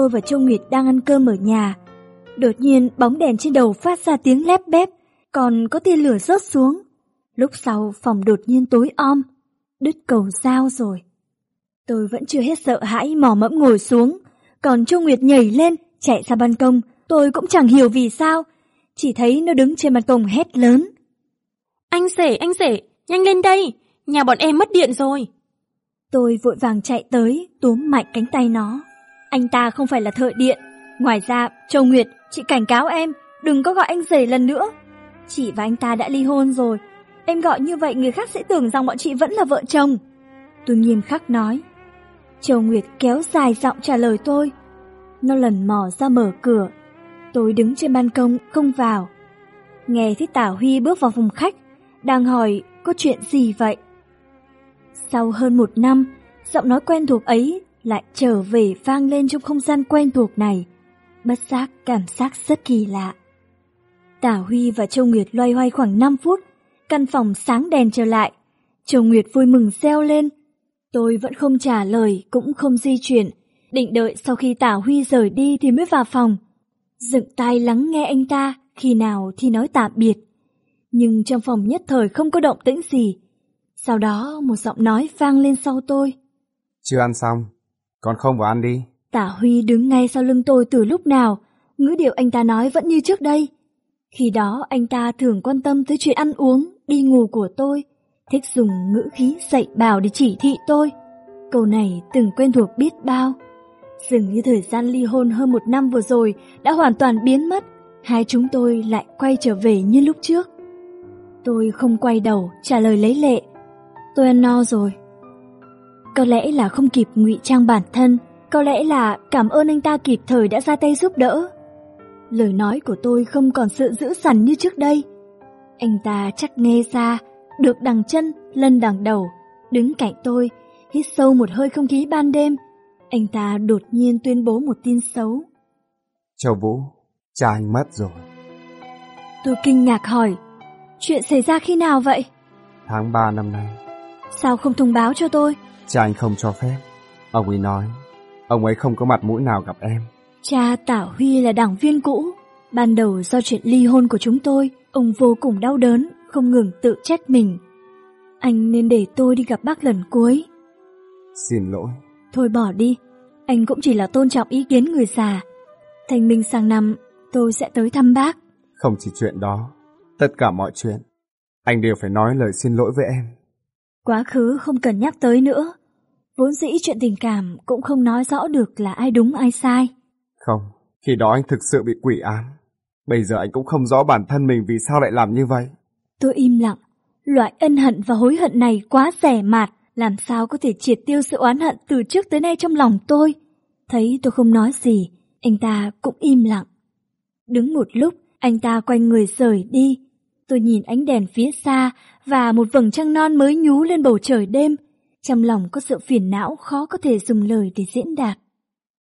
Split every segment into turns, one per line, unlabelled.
Tôi và Châu Nguyệt đang ăn cơm ở nhà. Đột nhiên, bóng đèn trên đầu phát ra tiếng lép bép, còn có tia lửa rớt xuống. Lúc sau, phòng đột nhiên tối om, đứt cầu dao rồi. Tôi vẫn chưa hết sợ hãi mò mẫm ngồi xuống, còn Châu Nguyệt nhảy lên, chạy ra ban công, tôi cũng chẳng hiểu vì sao, chỉ thấy nó đứng trên ban công hét lớn.
Anh rể, anh rể, nhanh lên đây, nhà bọn em mất điện rồi.
Tôi vội vàng chạy tới, túm mạnh cánh tay nó. Anh ta không phải là thợ điện. Ngoài ra, Châu Nguyệt, chị cảnh cáo em, đừng có gọi anh rể lần nữa. Chị và anh ta đã ly hôn rồi. Em gọi như vậy người khác sẽ tưởng rằng bọn chị vẫn là vợ chồng. Tôi nghiêm khắc nói. Châu Nguyệt kéo dài giọng trả lời tôi. Nó lần mò ra mở cửa. Tôi đứng trên ban công, không vào. Nghe thấy Tả Huy bước vào phòng khách, đang hỏi có chuyện gì vậy. Sau hơn một năm, giọng nói quen thuộc ấy lại trở về vang lên trong không gian quen thuộc này. Bất giác cảm giác rất kỳ lạ. Tả Huy và Châu Nguyệt loay hoay khoảng 5 phút, căn phòng sáng đèn trở lại. Châu Nguyệt vui mừng reo lên. Tôi vẫn không trả lời, cũng không di chuyển. Định đợi sau khi Tả Huy rời đi thì mới vào phòng. Dựng tai lắng nghe anh ta, khi nào thì nói tạm biệt. Nhưng trong phòng nhất thời không có động tĩnh gì. Sau đó một giọng nói vang lên sau tôi.
Chưa ăn xong, còn không vào ăn đi.
Tả Huy đứng ngay sau lưng tôi từ lúc nào, ngữ điệu anh ta nói vẫn như trước đây. Khi đó anh ta thường quan tâm tới chuyện ăn uống, đi ngủ của tôi, thích dùng ngữ khí dạy bảo để chỉ thị tôi. Câu này từng quen thuộc biết bao. Dường như thời gian ly hôn hơn một năm vừa rồi đã hoàn toàn biến mất, hai chúng tôi lại quay trở về như lúc trước. Tôi không quay đầu, trả lời lấy lệ. Tôi ăn no rồi. Có lẽ là không kịp ngụy trang bản thân, có lẽ là cảm ơn anh ta kịp thời đã ra tay giúp đỡ. Lời nói của tôi không còn sự giữ sẵn như trước đây. Anh ta chắc nghe ra, được đằng chân, lân đằng đầu, đứng cạnh tôi, hít sâu một hơi không khí ban đêm. Anh ta đột nhiên tuyên bố một tin xấu.
Châu Vũ, cha anh mất rồi.
Tôi kinh ngạc hỏi, chuyện xảy ra khi nào vậy?
Tháng 3 năm nay.
Sao không thông báo cho tôi?
Cha anh không cho phép. Ông ấy nói, ông ấy không có mặt mũi nào gặp em.
Cha Tảo Huy là đảng viên cũ. Ban đầu do chuyện ly hôn của chúng tôi, ông vô cùng đau đớn, không ngừng tự trách mình. Anh nên để tôi đi gặp bác lần cuối.
Xin lỗi.
Thôi bỏ đi, anh cũng chỉ là tôn trọng ý kiến người già. Thành minh sang năm, tôi sẽ tới thăm bác.
Không chỉ chuyện đó, tất cả mọi chuyện, anh đều phải nói lời xin lỗi với em.
Quá khứ không cần nhắc tới nữa. Vốn dĩ chuyện tình cảm cũng không nói rõ được là ai đúng ai sai.
Không, khi đó anh thực sự bị quỷ ám. Bây giờ anh cũng không rõ bản thân mình vì sao lại làm như vậy.
Tôi im lặng. Loại ân hận và hối hận này quá rẻ mạt, làm sao có thể triệt tiêu sự oán hận từ trước tới nay trong lòng tôi. Thấy tôi không nói gì, anh ta cũng im lặng. Đứng một lúc, anh ta quay người rời đi. Tôi nhìn ánh đèn phía xa và một vầng trăng non mới nhú lên bầu trời đêm. Trong lòng có sự phiền não khó có thể dùng lời để diễn đạt.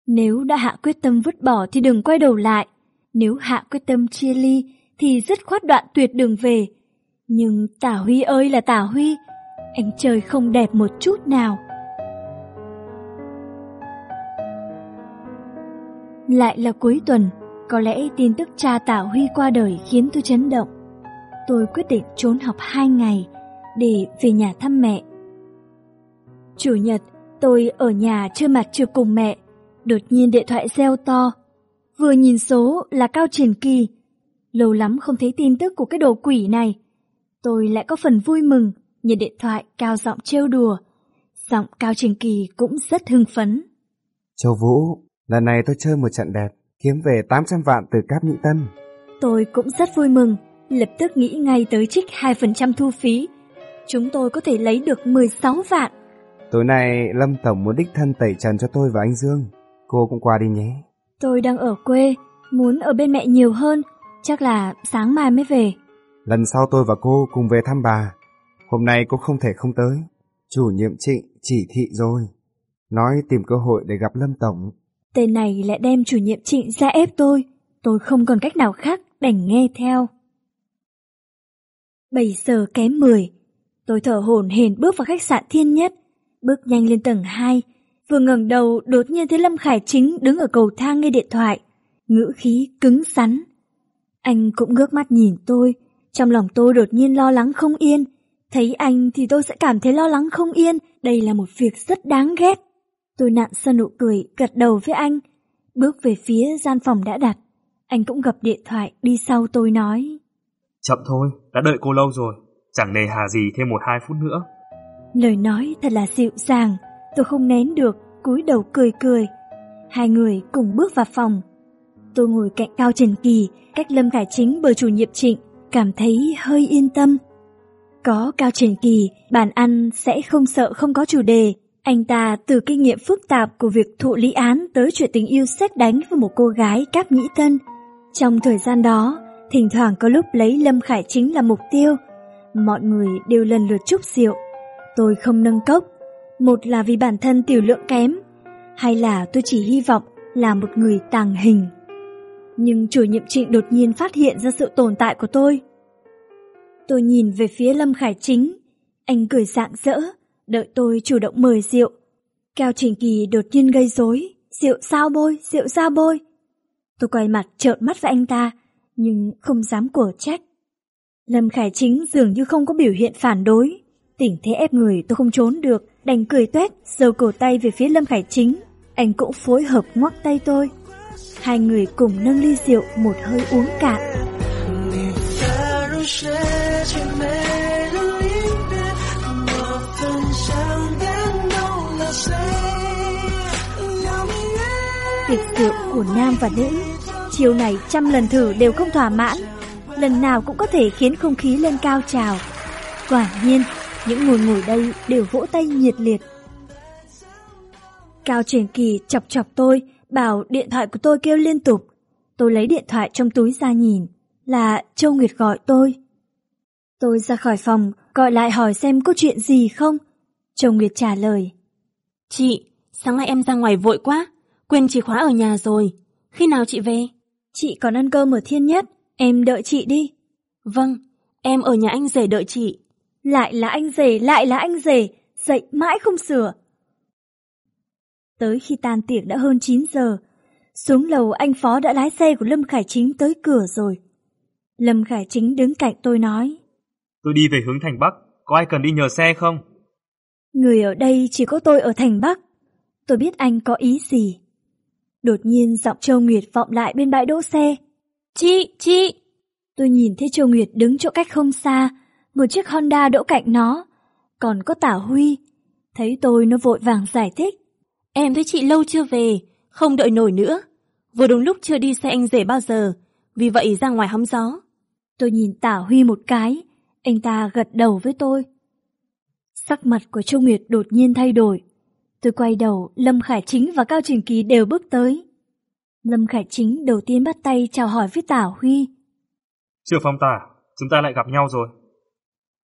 Nếu đã hạ quyết tâm vứt bỏ thì đừng quay đầu lại. Nếu hạ quyết tâm chia ly thì dứt khoát đoạn tuyệt đường về. Nhưng Tả Huy ơi là Tả Huy, anh trời không đẹp một chút nào. Lại là cuối tuần, có lẽ tin tức cha Tả Huy qua đời khiến tôi chấn động. Tôi quyết định trốn học hai ngày để về nhà thăm mẹ. Chủ nhật, tôi ở nhà chơi mặt trượt cùng mẹ. Đột nhiên điện thoại reo to. Vừa nhìn số là Cao Triển Kỳ. Lâu lắm không thấy tin tức của cái đồ quỷ này. Tôi lại có phần vui mừng, nhận điện thoại cao giọng trêu đùa. Giọng Cao Triển Kỳ cũng rất hưng phấn.
Châu Vũ, lần này tôi chơi một trận đẹp, kiếm về 800 vạn từ cáp nhị tân.
Tôi cũng rất vui mừng, lập tức nghĩ ngay tới trích 2% thu phí. Chúng tôi có thể lấy được 16 vạn.
Tối nay Lâm Tổng muốn đích thân tẩy trần cho tôi và anh Dương. Cô cũng qua đi nhé.
Tôi đang ở quê, muốn ở bên mẹ nhiều hơn, chắc là sáng mai mới về.
Lần sau tôi và cô cùng về thăm bà. Hôm nay cô không thể không tới. Chủ nhiệm trịnh chỉ thị rồi. Nói tìm cơ hội để gặp Lâm Tổng.
Tên này lại đem chủ nhiệm trịnh ra ép tôi. Tôi không còn cách nào khác đành nghe theo. 7 giờ kém 10. Tôi thở hổn hển bước vào khách sạn Thiên Nhất. Bước nhanh lên tầng 2. Vừa ngẩng đầu đột nhiên thấy Lâm Khải Chính đứng ở cầu thang nghe điện thoại, ngữ khí cứng rắn. Anh cũng ngước mắt nhìn tôi, trong lòng tôi đột nhiên lo lắng không yên. Thấy anh thì tôi sẽ cảm thấy lo lắng không yên, đây là một việc rất đáng ghét. Tôi nặn sân nụ cười, gật đầu với anh, bước về phía gian phòng đã đặt. Anh cũng gập điện thoại đi sau tôi nói.
Chậm thôi, đã đợi cô lâu rồi, chẳng nề hà gì thêm một hai phút nữa.
Lời nói thật là dịu dàng, tôi không nén được, cúi đầu cười cười. Hai người cùng bước vào phòng. Tôi ngồi cạnh Cao Trần Kỳ, cách Lâm Khải Chính bờ chủ nhiệm trịnh, cảm thấy hơi yên tâm. Có Cao Trần Kỳ, bàn ăn sẽ không sợ không có chủ đề. Anh ta từ kinh nghiệm phức tạp của việc thụ lý án tới chuyện tình yêu xét đánh với một cô gái cáp nhĩ tân. Trong thời gian đó, thỉnh thoảng có lúc lấy Lâm Khải Chính là mục tiêu. Mọi người đều lần lượt chúc rượu. Tôi không nâng cốc, một là vì bản thân tiểu lượng kém, hay là tôi chỉ hy vọng là một người tàng hình. Nhưng chủ nhiệm trịnh đột nhiên phát hiện ra sự tồn tại của tôi. Tôi nhìn về phía Lâm Khải Chính, anh cười rạng rỡ, đợi tôi chủ động mời rượu. Cao Trình Kỳ đột nhiên gây rối, rượu sao bôi, rượu sao bôi. Tôi quay mặt trợn mắt với anh ta, nhưng không dám của trách. Lâm Khải Chính dường như không có biểu hiện phản đối. Tỉnh thế ép người tôi không trốn được, đành cười tuét, giơ cổ tay về phía Lâm Khải Chính. Anh cũng phối hợp ngoắc tay tôi. Hai người cùng nâng ly rượu một hơi uống cạn. Tiệc rượu của nam và nữ, chiều này trăm lần thử đều không thỏa mãn, lần nào cũng có thể khiến không khí lên cao trào. Quả nhiên, những người ngồi đây đều vỗ tay nhiệt liệt. Cao Triển Kỳ chọc chọc tôi, bảo điện thoại của tôi kêu liên tục. Tôi lấy điện thoại trong túi ra nhìn, là Châu Nguyệt gọi tôi. Tôi ra khỏi phòng, gọi lại hỏi xem có chuyện gì không. Châu Nguyệt trả lời.
Chị, sáng nay em ra ngoài vội quá, quên chìa khóa ở nhà rồi. Khi nào chị về?
Chị còn ăn cơm ở Thiên Nhất, em đợi chị đi.
Vâng, em ở nhà anh rể đợi chị.
Lại là anh rể, lại là anh rể, dậy mãi không sửa. Tới khi tan tiệc đã hơn 9 giờ, xuống lầu anh Phó đã lái xe của Lâm Khải Chính tới cửa rồi. Lâm Khải Chính đứng cạnh tôi nói.
Tôi đi về hướng thành Bắc, có ai cần đi nhờ xe không?
Người ở đây chỉ có tôi ở thành Bắc. Tôi biết anh có ý gì. Đột nhiên giọng Châu Nguyệt vọng lại bên bãi đỗ xe.
Chị, chị!
Tôi nhìn thấy Châu Nguyệt đứng chỗ cách không xa, một chiếc Honda đỗ cạnh nó. Còn có Tả Huy. Thấy tôi nó vội vàng giải thích.
Em thấy chị lâu chưa về, không đợi nổi nữa. Vừa đúng lúc chưa đi xe anh rể bao giờ, vì vậy ra ngoài hóng gió.
Tôi nhìn Tả Huy một cái, anh ta gật đầu với tôi. Sắc mặt của Châu Nguyệt đột nhiên thay đổi. Tôi quay đầu, Lâm Khải Chính và Cao Trình Ký đều bước tới. Lâm Khải Chính đầu tiên bắt tay chào hỏi với Tả Huy.
Chưa phong tả, chúng ta lại gặp nhau rồi.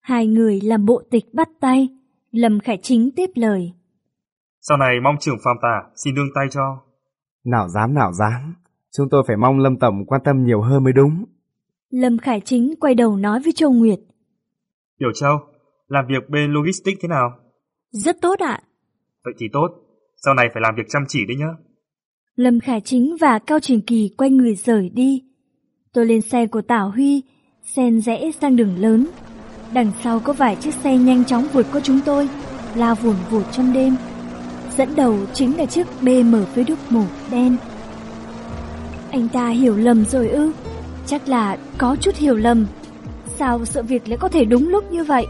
Hai người làm bộ tịch bắt tay. Lâm Khải Chính tiếp lời.
Sau này mong trưởng phong tả xin đương tay cho.
Nào dám nào dám, chúng tôi phải mong Lâm Tổng quan tâm nhiều hơn mới đúng.
Lâm Khải Chính quay đầu nói với Châu Nguyệt.
Tiểu Châu, làm việc bên logistics thế nào?
Rất tốt ạ.
Vậy thì tốt, sau này phải làm việc chăm chỉ đấy nhá.
Lâm Khải Chính và Cao Trình Kỳ quay người rời đi. Tôi lên xe của Tảo Huy, xen rẽ sang đường lớn. Đằng sau có vài chiếc xe nhanh chóng vượt qua chúng tôi, lao vùn vụt trong đêm. Dẫn đầu chính là chiếc BMW đúc màu đen. Anh ta hiểu lầm rồi ư? Chắc là có chút hiểu lầm. Sao sự việc lại có thể đúng lúc như vậy?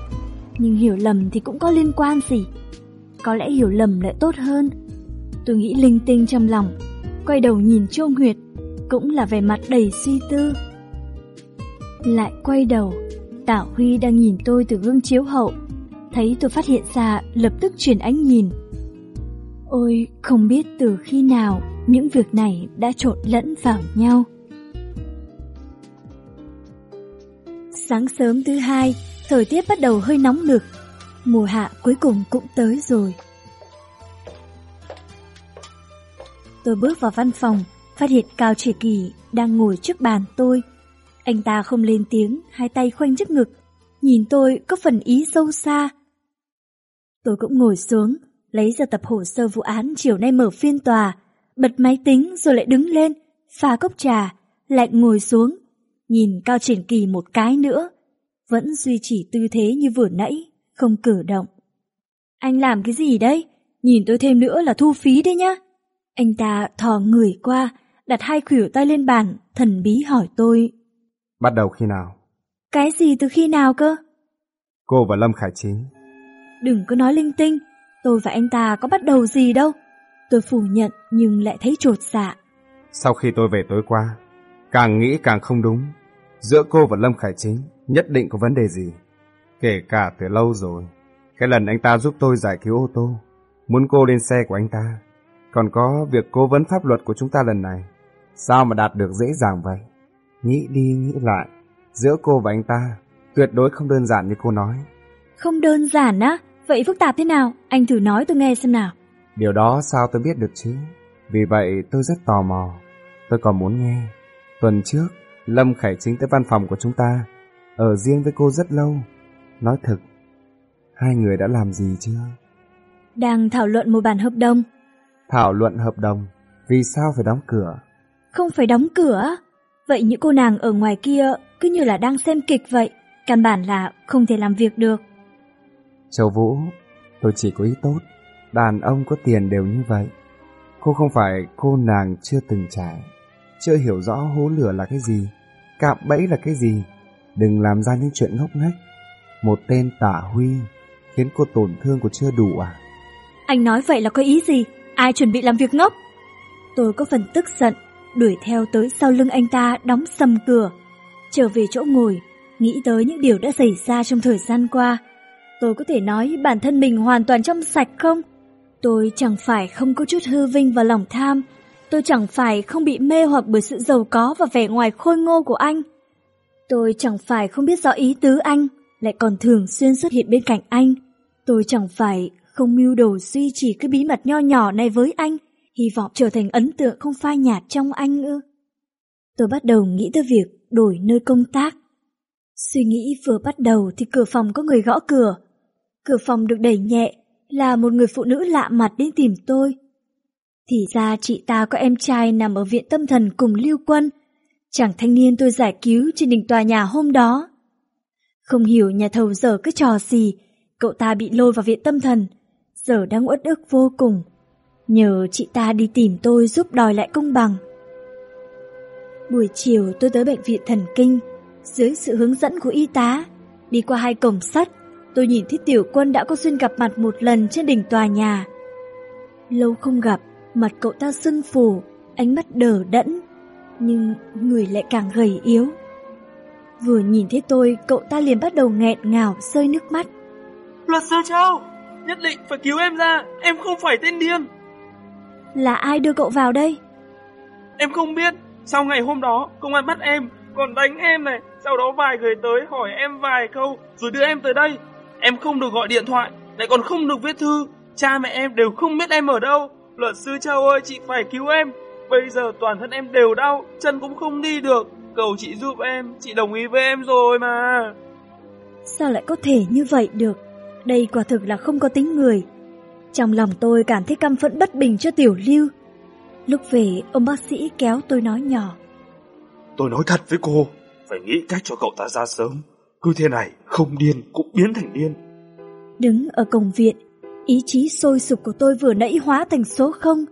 Nhưng hiểu lầm thì cũng có liên quan gì? Có lẽ hiểu lầm lại tốt hơn. Tôi nghĩ linh tinh trong lòng, quay đầu nhìn Châu Nguyệt, cũng là vẻ mặt đầy suy tư. Lại quay đầu, Tạ Huy đang nhìn tôi từ gương chiếu hậu, thấy tôi phát hiện ra lập tức chuyển ánh nhìn. Ôi, không biết từ khi nào những việc này đã trộn lẫn vào nhau. Sáng sớm thứ hai, thời tiết bắt đầu hơi nóng nực. Mùa hạ cuối cùng cũng tới rồi. Tôi bước vào văn phòng, phát hiện Cao Chỉ Kỳ đang ngồi trước bàn tôi. Anh ta không lên tiếng, hai tay khoanh trước ngực, nhìn tôi có phần ý sâu xa. Tôi cũng ngồi xuống, lấy ra tập hồ sơ vụ án chiều nay mở phiên tòa, bật máy tính rồi lại đứng lên, pha cốc trà, lại ngồi xuống, nhìn Cao Triển Kỳ một cái nữa, vẫn duy trì tư thế như vừa nãy, không cử động. Anh làm cái gì đấy? Nhìn tôi thêm nữa là thu phí đấy nhá. Anh ta thò người qua, đặt hai khuỷu tay lên bàn, thần bí hỏi tôi.
Bắt đầu khi nào?
Cái gì từ khi nào cơ?
Cô và Lâm Khải Chính.
Đừng có nói linh tinh, tôi và anh ta có bắt đầu gì đâu. Tôi phủ nhận nhưng lại thấy trột dạ.
Sau khi tôi về tối qua, càng nghĩ càng không đúng. Giữa cô và Lâm Khải Chính nhất định có vấn đề gì. Kể cả từ lâu rồi. Cái lần anh ta giúp tôi giải cứu ô tô, muốn cô lên xe của anh ta. Còn có việc cố vấn pháp luật của chúng ta lần này. Sao mà đạt được dễ dàng vậy? Nghĩ đi nghĩ lại, giữa cô và anh ta tuyệt đối không đơn giản như cô nói.
Không đơn giản á? Vậy phức tạp thế nào? Anh thử nói tôi nghe xem nào.
Điều đó sao tôi biết được chứ? Vì vậy tôi rất tò mò. Tôi còn muốn nghe. Tuần trước, Lâm Khải Chính tới văn phòng của chúng ta, ở riêng với cô rất lâu. Nói thật, hai người đã làm gì chưa?
Đang thảo luận một bản hợp đồng.
Thảo luận hợp đồng, vì sao phải đóng cửa?
Không phải đóng cửa? Vậy những cô nàng ở ngoài kia cứ như là đang xem kịch vậy, căn bản là không thể làm việc được.
Châu Vũ, tôi chỉ có ý tốt, đàn ông có tiền đều như vậy. Cô không phải cô nàng chưa từng trải, chưa hiểu rõ hố lửa là cái gì, cạm bẫy là cái gì. Đừng làm ra những chuyện ngốc nghếch. Một tên tả huy khiến cô tổn thương của chưa đủ à?
Anh nói vậy là có ý gì? Ai chuẩn bị làm việc ngốc? Tôi có phần tức giận, đuổi theo tới sau lưng anh ta đóng sầm cửa. Trở về chỗ ngồi, nghĩ tới những điều đã xảy ra trong thời gian qua. Tôi có thể nói bản thân mình hoàn toàn trong sạch không? Tôi chẳng phải không có chút hư vinh và lòng tham. Tôi chẳng phải không bị mê hoặc bởi sự giàu có và vẻ ngoài khôi ngô của anh. Tôi chẳng phải không biết rõ ý tứ anh, lại còn thường xuyên xuất hiện bên cạnh anh. Tôi chẳng phải không mưu đồ duy trì cái bí mật nho nhỏ này với anh, hy vọng trở thành ấn tượng không phai nhạt trong anh ư. Tôi bắt đầu nghĩ tới việc đổi nơi công tác. Suy nghĩ vừa bắt đầu thì cửa phòng có người gõ cửa. Cửa phòng được đẩy nhẹ, là một người phụ nữ lạ mặt đến tìm tôi. Thì ra chị ta có em trai nằm ở viện tâm thần cùng Lưu Quân, chàng thanh niên tôi giải cứu trên đỉnh tòa nhà hôm đó. Không hiểu nhà thầu giờ cái trò gì, cậu ta bị lôi vào viện tâm thần, giờ đang uất ức vô cùng. Nhờ chị ta đi tìm tôi giúp đòi lại công bằng. Buổi chiều tôi tới bệnh viện thần kinh, dưới sự hướng dẫn của y tá, đi qua hai cổng sắt, tôi nhìn thấy tiểu quân đã có duyên gặp mặt một lần trên đỉnh tòa nhà. Lâu không gặp, mặt cậu ta sưng phù, ánh mắt đờ đẫn, nhưng người lại càng gầy yếu. Vừa nhìn thấy tôi, cậu ta liền bắt đầu nghẹn ngào, rơi nước mắt.
Luật sư Châu, nhất định phải cứu em ra, em không phải tên điên.
Là ai đưa cậu vào đây?
Em không biết, sau ngày hôm đó, công an bắt em, còn đánh em này, sau đó vài người tới hỏi em vài câu, rồi đưa em tới đây. Em không được gọi điện thoại, lại còn không được viết thư, cha mẹ em đều không biết em ở đâu. Luật sư Châu ơi, chị phải cứu em, bây giờ toàn thân em đều đau, chân cũng không đi được. Cầu chị giúp em, chị đồng ý với em rồi mà.
Sao lại có thể như vậy được? Đây quả thực là không có tính người. Trong lòng tôi cảm thấy căm phẫn bất bình cho tiểu lưu. Lúc về, ông bác sĩ kéo tôi nói nhỏ.
Tôi nói thật với cô, phải nghĩ cách cho cậu ta ra sớm. Cứ thế này, không điên cũng biến thành điên.
Đứng ở cổng viện, ý chí sôi sục của tôi vừa nãy hóa thành số không.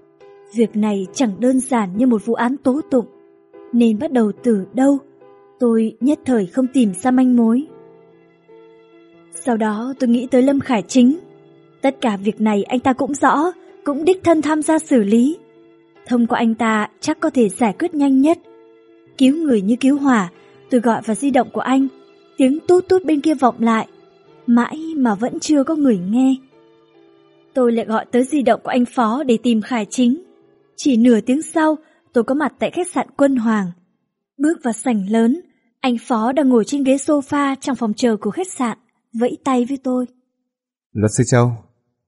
Việc này chẳng đơn giản như một vụ án tố tụng. Nên bắt đầu từ đâu, tôi nhất thời không tìm ra manh mối. Sau đó tôi nghĩ tới Lâm Khải Chính. Tất cả việc này anh ta cũng rõ, cũng đích thân tham gia xử lý. Thông qua anh ta chắc có thể giải quyết nhanh nhất. Cứu người như cứu hỏa, tôi gọi vào di động của anh. Tiếng tút tút bên kia vọng lại. Mãi mà vẫn chưa có người nghe. Tôi lại gọi tới di động của anh Phó để tìm Khải Chính. Chỉ nửa tiếng sau, tôi có mặt tại khách sạn Quân Hoàng. Bước vào sảnh lớn, anh Phó đang ngồi trên ghế sofa trong phòng chờ của khách sạn, vẫy tay với tôi.
Luật sư Châu,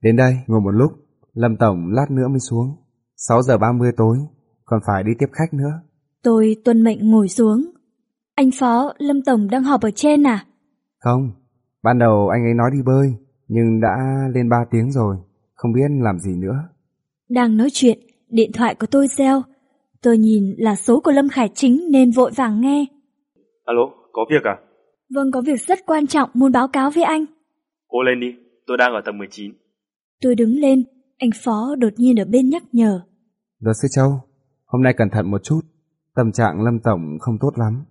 đến đây ngồi một lúc, Lâm Tổng lát nữa mới xuống. 6 giờ 30 tối, còn phải đi tiếp khách nữa.
Tôi tuân mệnh ngồi xuống. Anh Phó, Lâm Tổng đang họp ở trên à?
Không, ban đầu anh ấy nói đi bơi, nhưng đã lên 3 tiếng rồi, không biết làm gì nữa.
Đang nói chuyện, điện thoại của tôi reo. Tôi nhìn là số của Lâm Khải Chính nên vội vàng nghe.
Alo, có việc à?
Vâng, có việc rất quan trọng muốn báo cáo với anh.
Cô lên đi, tôi đang ở tầng 19.
Tôi đứng lên, anh Phó đột nhiên ở bên nhắc nhở.
Luật sư Châu, hôm nay cẩn thận một chút, tâm trạng Lâm Tổng không tốt lắm.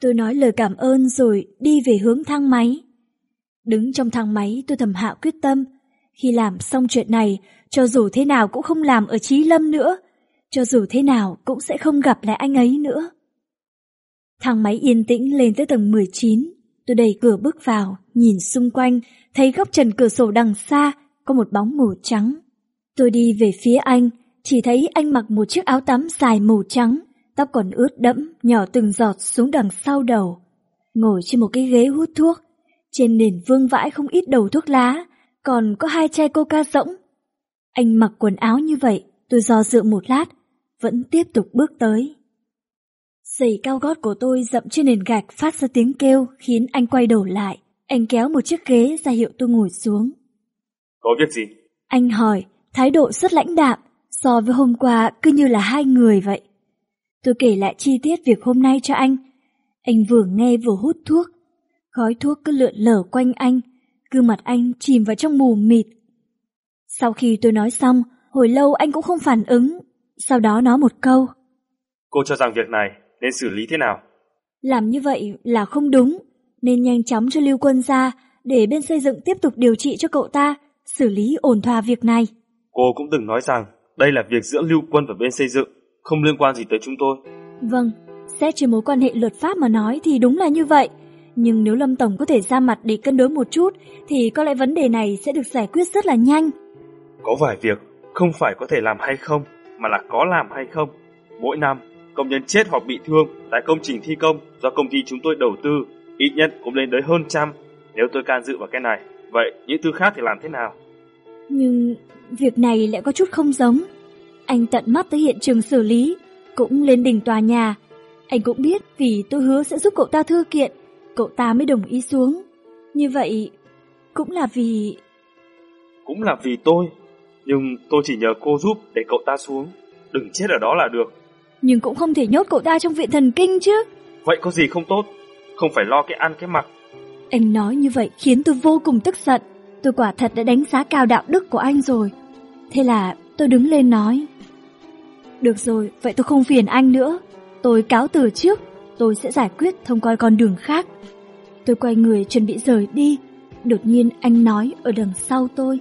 Tôi nói lời cảm ơn rồi đi về hướng thang máy. Đứng trong thang máy tôi thầm hạ quyết tâm, khi làm xong chuyện này, cho dù thế nào cũng không làm ở Chí Lâm nữa, cho dù thế nào cũng sẽ không gặp lại anh ấy nữa. Thang máy yên tĩnh lên tới tầng 19, tôi đẩy cửa bước vào, nhìn xung quanh, thấy góc trần cửa sổ đằng xa có một bóng màu trắng. Tôi đi về phía anh, chỉ thấy anh mặc một chiếc áo tắm dài màu trắng, tóc còn ướt đẫm, nhỏ từng giọt xuống đằng sau đầu. Ngồi trên một cái ghế hút thuốc, trên nền vương vãi không ít đầu thuốc lá, còn có hai chai coca rỗng. Anh mặc quần áo như vậy, tôi do dự một lát, vẫn tiếp tục bước tới. Giày cao gót của tôi dậm trên nền gạch phát ra tiếng kêu khiến anh quay đầu lại. Anh kéo một chiếc ghế ra hiệu tôi ngồi xuống.
Có việc gì?
Anh hỏi, thái độ rất lãnh đạm, so với hôm qua cứ như là hai người vậy. Tôi kể lại chi tiết việc hôm nay cho anh. Anh vừa nghe vừa hút thuốc. Khói thuốc cứ lượn lở quanh anh, gương mặt anh chìm vào trong mù mịt. Sau khi tôi nói xong, hồi lâu anh cũng không phản ứng, sau đó nói một câu.
Cô cho rằng việc này nên xử lý thế nào?
Làm như vậy là không đúng, nên nhanh chóng cho Lưu Quân ra để bên xây dựng tiếp tục điều trị cho cậu ta, xử lý ổn thỏa việc này.
Cô cũng từng nói rằng đây là việc giữa Lưu Quân và bên xây dựng, không liên quan gì tới chúng tôi.
Vâng, xét trên mối quan hệ luật pháp mà nói thì đúng là như vậy. Nhưng nếu Lâm Tổng có thể ra mặt để cân đối một chút thì có lẽ vấn đề này sẽ được giải quyết rất là nhanh.
Có vài việc không phải có thể làm hay không, mà là có làm hay không. Mỗi năm, công nhân chết hoặc bị thương tại công trình thi công do công ty chúng tôi đầu tư ít nhất cũng lên tới hơn trăm. Nếu tôi can dự vào cái này, vậy những thứ khác thì làm thế nào?
Nhưng việc này lại có chút không giống. Anh tận mắt tới hiện trường xử lý, cũng lên đỉnh tòa nhà. Anh cũng biết vì tôi hứa sẽ giúp cậu ta thư kiện, cậu ta mới đồng ý xuống. Như vậy, cũng là vì...
Cũng là vì tôi, nhưng tôi chỉ nhờ cô giúp để cậu ta xuống. Đừng chết ở đó là được.
Nhưng cũng không thể nhốt cậu ta trong viện thần kinh chứ.
Vậy có gì không tốt? Không phải lo cái ăn cái mặc.
Anh nói như vậy khiến tôi vô cùng tức giận. Tôi quả thật đã đánh giá cao đạo đức của anh rồi. Thế là tôi đứng lên nói. Được rồi, vậy tôi không phiền anh nữa. Tôi cáo từ trước, tôi sẽ giải quyết thông qua con đường khác. Tôi quay người chuẩn bị rời đi. Đột nhiên anh nói ở đằng sau tôi.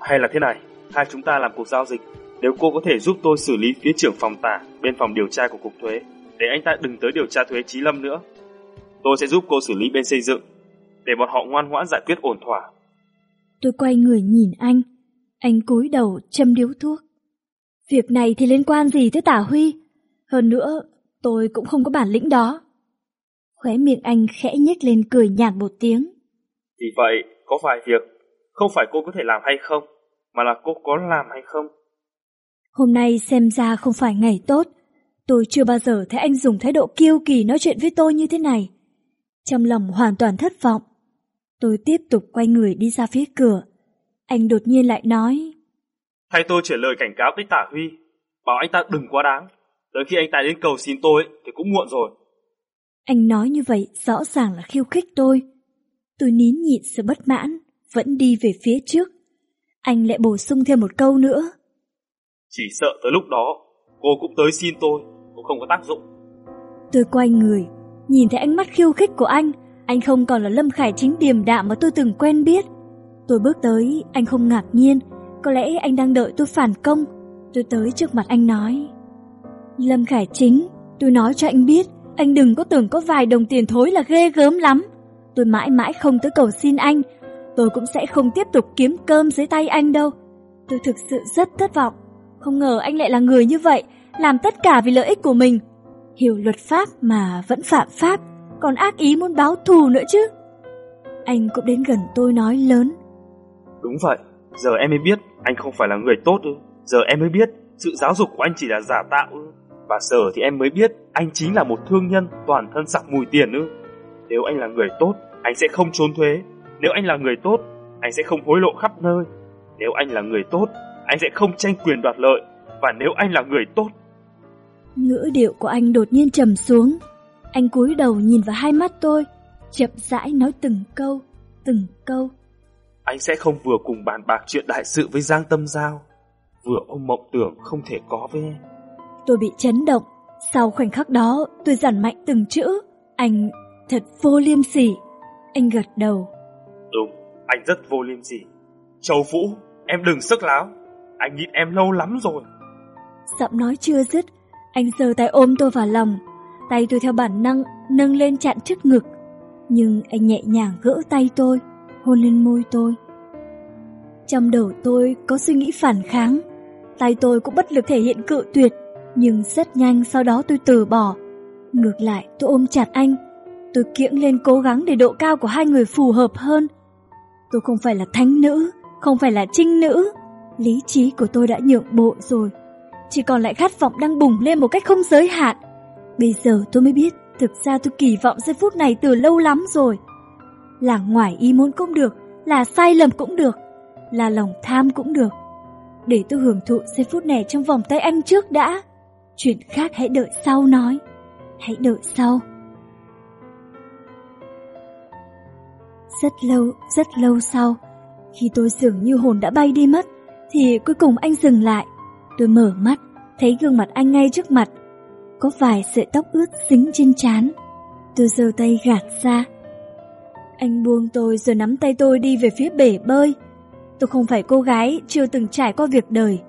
Hay là thế này, hai chúng ta làm cuộc giao dịch. Nếu cô có thể giúp tôi xử lý phía trưởng phòng tả bên phòng điều tra của cục thuế, để anh ta đừng tới điều tra thuế Trí Lâm nữa. Tôi sẽ giúp cô xử lý bên xây dựng, để bọn họ ngoan ngoãn giải quyết ổn thỏa.
Tôi quay người nhìn anh. Anh cúi đầu châm điếu thuốc. Việc này thì liên quan gì tới Tả Huy? Hơn nữa, tôi cũng không có bản lĩnh đó. Khóe miệng anh khẽ nhếch lên cười nhạt một tiếng.
Vì vậy, có vài việc, không phải cô có thể làm hay không, mà là cô có làm hay không.
Hôm nay xem ra không phải ngày tốt. Tôi chưa bao giờ thấy anh dùng thái độ kiêu kỳ nói chuyện với tôi như thế này. Trong lòng hoàn toàn thất vọng. Tôi tiếp tục quay người đi ra phía cửa. Anh đột nhiên lại nói.
Thay tôi chuyển lời cảnh cáo với Tả Huy, bảo anh ta đừng quá đáng. Tới khi anh ta đến cầu xin tôi thì cũng muộn rồi.
Anh nói như vậy rõ ràng là khiêu khích tôi. Tôi nín nhịn sự bất mãn, vẫn đi về phía trước. Anh lại bổ sung thêm một câu nữa.
Chỉ sợ tới lúc đó, cô cũng tới xin tôi, cũng không có tác dụng.
Tôi quay người, nhìn thấy ánh mắt khiêu khích của anh, anh không còn là Lâm Khải chính điềm đạm mà tôi từng quen biết. Tôi bước tới, anh không ngạc nhiên, có lẽ anh đang đợi tôi phản công. Tôi tới trước mặt anh nói. Lâm Khải chính, tôi nói cho anh biết, anh đừng có tưởng có vài đồng tiền thối là ghê gớm lắm. Tôi mãi mãi không tới cầu xin anh, tôi cũng sẽ không tiếp tục kiếm cơm dưới tay anh đâu. Tôi thực sự rất thất vọng. Không ngờ anh lại là người như vậy, làm tất cả vì lợi ích của mình. Hiểu luật pháp mà vẫn phạm pháp, còn ác ý muốn báo thù nữa chứ. Anh cũng đến gần tôi nói lớn.
Đúng vậy, giờ em mới biết anh không phải là người tốt ư. Giờ em mới biết sự giáo dục của anh chỉ là giả tạo ư. Và giờ thì em mới biết anh chính là một thương nhân toàn thân sặc mùi tiền ư. Nếu anh là người tốt, anh sẽ không trốn thuế. Nếu anh là người tốt, anh sẽ không hối lộ khắp nơi. Nếu anh là người tốt, anh sẽ không tranh quyền đoạt lợi. Và nếu anh là người tốt...
Ngữ điệu của anh đột nhiên trầm xuống. Anh cúi đầu nhìn vào hai mắt tôi, chậm rãi nói từng câu, từng câu.
Anh sẽ không vừa cùng bàn bạc chuyện đại sự với Giang Tâm Giao, vừa ôm mộng tưởng không thể có với em.
Tôi bị chấn động. Sau khoảnh khắc đó, tôi dằn mạnh từng chữ. Anh thật vô liêm sỉ. Anh gật đầu.
Đúng, anh rất vô liêm sỉ. Châu Vũ, em đừng sức láo. Anh nhịn em lâu lắm rồi.
Giọng nói chưa dứt, anh giơ tay ôm tôi vào lòng. Tay tôi theo bản năng nâng lên chặn trước ngực. Nhưng anh nhẹ nhàng gỡ tay tôi, hôn lên môi tôi. Trong đầu tôi có suy nghĩ phản kháng. Tay tôi cũng bất lực thể hiện cự tuyệt. Nhưng rất nhanh sau đó tôi từ bỏ. Ngược lại tôi ôm chặt anh. Tôi kiễng lên cố gắng để độ cao của hai người phù hợp hơn. Tôi không phải là thánh nữ, không phải là trinh nữ. Lý trí của tôi đã nhượng bộ rồi. Chỉ còn lại khát vọng đang bùng lên một cách không giới hạn. Bây giờ tôi mới biết thực ra tôi kỳ vọng giây phút này từ lâu lắm rồi. Là ngoài ý muốn cũng được, là sai lầm cũng được, là lòng tham cũng được. Để tôi hưởng thụ giây phút này trong vòng tay anh trước đã. Chuyện khác hãy đợi sau nói. Hãy đợi sau. Rất lâu, rất lâu sau, khi tôi dường như hồn đã bay đi mất, thì cuối cùng anh dừng lại. Tôi mở mắt, thấy gương mặt anh ngay trước mặt. Có vài sợi tóc ướt dính trên trán. Tôi giơ tay gạt ra. Anh buông tôi rồi nắm tay tôi đi về phía bể bơi. Tôi không phải cô gái chưa từng trải qua việc đời.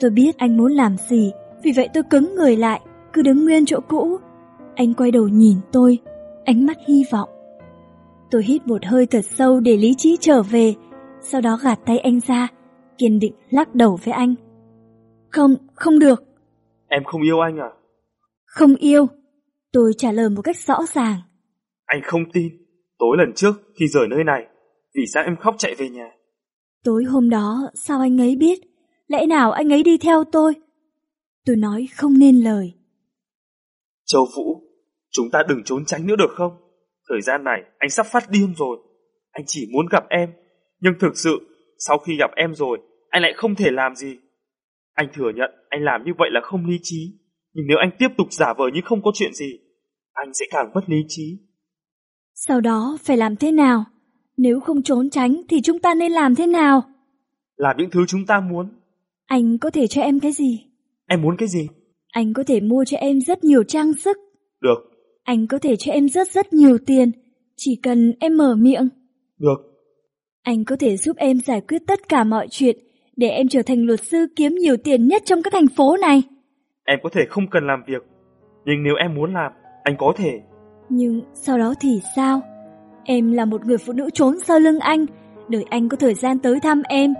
Tôi biết anh muốn làm gì, vì vậy tôi cứng người lại, cứ đứng nguyên chỗ cũ. Anh quay đầu nhìn tôi, ánh mắt hy vọng. Tôi hít một hơi thật sâu để lý trí trở về, sau đó gạt tay anh ra, kiên định lắc đầu với anh. Không, không được.
Em không yêu anh à?
Không yêu. Tôi trả lời một cách rõ ràng.
Anh không tin. Tối lần trước khi rời nơi này, vì sao em khóc chạy về nhà?
Tối hôm đó sao anh ấy biết? Lẽ nào anh ấy đi theo tôi? Tôi nói không nên lời.
Châu Vũ, chúng ta đừng trốn tránh nữa được không? Thời gian này anh sắp phát điên rồi. Anh chỉ muốn gặp em. Nhưng thực sự, sau khi gặp em rồi, anh lại không thể làm gì. Anh thừa nhận anh làm như vậy là không lý trí. Nhưng nếu anh tiếp tục giả vờ như không có chuyện gì, anh sẽ càng mất lý trí.
Sau đó phải làm thế nào? Nếu không trốn tránh thì chúng ta nên làm thế nào?
Làm những thứ chúng ta muốn.
Anh có thể cho em cái gì?
Em muốn cái gì?
Anh có thể mua cho em rất nhiều trang sức.
Được.
Anh có thể cho em rất rất nhiều tiền. Chỉ cần em mở miệng.
Được.
Anh có thể giúp em giải quyết tất cả mọi chuyện để em trở thành luật sư kiếm nhiều tiền nhất trong các thành phố này.
Em có thể không cần làm việc. Nhưng nếu em muốn làm, anh có thể.
Nhưng sau đó thì sao? Em là một người phụ nữ trốn sau lưng anh, đợi anh có thời gian tới thăm em.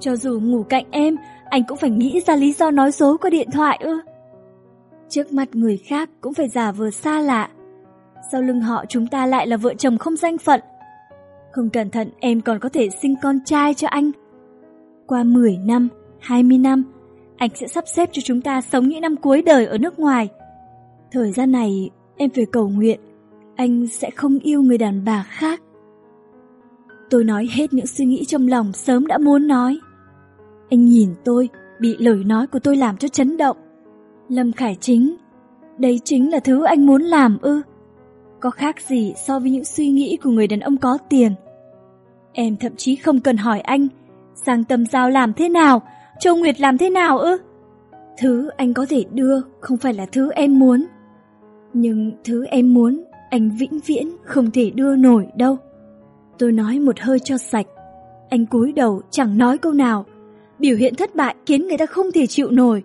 Cho dù ngủ cạnh em, anh cũng phải nghĩ ra lý do nói dối qua điện thoại ư. Trước mặt người khác cũng phải giả vờ xa lạ. Sau lưng họ chúng ta lại là vợ chồng không danh phận. Không cẩn thận em còn có thể sinh con trai cho anh. Qua 10 năm, 20 năm, anh sẽ sắp xếp cho chúng ta sống những năm cuối đời ở nước ngoài. Thời gian này em phải cầu nguyện, anh sẽ không yêu người đàn bà khác. Tôi nói hết những suy nghĩ trong lòng sớm đã muốn nói. Anh nhìn tôi, bị lời nói của tôi làm cho chấn động. Lâm Khải Chính, đấy chính là thứ anh muốn làm ư? Có khác gì so với những suy nghĩ của người đàn ông có tiền? Em thậm chí không cần hỏi anh, Giang Tâm Giao làm thế nào, Châu Nguyệt làm thế nào ư? Thứ anh có thể đưa không phải là thứ em muốn. Nhưng thứ em muốn, anh vĩnh viễn không thể đưa nổi đâu. Tôi nói một hơi cho sạch. Anh cúi đầu chẳng nói câu nào. Biểu hiện thất bại khiến người ta không thể chịu nổi.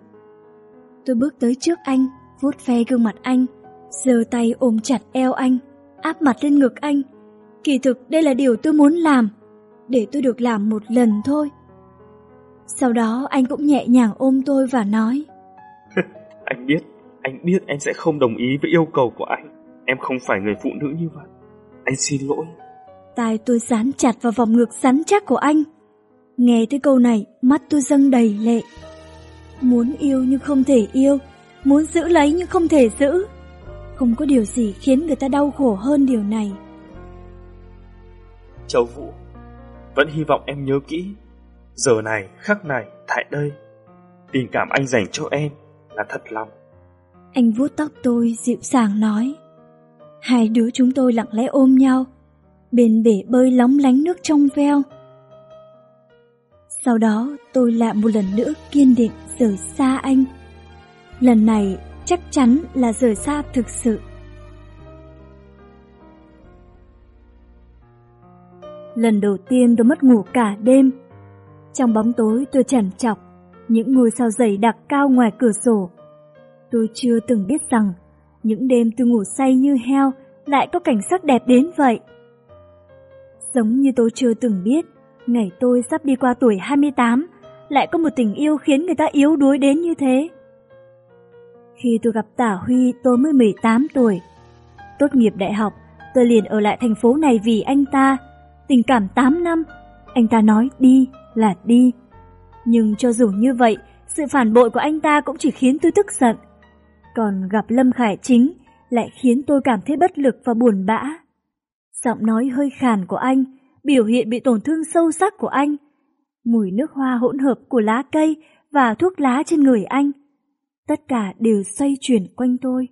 Tôi bước tới trước anh, vuốt ve gương mặt anh, giơ tay ôm chặt eo anh, áp mặt lên ngực anh. Kỳ thực đây là điều tôi muốn làm, để tôi được làm một lần thôi. Sau đó anh cũng nhẹ nhàng ôm tôi và nói
Anh biết, anh biết em sẽ không đồng ý với yêu cầu của anh. Em không phải người phụ nữ như vậy. Anh xin lỗi.
Tai tôi dán chặt vào vòng ngực rắn chắc của anh. Nghe tới câu này, mắt tôi dâng đầy lệ. Muốn yêu nhưng không thể yêu, muốn giữ lấy nhưng không thể giữ. Không có điều gì khiến người ta đau khổ hơn điều này.
Châu Vũ, vẫn hy vọng em nhớ kỹ.
Giờ này, khắc này, tại đây, tình cảm anh dành cho em là thật lòng.
Anh vuốt tóc tôi dịu dàng nói. Hai đứa chúng tôi lặng lẽ ôm nhau, bên bể bơi lóng lánh nước trong veo. Sau đó tôi lại một lần nữa kiên định rời xa anh. Lần này chắc chắn là rời xa thực sự. Lần đầu tiên tôi mất ngủ cả đêm. Trong bóng tối tôi chằn chọc, những ngôi sao dày đặc cao ngoài cửa sổ. Tôi chưa từng biết rằng những đêm tôi ngủ say như heo lại có cảnh sắc đẹp đến vậy. Giống như tôi chưa từng biết, ngày tôi sắp đi qua tuổi 28, lại có một tình yêu khiến người ta yếu đuối đến như thế. Khi tôi gặp Tả Huy tôi mới 18 tuổi. Tốt nghiệp đại học, tôi liền ở lại thành phố này vì anh ta. Tình cảm 8 năm, anh ta nói đi là đi. Nhưng cho dù như vậy, sự phản bội của anh ta cũng chỉ khiến tôi tức giận. Còn gặp Lâm Khải Chính lại khiến tôi cảm thấy bất lực và buồn bã. Giọng nói hơi khàn của anh, biểu hiện bị tổn thương sâu sắc của anh, mùi nước hoa hỗn hợp của lá cây và thuốc lá trên người anh. Tất cả đều xoay chuyển quanh tôi.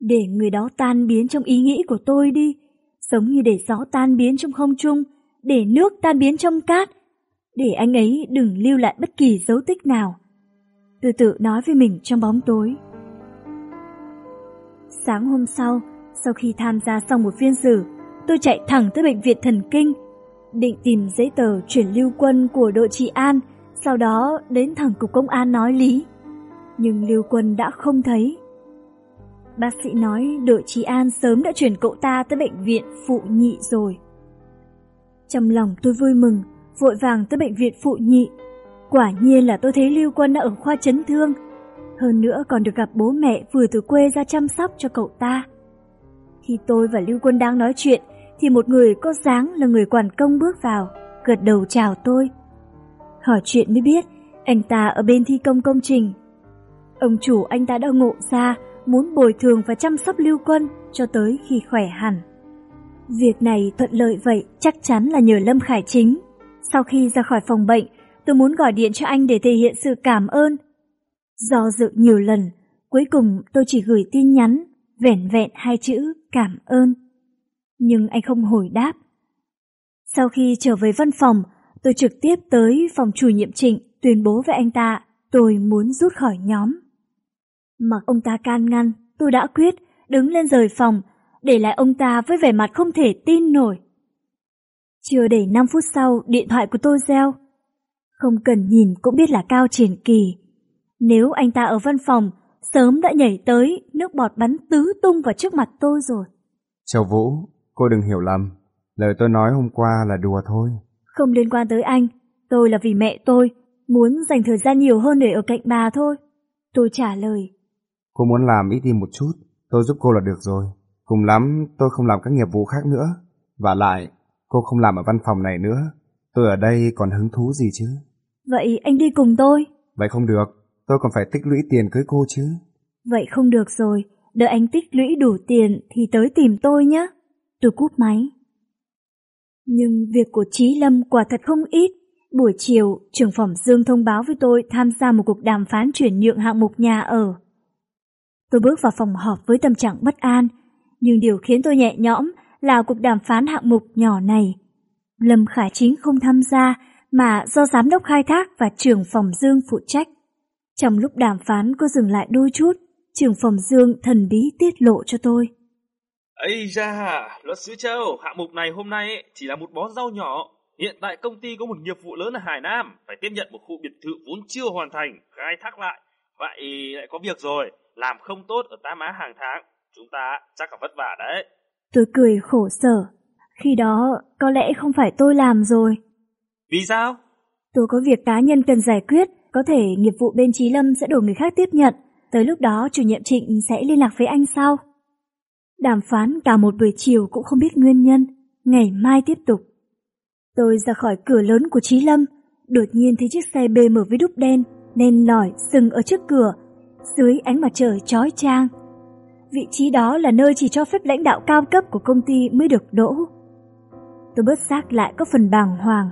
Để người đó tan biến trong ý nghĩ của tôi đi, giống như để gió tan biến trong không trung, để nước tan biến trong cát, để anh ấy đừng lưu lại bất kỳ dấu tích nào. Tôi tự nói với mình trong bóng tối. Sáng hôm sau, sau khi tham gia xong một phiên xử, tôi chạy thẳng tới bệnh viện thần kinh, định tìm giấy tờ chuyển lưu quân của đội trị an, sau đó đến thẳng cục công an nói lý. Nhưng lưu quân đã không thấy. Bác sĩ nói đội trí an sớm đã chuyển cậu ta tới bệnh viện phụ nhị rồi. Trong lòng tôi vui mừng, vội vàng tới bệnh viện phụ nhị. Quả nhiên là tôi thấy Lưu Quân đã ở khoa chấn thương. Hơn nữa còn được gặp bố mẹ vừa từ quê ra chăm sóc cho cậu ta. Khi tôi và Lưu Quân đang nói chuyện, thì một người có dáng là người quản công bước vào, gật đầu chào tôi. Hỏi chuyện mới biết, anh ta ở bên thi công công trình. Ông chủ anh ta đã ngộ ra, muốn bồi thường và chăm sóc Lưu Quân cho tới khi khỏe hẳn. Việc này thuận lợi vậy chắc chắn là nhờ Lâm Khải Chính. Sau khi ra khỏi phòng bệnh, tôi muốn gọi điện cho anh để thể hiện sự cảm ơn. Do dự nhiều lần, cuối cùng tôi chỉ gửi tin nhắn, vẻn vẹn hai chữ cảm ơn. Nhưng anh không hồi đáp. Sau khi trở về văn phòng, tôi trực tiếp tới phòng chủ nhiệm trịnh tuyên bố với anh ta tôi muốn rút khỏi nhóm. Mặc ông ta can ngăn, tôi đã quyết đứng lên rời phòng để lại ông ta với vẻ mặt không thể tin nổi. Chưa đầy 5 phút sau, điện thoại của tôi reo. Không cần nhìn cũng biết là Cao Triển Kỳ. Nếu anh ta ở văn phòng, sớm đã nhảy tới, nước bọt bắn tứ tung vào trước mặt tôi rồi.
Châu Vũ, cô đừng hiểu lầm. Lời tôi nói hôm qua là đùa thôi.
Không liên quan tới anh, tôi là vì mẹ tôi, muốn dành thời gian nhiều hơn để ở cạnh bà thôi. Tôi trả lời.
Cô muốn làm ít đi một chút, tôi giúp cô là được rồi. Cùng lắm tôi không làm các nghiệp vụ khác nữa. Và lại, cô không làm ở văn phòng này nữa. Tôi ở đây còn hứng thú gì chứ?
Vậy anh đi cùng tôi.
Vậy không được, tôi còn phải tích lũy tiền cưới cô chứ.
Vậy không được rồi, đợi anh tích lũy đủ tiền thì tới tìm tôi nhé. Tôi cúp máy. Nhưng việc của Trí Lâm quả thật không ít. Buổi chiều, trưởng phòng Dương thông báo với tôi tham gia một cuộc đàm phán chuyển nhượng hạng mục nhà ở. Tôi bước vào phòng họp với tâm trạng bất an, nhưng điều khiến tôi nhẹ nhõm là cuộc đàm phán hạng mục nhỏ này. Lâm khả Chính không tham gia mà do giám đốc khai thác và trưởng phòng Dương phụ trách. Trong lúc đàm phán có dừng lại đôi chút, trưởng phòng Dương thần bí tiết lộ cho tôi.
Ây da, luật sư Châu, hạng mục này hôm nay chỉ là một bó rau nhỏ. Hiện tại công ty có một nghiệp vụ lớn ở Hải Nam, phải tiếp nhận một khu biệt thự vốn chưa hoàn thành, khai thác lại. Vậy lại có việc rồi, làm không tốt ở Tam Á hàng tháng, chúng ta chắc là vất vả đấy.
Tôi cười khổ sở. Khi đó, có lẽ không phải tôi làm rồi.
Vì sao?
Tôi có việc cá nhân cần giải quyết, có thể nghiệp vụ bên Trí Lâm sẽ đổi người khác tiếp nhận. Tới lúc đó chủ nhiệm Trịnh sẽ liên lạc với anh sau. Đàm phán cả một buổi chiều cũng không biết nguyên nhân, ngày mai tiếp tục. Tôi ra khỏi cửa lớn của Trí Lâm, đột nhiên thấy chiếc xe BMW đúc đen, đen lỏi dừng ở trước cửa, dưới ánh mặt trời chói chang. Vị trí đó là nơi chỉ cho phép lãnh đạo cao cấp của công ty mới được đỗ. Tôi bớt giác lại có phần bàng hoàng.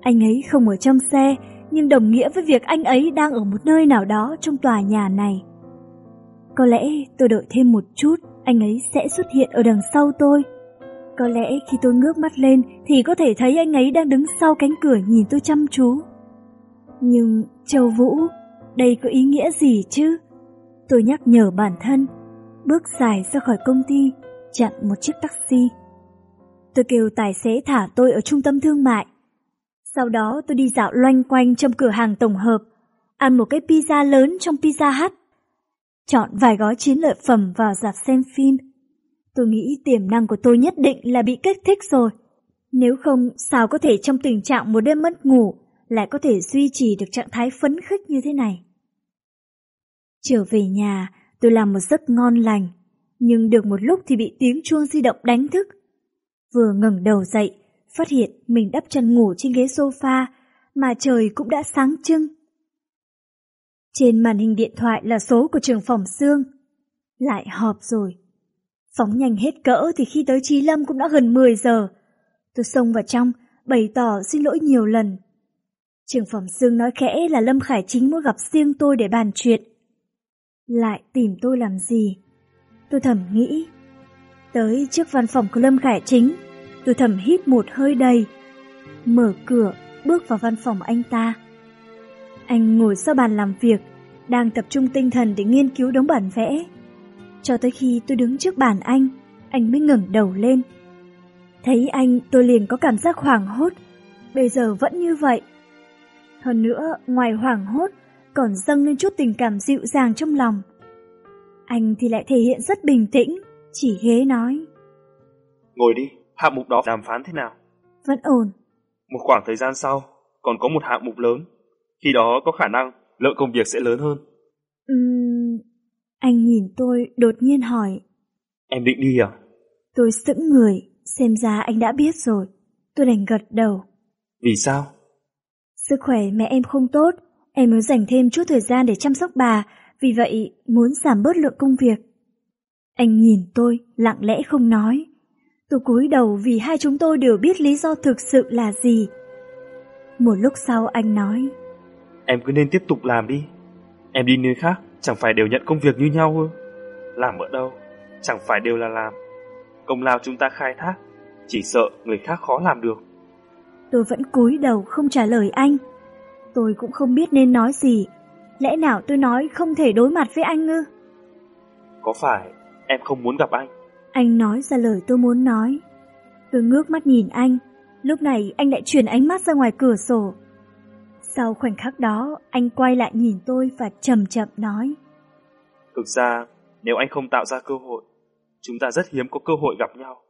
Anh ấy không ở trong xe, nhưng đồng nghĩa với việc anh ấy đang ở một nơi nào đó trong tòa nhà này. Có lẽ tôi đợi thêm một chút, anh ấy sẽ xuất hiện ở đằng sau tôi. Có lẽ khi tôi ngước mắt lên thì có thể thấy anh ấy đang đứng sau cánh cửa nhìn tôi chăm chú. Nhưng Châu Vũ, đây có ý nghĩa gì chứ? Tôi nhắc nhở bản thân, bước dài ra khỏi công ty, chặn một chiếc taxi. Tôi kêu tài xế thả tôi ở trung tâm thương mại. Sau đó tôi đi dạo loanh quanh trong cửa hàng tổng hợp, ăn một cái pizza lớn trong Pizza Hut. Chọn vài gói chiến lợi phẩm vào dạp xem phim. Tôi nghĩ tiềm năng của tôi nhất định là bị kích thích rồi. Nếu không, sao có thể trong tình trạng một đêm mất ngủ lại có thể duy trì được trạng thái phấn khích như thế này? Trở về nhà, tôi làm một giấc ngon lành, nhưng được một lúc thì bị tiếng chuông di động đánh thức. Vừa ngẩng đầu dậy, phát hiện mình đắp chân ngủ trên ghế sofa, mà trời cũng đã sáng trưng. Trên màn hình điện thoại là số của trường phòng xương. Lại họp rồi. Phóng nhanh hết cỡ thì khi tới Trí Lâm cũng đã gần 10 giờ. Tôi xông vào trong, bày tỏ xin lỗi nhiều lần. Trường phòng xương nói khẽ là Lâm Khải Chính muốn gặp riêng tôi để bàn chuyện. Lại tìm tôi làm gì? Tôi thầm nghĩ. Tới trước văn phòng của Lâm Khải Chính, tôi thầm hít một hơi đầy. Mở cửa, bước vào văn phòng anh ta. Anh ngồi sau bàn làm việc, đang tập trung tinh thần để nghiên cứu đống bản vẽ. Cho tới khi tôi đứng trước bàn anh, anh mới ngẩng đầu lên. Thấy anh tôi liền có cảm giác hoảng hốt, bây giờ vẫn như vậy. Hơn nữa, ngoài hoảng hốt, còn dâng lên chút tình cảm dịu dàng trong lòng. Anh thì lại thể hiện rất bình tĩnh, chỉ ghế nói.
Ngồi đi, hạng mục đó đàm phán thế nào?
Vẫn ổn.
Một khoảng thời gian sau, còn có một hạng mục lớn. Khi đó có khả năng lượng công việc sẽ lớn hơn.
Uhm, anh nhìn tôi đột nhiên hỏi.
Em định đi à?
Tôi sững người, xem ra anh đã biết rồi. Tôi đành gật đầu.
Vì sao?
Sức khỏe mẹ em không tốt, em muốn dành thêm chút thời gian để chăm sóc bà, vì vậy muốn giảm bớt lượng công việc. Anh nhìn tôi, lặng lẽ không nói. Tôi cúi đầu vì hai chúng tôi đều biết lý do thực sự là gì. Một lúc sau anh nói.
Em cứ nên tiếp tục làm đi. Em đi nơi khác, chẳng phải đều nhận công việc như nhau ư? Làm ở đâu, chẳng phải đều là làm. Công lao chúng ta khai thác, chỉ sợ người khác khó làm được.
Tôi vẫn cúi đầu không trả lời anh. Tôi cũng không biết nên nói gì. Lẽ nào tôi nói không thể đối mặt với anh ư?
Có phải em không muốn gặp anh?
Anh nói ra lời tôi muốn nói. Tôi ngước mắt nhìn anh. Lúc này anh lại chuyển ánh mắt ra ngoài cửa sổ. Sau khoảnh khắc đó, anh quay lại nhìn tôi và chậm chậm nói.
Thực ra, nếu anh không tạo ra cơ hội, chúng ta rất hiếm có cơ hội gặp nhau.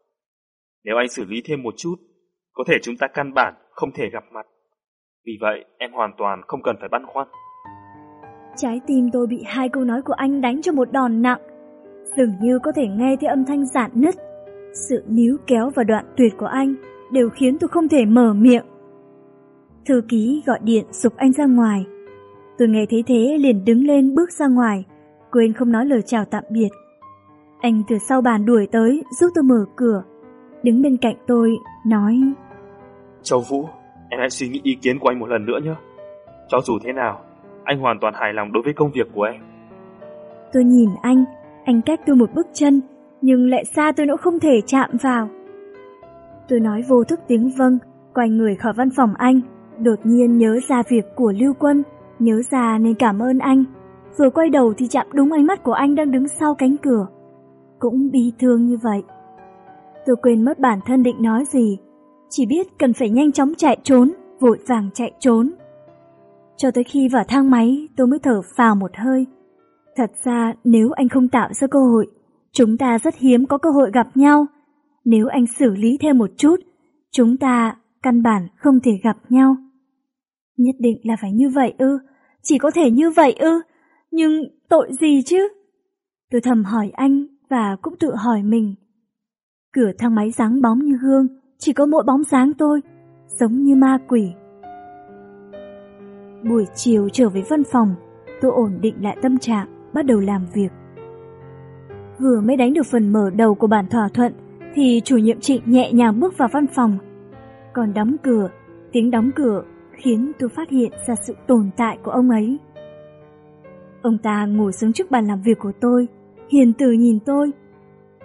Nếu anh xử lý thêm một chút, có thể chúng ta căn bản không thể gặp mặt. Vì vậy, em hoàn toàn không cần phải băn khoăn.
Trái tim tôi bị hai câu nói của anh đánh cho một đòn nặng. Dường như có thể nghe thấy âm thanh giản nứt. Sự níu kéo và đoạn tuyệt của anh đều khiến tôi không thể mở miệng. Thư ký gọi điện dục anh ra ngoài. Tôi nghe thấy thế liền đứng lên bước ra ngoài, quên không nói lời chào tạm biệt. Anh từ sau bàn đuổi tới giúp tôi mở cửa, đứng bên cạnh tôi, nói
Châu Vũ, em hãy suy nghĩ ý kiến của anh một lần nữa nhé. Cho dù thế nào, anh hoàn toàn hài lòng đối với công việc của em.
Tôi nhìn anh, anh cách tôi một bước chân, nhưng lại xa tôi nữa không thể chạm vào. Tôi nói vô thức tiếng vâng, quay người khỏi văn phòng anh, đột nhiên nhớ ra việc của Lưu Quân, nhớ ra nên cảm ơn anh. Vừa quay đầu thì chạm đúng ánh mắt của anh đang đứng sau cánh cửa. Cũng bi thương như vậy. Tôi quên mất bản thân định nói gì, chỉ biết cần phải nhanh chóng chạy trốn, vội vàng chạy trốn. Cho tới khi vào thang máy tôi mới thở phào một hơi. Thật ra nếu anh không tạo ra cơ hội, chúng ta rất hiếm có cơ hội gặp nhau. Nếu anh xử lý thêm một chút, chúng ta căn bản không thể gặp nhau. Nhất định là phải như vậy ư, chỉ có thể như vậy ư, nhưng tội gì chứ? Tôi thầm hỏi anh và cũng tự hỏi mình. Cửa thang máy sáng bóng như gương, chỉ có mỗi bóng dáng tôi, giống như ma quỷ. Buổi chiều trở về văn phòng, tôi ổn định lại tâm trạng, bắt đầu làm việc. Vừa mới đánh được phần mở đầu của bản thỏa thuận, thì chủ nhiệm trịnh nhẹ nhàng bước vào văn phòng. Còn đóng cửa, tiếng đóng cửa khiến tôi phát hiện ra sự tồn tại của ông ấy. Ông ta ngồi xuống trước bàn làm việc của tôi, hiền từ nhìn tôi.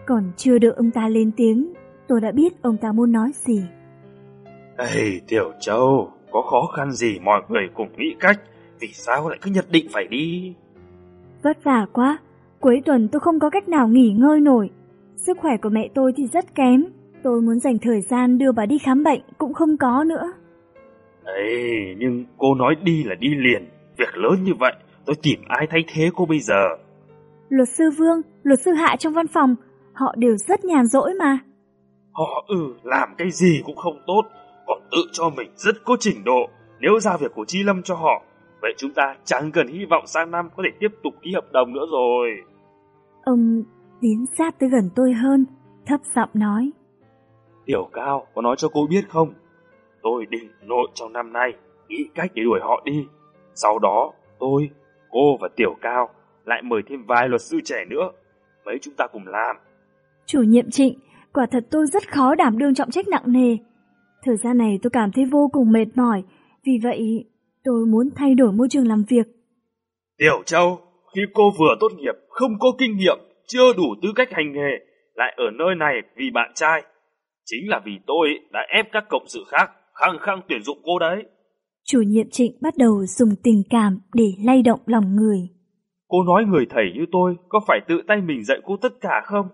Còn chưa đợi ông ta lên tiếng, tôi đã biết ông ta muốn nói gì.
Ê, Tiểu Châu, có khó khăn gì mọi người cùng nghĩ cách, vì sao lại cứ nhất định phải đi?
Vất vả quá, cuối tuần tôi không có cách nào nghỉ ngơi nổi. Sức khỏe của mẹ tôi thì rất kém, tôi muốn dành thời gian đưa bà đi khám bệnh cũng không có nữa.
Ê, nhưng cô nói đi là đi liền, việc lớn như vậy, tôi tìm ai thay thế cô bây giờ?
Luật sư Vương, luật sư Hạ trong văn phòng, họ đều rất nhàn rỗi mà.
Họ ừ, làm cái gì cũng không tốt, còn tự cho mình rất có trình độ. Nếu giao việc của Chi Lâm cho họ, vậy chúng ta chẳng cần hy vọng sang năm có thể tiếp tục ký hợp đồng nữa rồi.
Ông tiến sát tới gần tôi hơn, thấp giọng nói.
Tiểu Cao có nói cho cô biết không? Tôi định nội trong năm nay nghĩ cách để đuổi họ đi. Sau đó tôi, cô và Tiểu Cao lại mời thêm vài luật sư trẻ nữa. Mấy chúng ta cùng làm.
Chủ nhiệm trịnh, quả thật tôi rất khó đảm đương trọng trách nặng nề. Thời gian này tôi cảm thấy vô cùng mệt mỏi, vì vậy tôi muốn thay đổi môi trường làm việc.
Tiểu Châu, khi cô vừa tốt nghiệp, không có kinh nghiệm, chưa đủ tư cách hành nghề, lại ở nơi này vì bạn trai. Chính là vì tôi đã ép các cộng sự khác khăng khăng tuyển dụng cô đấy.
Chủ nhiệm trịnh bắt đầu dùng tình cảm để lay động lòng người.
Cô nói người thầy như tôi có phải tự tay mình dạy cô tất cả không?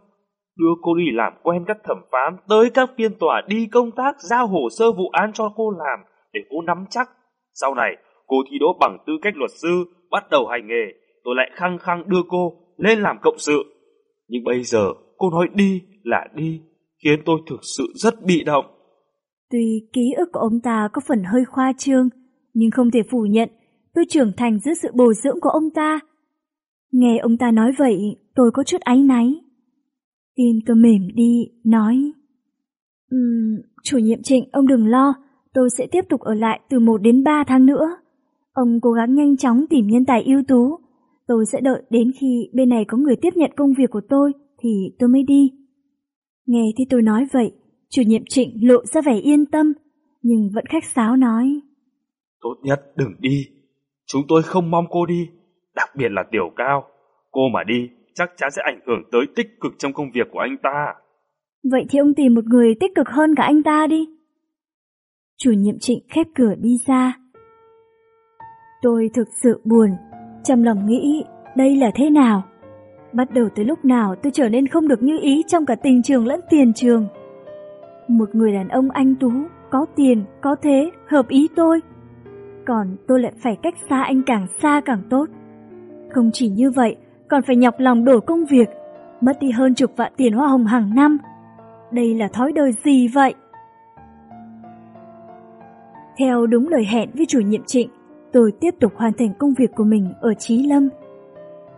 Đưa cô đi làm quen các thẩm phán, tới các phiên tòa đi công tác, giao hồ sơ vụ án cho cô làm để cô nắm chắc. Sau này, cô thi đỗ bằng tư cách luật sư, bắt đầu hành nghề, tôi lại khăng khăng đưa cô lên làm cộng sự. Nhưng bây giờ, cô nói đi là đi, khiến tôi thực sự rất bị động.
Tuy ký ức của ông ta có phần hơi khoa trương, nhưng không thể phủ nhận tôi trưởng thành dưới sự bồi dưỡng của ông ta. Nghe ông ta nói vậy, tôi có chút áy náy. Tim tôi mềm đi, nói um, Chủ nhiệm Trịnh, ông đừng lo, tôi sẽ tiếp tục ở lại từ 1 đến 3 tháng nữa. Ông cố gắng nhanh chóng tìm nhân tài ưu tú. Tôi sẽ đợi đến khi bên này có người tiếp nhận công việc của tôi thì tôi mới đi. Nghe thì tôi nói vậy, chủ nhiệm Trịnh lộ ra vẻ yên tâm, nhưng vẫn khách sáo nói.
Tốt nhất đừng đi, chúng tôi không mong cô đi, đặc biệt là tiểu cao. Cô mà đi chắc chắn sẽ ảnh hưởng tới tích cực trong công việc của anh ta.
Vậy thì ông tìm một người tích cực hơn cả anh ta đi. Chủ nhiệm trịnh khép cửa đi ra. Tôi thực sự buồn, trong lòng nghĩ đây là thế nào. Bắt đầu từ lúc nào tôi trở nên không được như ý trong cả tình trường lẫn tiền trường. Một người đàn ông anh tú, có tiền, có thế, hợp ý tôi. Còn tôi lại phải cách xa anh càng xa càng tốt. Không chỉ như vậy, còn phải nhọc lòng đổi công việc, mất đi hơn chục vạn tiền hoa hồng hàng năm. Đây là thói đời gì vậy? Theo đúng lời hẹn với chủ nhiệm trịnh, tôi tiếp tục hoàn thành công việc của mình ở Trí Lâm.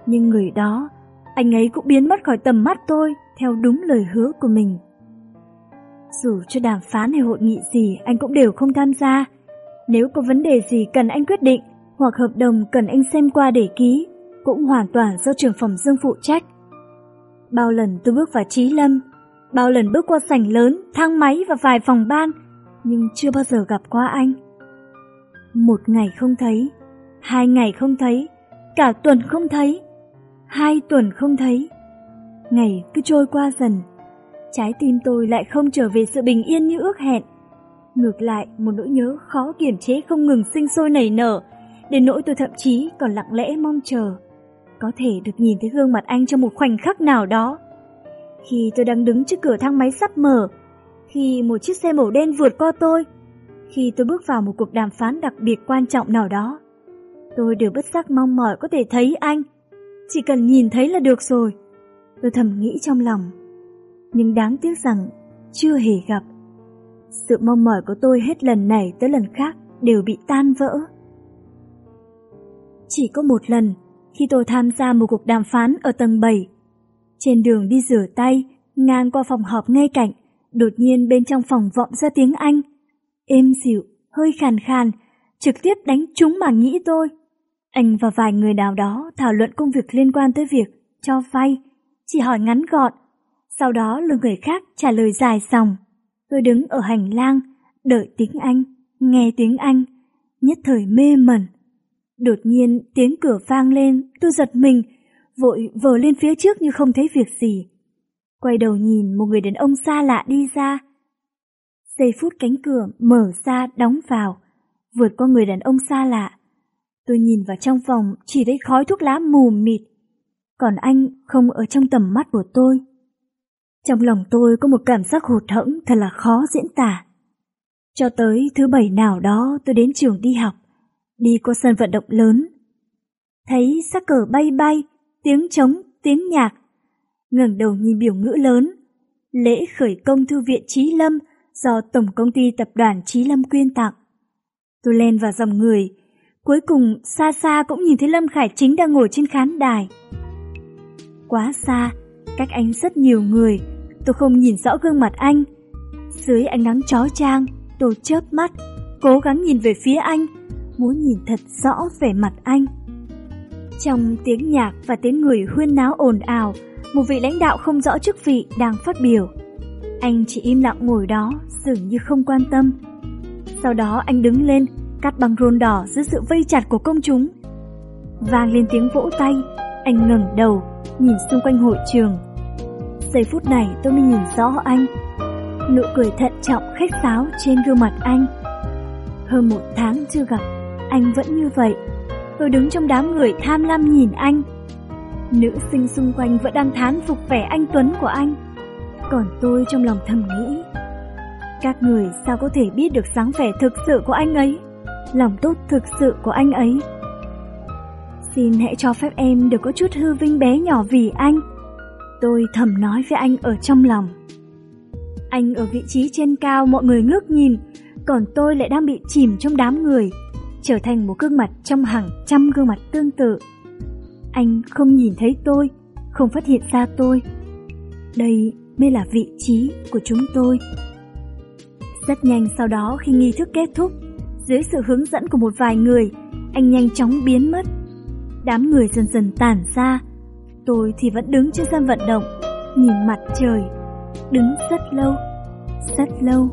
Nhưng người đó, anh ấy cũng biến mất khỏi tầm mắt tôi theo đúng lời hứa của mình. Dù cho đàm phán hay hội nghị gì anh cũng đều không tham gia. Nếu có vấn đề gì cần anh quyết định hoặc hợp đồng cần anh xem qua để ký, cũng hoàn toàn do trưởng phòng Dương phụ trách. Bao lần tôi bước vào Trí Lâm, bao lần bước qua sảnh lớn, thang máy và vài phòng ban, nhưng chưa bao giờ gặp qua anh. Một ngày không thấy, hai ngày không thấy, cả tuần không thấy, hai tuần không thấy. Ngày cứ trôi qua dần, trái tim tôi lại không trở về sự bình yên như ước hẹn. Ngược lại, một nỗi nhớ khó kiềm chế không ngừng sinh sôi nảy nở, đến nỗi tôi thậm chí còn lặng lẽ mong chờ. Có thể được nhìn thấy gương mặt anh trong một khoảnh khắc nào đó. Khi tôi đang đứng trước cửa thang máy sắp mở, khi một chiếc xe màu đen vượt qua tôi, khi tôi bước vào một cuộc đàm phán đặc biệt quan trọng nào đó, tôi đều bất giác mong mỏi có thể thấy anh. Chỉ cần nhìn thấy là được rồi. Tôi thầm nghĩ trong lòng. Nhưng đáng tiếc rằng chưa hề gặp. Sự mong mỏi của tôi hết lần này tới lần khác đều bị tan vỡ. Chỉ có một lần, khi tôi tham gia một cuộc đàm phán ở tầng 7. Trên đường đi rửa tay, ngang qua phòng họp ngay cạnh, đột nhiên bên trong phòng vọng ra tiếng Anh. Êm dịu, hơi khàn khàn, trực tiếp đánh trúng màng nhĩ tôi. Anh và vài người nào đó thảo luận công việc liên quan tới việc cho vay, chỉ hỏi ngắn gọn. Sau đó lừa người khác trả lời dài dòng. Tôi đứng ở hành lang, đợi tiếng Anh, nghe tiếng Anh, nhất thời mê mẩn. Đột nhiên tiếng cửa vang lên, tôi giật mình, vội vờ lên phía trước như không thấy việc gì. Quay đầu nhìn một người đàn ông xa lạ đi ra. Giây phút cánh cửa mở ra đóng vào, vượt qua người đàn ông xa lạ. Tôi nhìn vào trong phòng chỉ thấy khói thuốc lá mù mịt, còn anh không ở trong tầm mắt của tôi. Trong lòng tôi có một cảm giác hụt hẫng thật là khó diễn tả. Cho tới thứ bảy nào đó tôi đến trường đi học, đi qua sân vận động lớn. Thấy sắc cờ bay bay, tiếng trống, tiếng nhạc. ngẩng đầu nhìn biểu ngữ lớn. Lễ khởi công thư viện Trí Lâm do Tổng Công ty Tập đoàn Trí Lâm quyên tặng. Tôi len vào dòng người, cuối cùng xa xa cũng nhìn thấy Lâm Khải Chính đang ngồi trên khán đài. Quá xa, cách anh rất nhiều người, tôi không nhìn rõ gương mặt anh. Dưới ánh nắng chói chang, tôi chớp mắt, cố gắng nhìn về phía anh, muốn nhìn thật rõ vẻ mặt anh. Trong tiếng nhạc và tiếng người huyên náo ồn ào, một vị lãnh đạo không rõ chức vị đang phát biểu. Anh chỉ im lặng ngồi đó, dường như không quan tâm. Sau đó anh đứng lên, cắt băng rôn đỏ dưới sự vây chặt của công chúng. Vang lên tiếng vỗ tay, anh ngẩng đầu, nhìn xung quanh hội trường. Giây phút này tôi mới nhìn rõ anh. Nụ cười thận trọng khách sáo trên gương mặt anh. Hơn một tháng chưa gặp, anh vẫn như vậy. Tôi đứng trong đám người tham lam nhìn anh. Nữ sinh xung quanh vẫn đang thán phục vẻ anh Tuấn của anh. Còn tôi trong lòng thầm nghĩ, các người sao có thể biết được dáng vẻ thực sự của anh ấy, lòng tốt thực sự của anh ấy. Xin hãy cho phép em được có chút hư vinh bé nhỏ vì anh. Tôi thầm nói với anh ở trong lòng. Anh ở vị trí trên cao mọi người ngước nhìn, còn tôi lại đang bị chìm trong đám người, trở thành một gương mặt trong hàng trăm gương mặt tương tự. Anh không nhìn thấy tôi, không phát hiện ra tôi. Đây mới là vị trí của chúng tôi. Rất nhanh sau đó khi nghi thức kết thúc, dưới sự hướng dẫn của một vài người, anh nhanh chóng biến mất. Đám người dần dần tản ra, tôi thì vẫn đứng trên sân vận động, nhìn mặt trời, đứng rất lâu, rất lâu.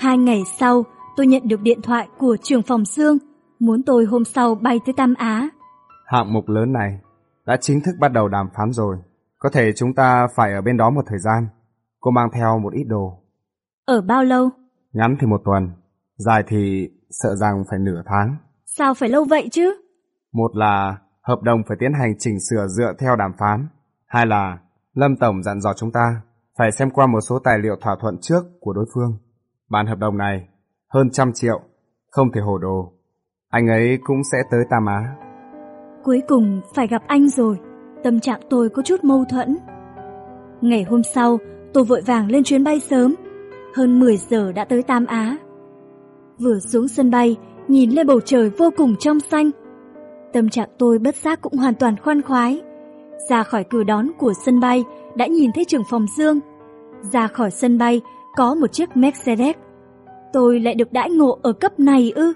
Hai ngày sau, tôi nhận được điện thoại của trưởng phòng Dương, muốn tôi hôm sau bay tới Tam Á.
Hạng mục lớn này đã chính thức bắt đầu đàm phán rồi. Có thể chúng ta phải ở bên đó một thời gian. Cô mang theo một ít đồ.
Ở bao lâu?
Ngắn thì một tuần, dài thì sợ rằng phải nửa tháng.
Sao phải lâu vậy chứ?
Một là hợp đồng phải tiến hành chỉnh sửa dựa theo đàm phán. Hai là Lâm Tổng dặn dò chúng ta phải xem qua một số tài liệu thỏa thuận trước của đối phương. Bản hợp đồng này hơn trăm triệu, không thể hồ đồ. Anh ấy cũng sẽ tới Tam Á.
Cuối cùng phải gặp anh rồi, tâm trạng tôi có chút mâu thuẫn. Ngày hôm sau, tôi vội vàng lên chuyến bay sớm, hơn 10 giờ đã tới Tam Á. Vừa xuống sân bay, nhìn lên bầu trời vô cùng trong xanh. Tâm trạng tôi bất giác cũng hoàn toàn khoan khoái. Ra khỏi cửa đón của sân bay, đã nhìn thấy trường phòng Dương. Ra khỏi sân bay, có một chiếc Mercedes. Tôi lại được đãi ngộ ở cấp này ư?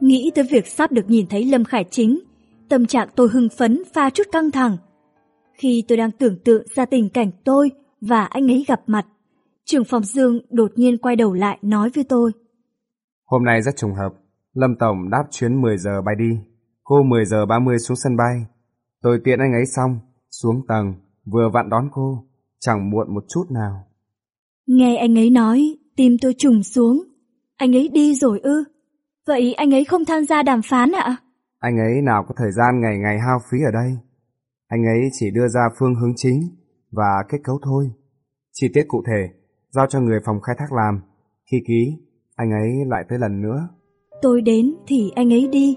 Nghĩ tới việc sắp được nhìn thấy Lâm Khải Chính, tâm trạng tôi hưng phấn pha chút căng thẳng. Khi tôi đang tưởng tượng ra tình cảnh tôi và anh ấy gặp mặt, trưởng phòng Dương đột nhiên quay đầu lại nói với tôi.
Hôm nay rất trùng hợp, Lâm Tổng đáp chuyến 10 giờ bay đi, cô 10 giờ 30 xuống sân bay. Tôi tiện anh ấy xong, xuống tầng, vừa vặn đón cô, chẳng muộn một chút nào.
Nghe anh ấy nói, tim tôi trùng xuống. Anh ấy đi rồi ư? Vậy anh ấy không tham gia đàm phán ạ?
Anh ấy nào có thời gian ngày ngày hao phí ở đây. Anh ấy chỉ đưa ra phương hướng chính và kết cấu thôi. Chi tiết cụ thể, giao cho người phòng khai thác làm. Khi ký, anh ấy lại tới lần nữa.
Tôi đến thì anh ấy đi.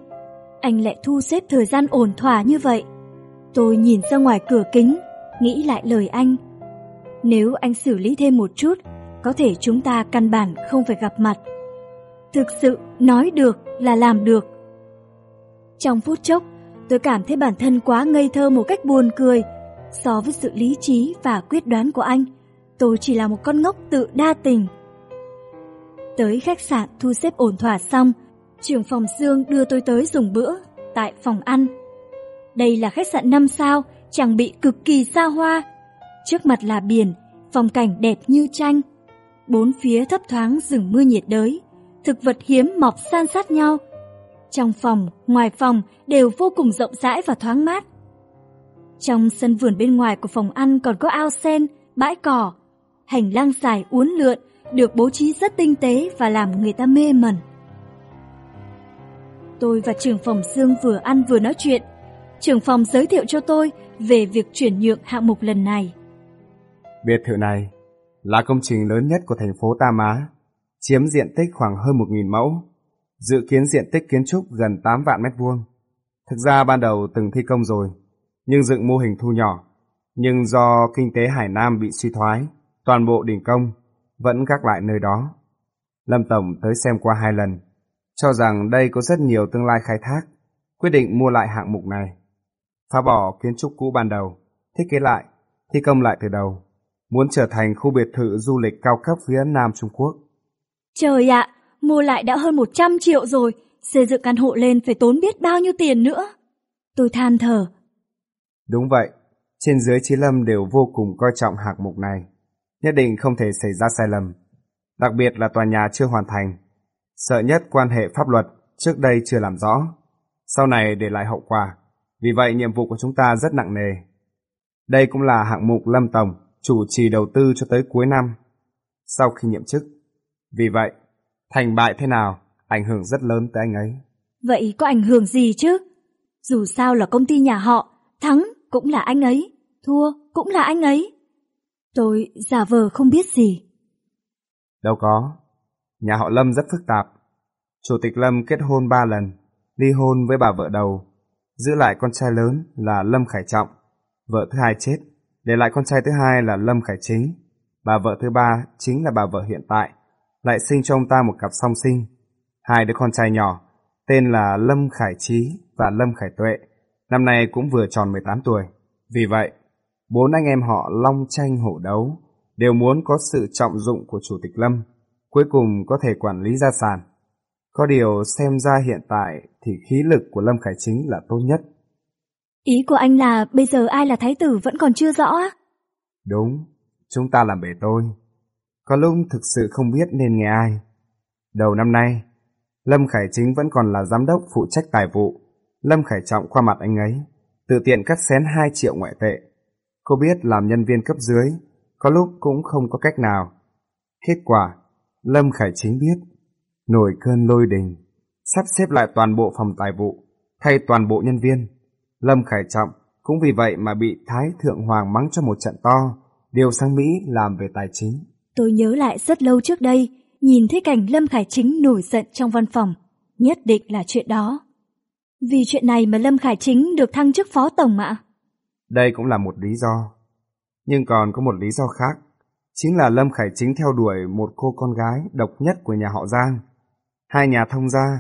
Anh lại thu xếp thời gian ổn thỏa như vậy. Tôi nhìn ra ngoài cửa kính, nghĩ lại lời anh. Nếu anh xử lý thêm một chút, có thể chúng ta căn bản không phải gặp mặt. Thực sự nói được là làm được. Trong phút chốc, tôi cảm thấy bản thân quá ngây thơ một cách buồn cười. So với sự lý trí và quyết đoán của anh, tôi chỉ là một con ngốc tự đa tình. Tới khách sạn thu xếp ổn thỏa xong, trưởng phòng Dương đưa tôi tới dùng bữa tại phòng ăn. Đây là khách sạn 5 sao, trang bị cực kỳ xa hoa. Trước mặt là biển, phong cảnh đẹp như tranh. Bốn phía thấp thoáng rừng mưa nhiệt đới, thực vật hiếm mọc san sát nhau. Trong phòng, ngoài phòng đều vô cùng rộng rãi và thoáng mát. Trong sân vườn bên ngoài của phòng ăn còn có ao sen, bãi cỏ, hành lang dài uốn lượn, được bố trí rất tinh tế và làm người ta mê mẩn. Tôi và trưởng phòng Dương vừa ăn vừa nói chuyện. Trưởng phòng giới thiệu cho tôi về việc chuyển nhượng hạng mục lần này.
Biệt thự này là công trình lớn nhất của thành phố Tam Á, chiếm diện tích khoảng hơn 1.000 mẫu, dự kiến diện tích kiến trúc gần 8 vạn mét vuông. Thực ra ban đầu từng thi công rồi, nhưng dựng mô hình thu nhỏ, nhưng do kinh tế Hải Nam bị suy thoái, toàn bộ đình công vẫn gác lại nơi đó. Lâm Tổng tới xem qua hai lần, cho rằng đây có rất nhiều tương lai khai thác, quyết định mua lại hạng mục này. Phá bỏ kiến trúc cũ ban đầu, thiết kế lại, thi công lại từ đầu, muốn trở thành khu biệt thự du lịch cao cấp phía Nam Trung Quốc.
Trời ạ, mua lại đã hơn 100 triệu rồi, xây dựng căn hộ lên phải tốn biết bao nhiêu tiền nữa. Tôi than thở.
Đúng vậy, trên dưới Chí Lâm đều vô cùng coi trọng hạng mục này, nhất định không thể xảy ra sai lầm. Đặc biệt là tòa nhà chưa hoàn thành, sợ nhất quan hệ pháp luật trước đây chưa làm rõ, sau này để lại hậu quả. Vì vậy nhiệm vụ của chúng ta rất nặng nề. Đây cũng là hạng mục Lâm Tổng chủ trì đầu tư cho tới cuối năm, sau khi nhậm chức. Vì vậy, thành bại thế nào ảnh hưởng rất lớn tới anh ấy.
Vậy có ảnh hưởng gì chứ? Dù sao là công ty nhà họ, thắng cũng là anh ấy, thua cũng là anh ấy. Tôi giả vờ không biết gì.
Đâu có, nhà họ Lâm rất phức tạp. Chủ tịch Lâm kết hôn ba lần, ly hôn với bà vợ đầu, giữ lại con trai lớn là Lâm Khải Trọng, vợ thứ hai chết, để lại con trai thứ hai là Lâm Khải Chính, bà vợ thứ ba chính là bà vợ hiện tại, lại sinh cho ông ta một cặp song sinh, hai đứa con trai nhỏ, tên là Lâm Khải Trí và Lâm Khải Tuệ, năm nay cũng vừa tròn 18 tuổi. Vì vậy, bốn anh em họ long tranh hổ đấu, đều muốn có sự trọng dụng của Chủ tịch Lâm, cuối cùng có thể quản lý gia sản. Có điều xem ra hiện tại thì khí lực của Lâm Khải Chính là tốt nhất.
Ý của anh là bây giờ ai là thái tử vẫn còn chưa rõ á?
Đúng, chúng ta làm bể tôi. Có lúc thực sự không biết nên nghe ai. Đầu năm nay, Lâm Khải Chính vẫn còn là giám đốc phụ trách tài vụ. Lâm Khải Trọng qua mặt anh ấy, tự tiện cắt xén 2 triệu ngoại tệ. Cô biết làm nhân viên cấp dưới, có lúc cũng không có cách nào. Kết quả, Lâm Khải Chính biết, nổi cơn lôi đình, sắp xếp lại toàn bộ phòng tài vụ, thay toàn bộ nhân viên. Lâm Khải Trọng cũng vì vậy mà bị Thái Thượng Hoàng mắng cho một trận to, điều sang Mỹ làm về tài chính.
Tôi nhớ lại rất lâu trước đây, nhìn thấy cảnh Lâm Khải Chính nổi giận trong văn phòng. Nhất định là chuyện đó. Vì chuyện này mà Lâm Khải Chính được thăng chức phó tổng ạ.
Đây cũng là một lý do. Nhưng còn có một lý do khác. Chính là Lâm Khải Chính theo đuổi một cô con gái độc nhất của nhà họ Giang. Hai nhà thông gia,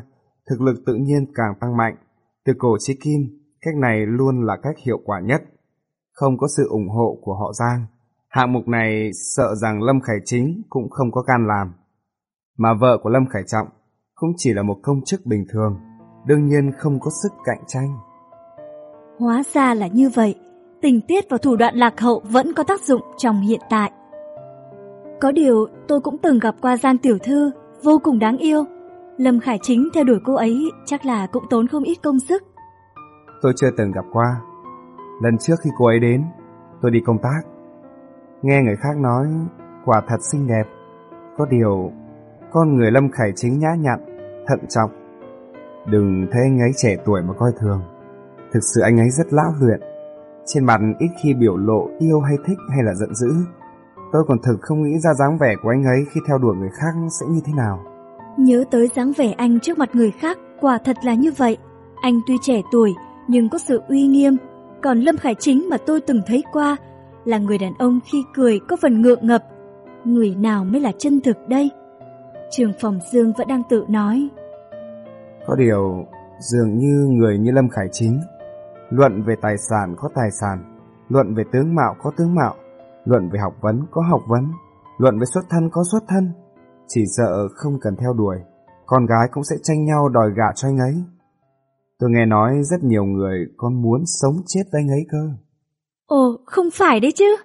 thực lực tự nhiên càng tăng mạnh. Từ cổ chí kim, cách này luôn là cách hiệu quả nhất. Không có sự ủng hộ của họ Giang. Hạng mục này sợ rằng Lâm Khải Chính cũng không có can làm. Mà vợ của Lâm Khải Trọng cũng chỉ là một công chức bình thường, đương nhiên không có sức cạnh tranh.
Hóa ra là như vậy, tình tiết và thủ đoạn lạc hậu vẫn có tác dụng trong hiện tại. Có điều tôi cũng từng gặp qua Giang Tiểu Thư, vô cùng đáng yêu. Lâm Khải Chính theo đuổi cô ấy chắc là cũng tốn không ít công sức.
Tôi chưa từng gặp qua. Lần trước khi cô ấy đến, tôi đi công tác. Nghe người khác nói, quả thật xinh đẹp. Có điều, con người Lâm Khải Chính nhã nhặn, thận trọng. Đừng thấy anh ấy trẻ tuổi mà coi thường. Thực sự anh ấy rất lão luyện. Trên mặt ít khi biểu lộ yêu hay thích hay là giận dữ. Tôi còn thực không nghĩ ra dáng vẻ của anh ấy khi theo đuổi người khác sẽ như thế nào.
Nhớ tới dáng vẻ anh trước mặt người khác, quả thật là như vậy. Anh tuy trẻ tuổi, nhưng có sự uy nghiêm. Còn Lâm Khải Chính mà tôi từng thấy qua là người đàn ông khi cười có phần ngượng ngập. Người nào mới là chân thực đây? Trường phòng Dương vẫn đang tự nói.
Có điều, dường như người như Lâm Khải Chính, luận về tài sản có tài sản, luận về tướng mạo có tướng mạo, luận về học vấn có học vấn, luận về xuất thân có xuất thân. Chỉ sợ không cần theo đuổi, con gái cũng sẽ tranh nhau đòi gả cho anh ấy. Tôi nghe nói rất nhiều người còn muốn sống chết anh ấy cơ.
Ồ, không phải đấy chứ.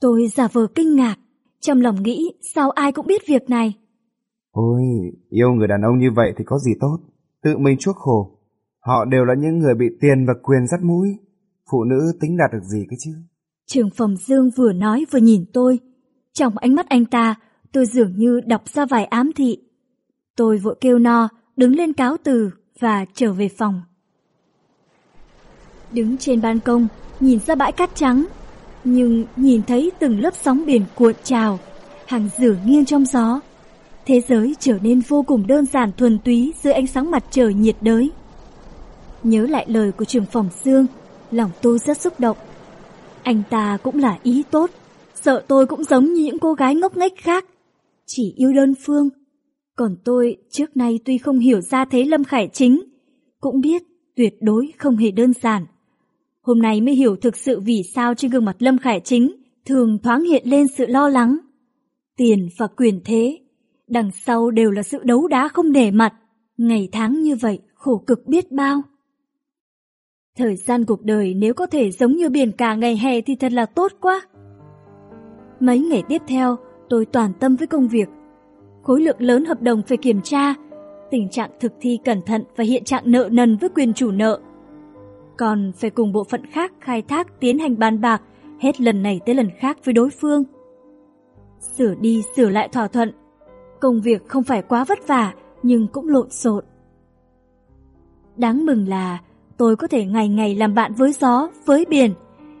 Tôi giả vờ kinh ngạc, trong lòng nghĩ sao ai cũng biết việc này.
Ôi, yêu người đàn ông như vậy thì có gì tốt, tự mình chuốc khổ. Họ đều là những người bị tiền và quyền dắt mũi. Phụ nữ tính đạt được gì cái chứ?
Trường phòng Dương vừa nói vừa nhìn tôi. Trong ánh mắt anh ta, tôi dường như đọc ra vài ám thị. Tôi vội kêu no, đứng lên cáo từ và trở về phòng. Đứng trên ban công, nhìn ra bãi cát trắng, nhưng nhìn thấy từng lớp sóng biển cuộn trào, hàng rửa nghiêng trong gió. Thế giới trở nên vô cùng đơn giản thuần túy dưới ánh sáng mặt trời nhiệt đới. Nhớ lại lời của trường phòng Dương, lòng tôi rất xúc động. Anh ta cũng là ý tốt, sợ tôi cũng giống như những cô gái ngốc nghếch khác, chỉ yêu đơn phương. Còn tôi trước nay tuy không hiểu ra thế Lâm Khải Chính, cũng biết tuyệt đối không hề đơn giản. Hôm nay mới hiểu thực sự vì sao trên gương mặt Lâm Khải Chính thường thoáng hiện lên sự lo lắng. Tiền và quyền thế, đằng sau đều là sự đấu đá không để mặt. Ngày tháng như vậy khổ cực biết bao. Thời gian cuộc đời nếu có thể giống như biển cả ngày hè thì thật là tốt quá. Mấy ngày tiếp theo, tôi toàn tâm với công việc. Khối lượng lớn hợp đồng phải kiểm tra, tình trạng thực thi cẩn thận và hiện trạng nợ nần với quyền chủ nợ. Còn phải cùng bộ phận khác khai thác tiến hành bàn bạc hết lần này tới lần khác với đối phương. Sửa đi sửa lại thỏa thuận. Công việc không phải quá vất vả nhưng cũng lộn xộn. Đáng mừng là tôi có thể ngày ngày làm bạn với gió, với biển,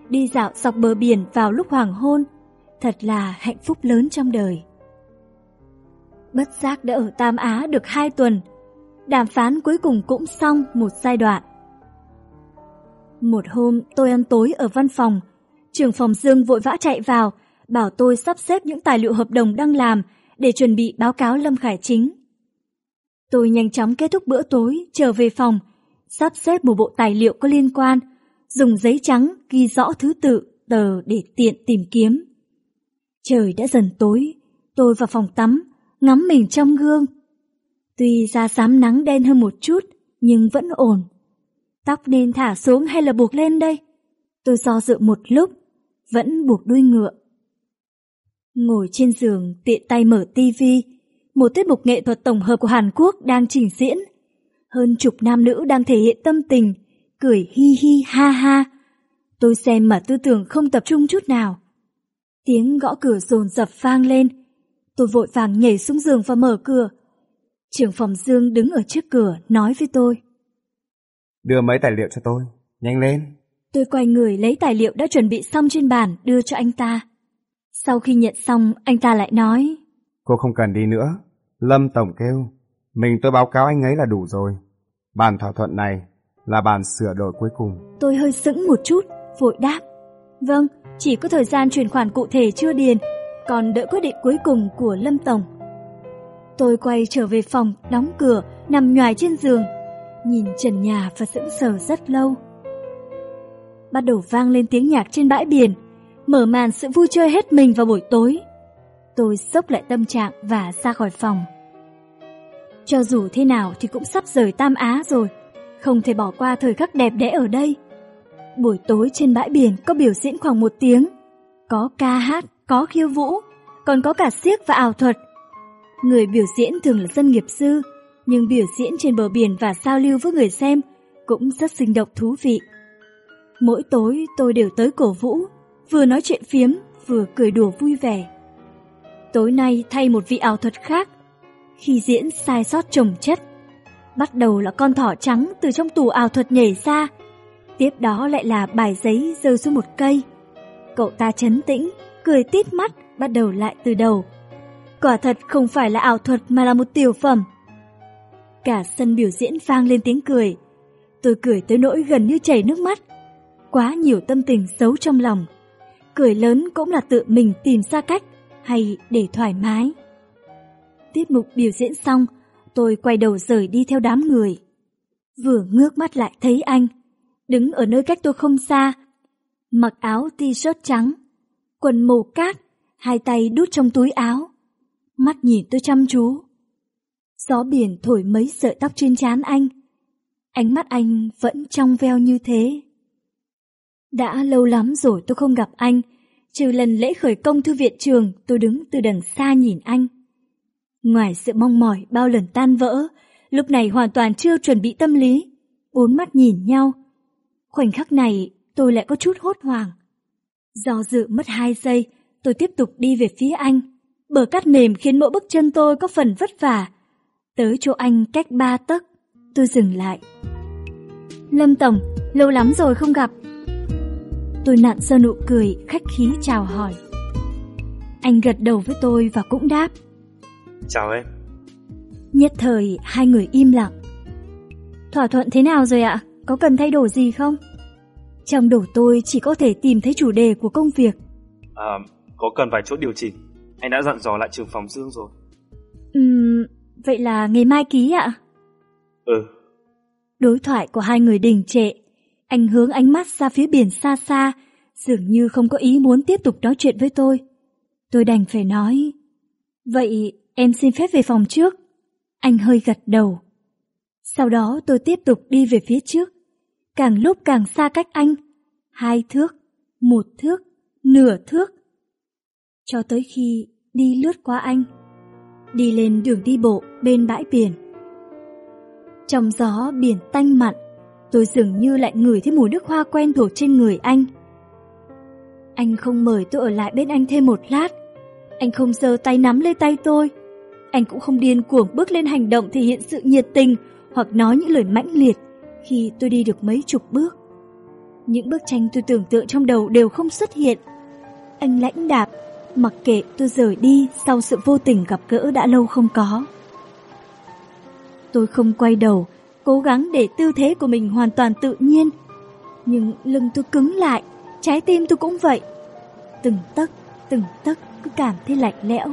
đi dạo dọc bờ biển vào lúc hoàng hôn. Thật là hạnh phúc lớn trong đời. Bất giác đã ở Tam Á được hai tuần. Đàm phán cuối cùng cũng xong một giai đoạn. Một hôm tôi ăn tối ở văn phòng, trưởng phòng Dương vội vã chạy vào, bảo tôi sắp xếp những tài liệu hợp đồng đang làm để chuẩn bị báo cáo Lâm Khải Chính. Tôi nhanh chóng kết thúc bữa tối, trở về phòng, sắp xếp một bộ tài liệu có liên quan, dùng giấy trắng ghi rõ thứ tự, tờ để tiện tìm kiếm. Trời đã dần tối, tôi vào phòng tắm, ngắm mình trong gương. Tuy da xám nắng đen hơn một chút, nhưng vẫn ổn. Tóc nên thả xuống hay là buộc lên đây? Tôi do dự một lúc, vẫn buộc đuôi ngựa. Ngồi trên giường tiện tay mở tivi, một tiết mục nghệ thuật tổng hợp của Hàn Quốc đang trình diễn. Hơn chục nam nữ đang thể hiện tâm tình, cười hi hi ha ha. Tôi xem mà tư tưởng không tập trung chút nào. Tiếng gõ cửa rồn rập vang lên. Tôi vội vàng nhảy xuống giường và mở cửa. Trưởng phòng Dương đứng ở trước cửa nói với tôi.
Đưa mấy tài liệu cho tôi, nhanh lên.
Tôi quay người lấy tài liệu đã chuẩn bị xong trên bàn đưa cho anh ta. Sau khi nhận xong, anh ta lại nói.
Cô không cần đi nữa. Lâm Tổng kêu, mình tôi báo cáo anh ấy là đủ rồi. Bản thỏa thuận này là bản sửa đổi cuối cùng.
Tôi hơi sững một chút, vội đáp. Vâng, chỉ có thời gian chuyển khoản cụ thể chưa điền, còn đợi quyết định cuối cùng của Lâm Tổng. Tôi quay trở về phòng, đóng cửa, nằm nhoài trên giường, nhìn trần nhà và sững sờ rất lâu. Bắt đầu vang lên tiếng nhạc trên bãi biển, mở màn sự vui chơi hết mình vào buổi tối. Tôi sốc lại tâm trạng và ra khỏi phòng. Cho dù thế nào thì cũng sắp rời Tam Á rồi, không thể bỏ qua thời khắc đẹp đẽ ở đây. Buổi tối trên bãi biển có biểu diễn khoảng một tiếng, có ca hát, có khiêu vũ, còn có cả siếc và ảo thuật. Người biểu diễn thường là dân nghiệp sư, nhưng biểu diễn trên bờ biển và giao lưu với người xem cũng rất sinh động thú vị. Mỗi tối tôi đều tới cổ vũ, vừa nói chuyện phiếm, vừa cười đùa vui vẻ. Tối nay thay một vị ảo thuật khác, khi diễn sai sót trồng chất. Bắt đầu là con thỏ trắng từ trong tủ ảo thuật nhảy ra, tiếp đó lại là bài giấy rơi xuống một cây. Cậu ta chấn tĩnh, cười tít mắt, bắt đầu lại từ đầu. Quả thật không phải là ảo thuật mà là một tiểu phẩm. Cả sân biểu diễn vang lên tiếng cười. Tôi cười tới nỗi gần như chảy nước mắt. Quá nhiều tâm tình xấu trong lòng. Cười lớn cũng là tự mình tìm ra cách hay để thoải mái. Tiết mục biểu diễn xong, tôi quay đầu rời đi theo đám người. Vừa ngước mắt lại thấy anh, đứng ở nơi cách tôi không xa, mặc áo t-shirt trắng, quần màu cát, hai tay đút trong túi áo. Mắt nhìn tôi chăm chú. Gió biển thổi mấy sợi tóc trên trán anh. Ánh mắt anh vẫn trong veo như thế. Đã lâu lắm rồi tôi không gặp anh, Trừ lần lễ khởi công thư viện trường, tôi đứng từ đằng xa nhìn anh. Ngoài sự mong mỏi bao lần tan vỡ, lúc này hoàn toàn chưa chuẩn bị tâm lý. Bốn mắt nhìn nhau. Khoảnh khắc này tôi lại có chút hốt hoảng. Do dự mất hai giây, tôi tiếp tục đi về phía anh. Bờ cát mềm khiến mỗi bước chân tôi có phần vất vả. Tới chỗ anh cách ba tấc, tôi dừng lại. Lâm Tổng, lâu lắm rồi không gặp. Tôi nặn ra nụ cười, khách khí chào hỏi. Anh gật đầu với tôi và cũng đáp.
Chào em.
Nhất thời hai người im lặng. Thỏa thuận thế nào rồi ạ? Có cần thay đổi gì không? Trong đầu tôi chỉ có thể tìm thấy chủ đề của công việc.
À, có cần vài chỗ điều chỉnh. Anh đã dặn dò lại trường phòng Dương rồi.
Ừm, vậy là ngày mai ký ạ?
Ừ.
Đối thoại của hai người đình trệ. Anh hướng ánh mắt ra phía biển xa xa, dường như không có ý muốn tiếp tục nói chuyện với tôi. Tôi đành phải nói. Vậy em xin phép về phòng trước. Anh hơi gật đầu. Sau đó tôi tiếp tục đi về phía trước. Càng lúc càng xa cách anh. Hai thước, một thước, nửa thước. Cho tới khi đi lướt qua anh. Đi lên đường đi bộ bên bãi biển. Trong gió biển tanh mặn, tôi dường như lại ngửi thấy mùi nước hoa quen thuộc trên người anh. Anh không mời tôi ở lại bên anh thêm một lát. Anh không giơ tay nắm lấy tay tôi. Anh cũng không điên cuồng bước lên hành động thể hiện sự nhiệt tình hoặc nói những lời mãnh liệt khi tôi đi được mấy chục bước. Những bức tranh tôi tưởng tượng trong đầu đều không xuất hiện. Anh lãnh đạp, mặc kệ tôi rời đi sau sự vô tình gặp gỡ đã lâu không có. Tôi không quay đầu, cố gắng để tư thế của mình hoàn toàn tự nhiên. Nhưng lưng tôi cứng lại, trái tim tôi cũng vậy. Từng tấc, từng tấc cứ cảm thấy lạnh lẽo.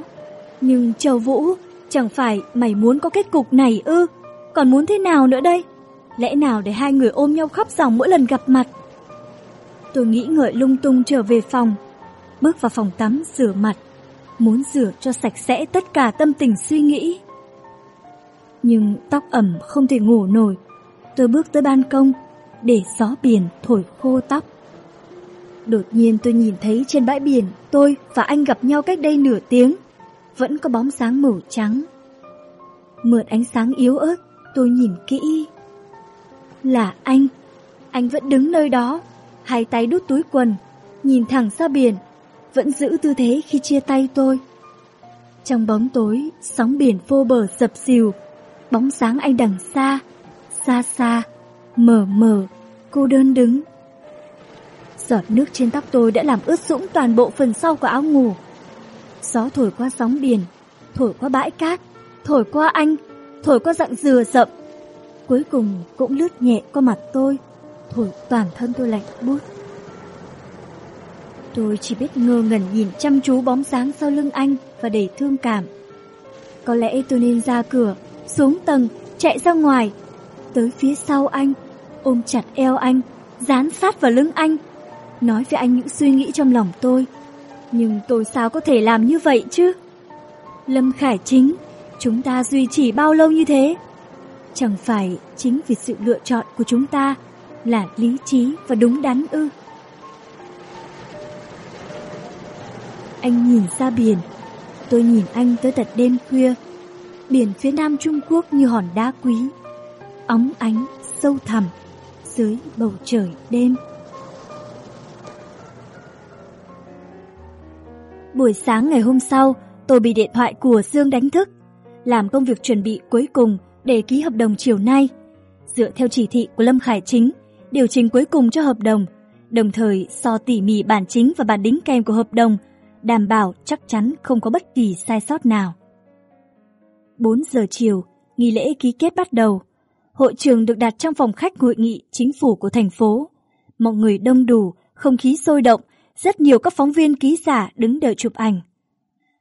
Nhưng Châu Vũ, chẳng phải mày muốn có kết cục này ư? Còn muốn thế nào nữa đây? Lẽ nào để hai người ôm nhau khóc dòng mỗi lần gặp mặt? Tôi nghĩ ngợi lung tung trở về phòng, bước vào phòng tắm rửa mặt, muốn rửa cho sạch sẽ tất cả tâm tình suy nghĩ. Nhưng tóc ẩm không thể ngủ nổi, tôi bước tới ban công để gió biển thổi khô tóc. Đột nhiên tôi nhìn thấy trên bãi biển tôi và anh gặp nhau cách đây nửa tiếng, vẫn có bóng sáng màu trắng. Mượn ánh sáng yếu ớt, tôi nhìn kỹ. Là anh, anh vẫn đứng nơi đó, hai tay đút túi quần, nhìn thẳng ra biển, vẫn giữ tư thế khi chia tay tôi. Trong bóng tối, sóng biển vô bờ sập xìu, bóng sáng anh đằng xa, xa xa, mờ mờ, cô đơn đứng. Giọt nước trên tóc tôi đã làm ướt sũng toàn bộ phần sau của áo ngủ. Gió thổi qua sóng biển, thổi qua bãi cát, thổi qua anh, thổi qua dặng dừa rậm. Cuối cùng cũng lướt nhẹ qua mặt tôi, thổi toàn thân tôi lạnh buốt. Tôi chỉ biết ngơ ngẩn nhìn chăm chú bóng dáng sau lưng anh và đầy thương cảm. Có lẽ tôi nên ra cửa, xuống tầng, chạy ra ngoài, tới phía sau anh, ôm chặt eo anh, dán sát vào lưng anh, nói với anh những suy nghĩ trong lòng tôi. Nhưng tôi sao có thể làm như vậy chứ? Lâm Khải Chính, chúng ta duy trì bao lâu như thế? Chẳng phải chính vì sự lựa chọn của chúng ta là lý trí và đúng đắn ư? Anh nhìn ra biển, tôi nhìn anh tới tận đêm khuya. Biển phía nam Trung Quốc như hòn đá quý, óng ánh, sâu thẳm dưới bầu trời đêm. Buổi sáng ngày hôm sau, tôi bị điện thoại của Dương đánh thức, làm công việc chuẩn bị cuối cùng để ký hợp đồng chiều nay. Dựa theo chỉ thị của Lâm Khải Chính, điều chỉnh cuối cùng cho hợp đồng, đồng thời so tỉ mỉ bản chính và bản đính kèm của hợp đồng, đảm bảo chắc chắn không có bất kỳ sai sót nào. 4 giờ chiều, nghi lễ ký kết bắt đầu. Hội trường được đặt trong phòng khách hội nghị chính phủ của thành phố. Mọi người đông đủ, không khí sôi động, rất nhiều các phóng viên ký giả đứng đợi chụp ảnh.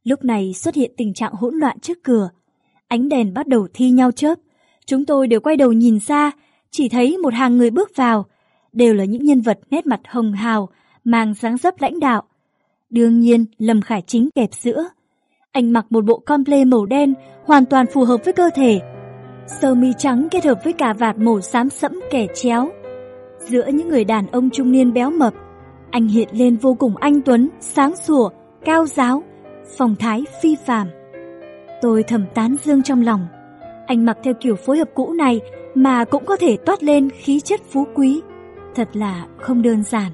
Lúc này xuất hiện tình trạng hỗn loạn trước cửa. Ánh đèn bắt đầu thi nhau chớp. Chúng tôi đều quay đầu nhìn ra, chỉ thấy một hàng người bước vào. Đều là những nhân vật nét mặt hồng hào, mang dáng dấp lãnh đạo. Đương nhiên, Lâm Khải Chính kẹp giữa. Anh mặc một bộ comple màu đen, hoàn toàn phù hợp với cơ thể. Sơ mi trắng kết hợp với cà vạt màu xám sẫm kẻ chéo. Giữa những người đàn ông trung niên béo mập, Anh hiện lên vô cùng anh tuấn, sáng sủa, cao giáo, phong thái phi phàm. Tôi thầm tán dương trong lòng. Anh mặc theo kiểu phối hợp cũ này mà cũng có thể toát lên khí chất phú quý. Thật là không đơn giản.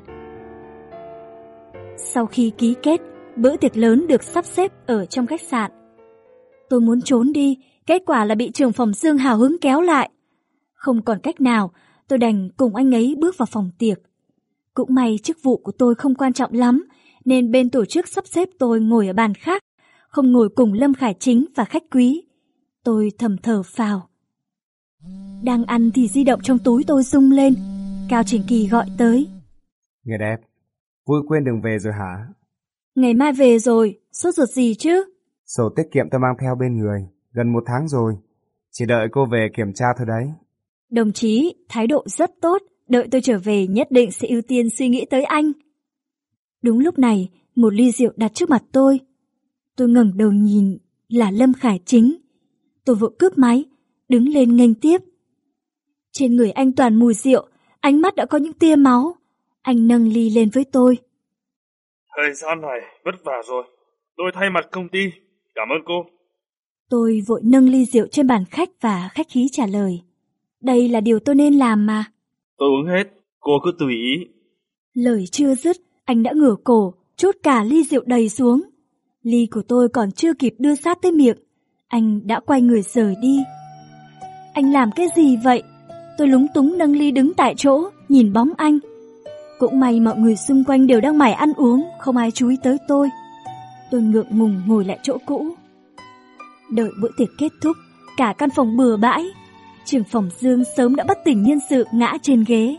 Sau khi ký kết, bữa tiệc lớn được sắp xếp ở trong khách sạn. Tôi muốn trốn đi, kết quả là bị trưởng phòng Dương hào hứng kéo lại. Không còn cách nào, tôi đành cùng anh ấy bước vào phòng tiệc. Cũng may chức vụ của tôi không quan trọng lắm, nên bên tổ chức sắp xếp tôi ngồi ở bàn khác, không ngồi cùng Lâm Khải Chính và khách quý. Tôi thầm thở phào. Đang ăn thì di động trong túi tôi rung lên. Cao Trình Kỳ gọi tới.
Người đẹp, vui quên đừng về rồi hả?
Ngày mai về rồi, sốt ruột gì chứ?
Sổ tiết kiệm tôi mang theo bên người, gần một tháng rồi. Chỉ đợi cô về kiểm tra thôi đấy.
Đồng chí, thái độ rất tốt, đợi tôi trở về nhất định sẽ ưu tiên suy nghĩ tới anh. Đúng lúc này, một ly rượu đặt trước mặt tôi. Tôi ngẩng đầu nhìn, là Lâm Khải Chính. Tôi vội cướp máy, đứng lên nghênh tiếp. Trên người anh toàn mùi rượu, ánh mắt đã có những tia máu. Anh nâng ly lên với tôi.
Thời gian này vất vả rồi. Tôi thay mặt công ty. Cảm ơn cô.
Tôi vội nâng ly rượu trên bàn khách và khách khí trả lời. Đây là điều tôi nên làm mà.
Tôi uống hết, cô cứ tùy ý.
Lời chưa dứt, anh đã ngửa cổ, chút cả ly rượu đầy xuống. Ly của tôi còn chưa kịp đưa sát tới miệng, anh đã quay người rời đi. Anh làm cái gì vậy? Tôi lúng túng nâng ly đứng tại chỗ, nhìn bóng anh. Cũng may mọi người xung quanh đều đang mải ăn uống, không ai chú ý tới tôi. Tôi ngượng ngùng ngồi lại chỗ cũ. Đợi bữa tiệc kết thúc, cả căn phòng bừa bãi. Trường phòng Dương sớm đã bất tỉnh nhân sự ngã trên ghế.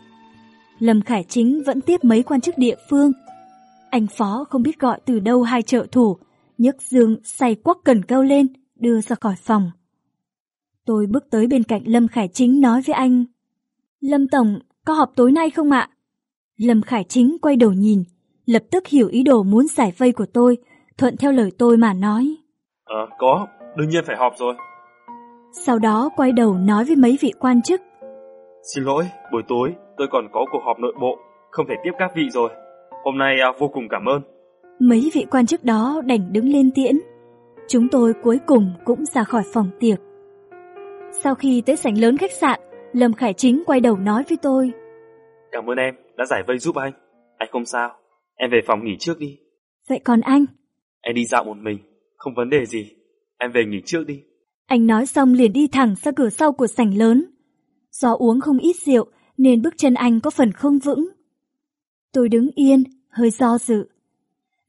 Lâm Khải Chính vẫn tiếp mấy quan chức địa phương. Anh Phó không biết gọi từ đâu hai trợ thủ, nhấc Dương say quắc cần câu lên, đưa ra khỏi phòng. Tôi bước tới bên cạnh Lâm Khải Chính nói với anh. Lâm Tổng, có họp tối nay không ạ? Lâm Khải Chính quay đầu nhìn, lập tức hiểu ý đồ muốn giải vây của tôi, thuận theo lời tôi mà nói.
Ờ, có, đương nhiên phải họp rồi.
Sau đó quay đầu nói với mấy vị quan chức.
Xin lỗi, buổi tối tôi còn có cuộc họp nội bộ, không thể tiếp các vị rồi. Hôm nay à, vô cùng cảm ơn.
Mấy vị quan chức đó đành đứng lên tiễn. Chúng tôi cuối cùng cũng ra khỏi phòng tiệc. Sau khi tới sảnh lớn khách sạn, Lâm Khải Chính quay đầu nói với tôi.
Cảm ơn em đã giải vây giúp anh. Anh không sao, em về phòng nghỉ trước đi.
Vậy còn anh?
Em đi dạo một mình, không vấn đề gì. Em về nghỉ trước đi.
Anh nói xong liền đi thẳng ra cửa sau của sảnh lớn. Do uống không ít rượu nên bước chân anh có phần không vững. Tôi đứng yên, hơi do dự.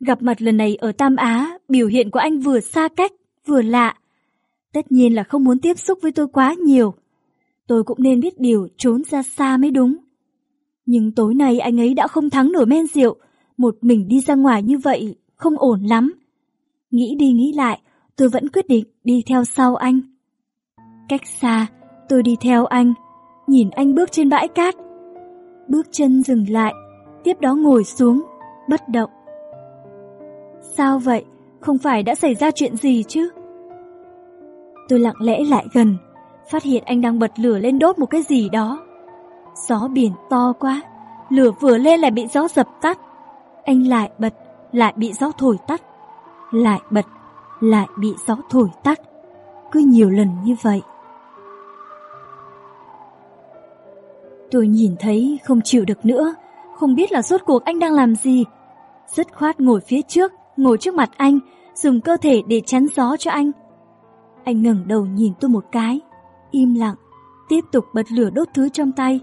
Gặp mặt lần này ở Tam Á, biểu hiện của anh vừa xa cách, vừa lạ. Tất nhiên là không muốn tiếp xúc với tôi quá nhiều. Tôi cũng nên biết điều trốn ra xa mới đúng. Nhưng tối nay anh ấy đã không thắng nổi men rượu, một mình đi ra ngoài như vậy không ổn lắm. Nghĩ đi nghĩ lại, tôi vẫn quyết định đi theo sau anh. Cách xa, tôi đi theo anh, nhìn anh bước trên bãi cát. Bước chân dừng lại, tiếp đó ngồi xuống, bất động. Sao vậy? Không phải đã xảy ra chuyện gì chứ? Tôi lặng lẽ lại gần, phát hiện anh đang bật lửa lên đốt một cái gì đó. Gió biển to quá, lửa vừa lên lại bị gió dập tắt. Anh lại bật, lại bị gió thổi tắt. Lại bật, lại bị gió thổi tắt. Cứ nhiều lần như vậy. Tôi nhìn thấy không chịu được nữa, không biết là rốt cuộc anh đang làm gì. Dứt khoát ngồi phía trước, ngồi trước mặt anh, dùng cơ thể để chắn gió cho anh. Anh ngẩng đầu nhìn tôi một cái, im lặng, tiếp tục bật lửa đốt thứ trong tay.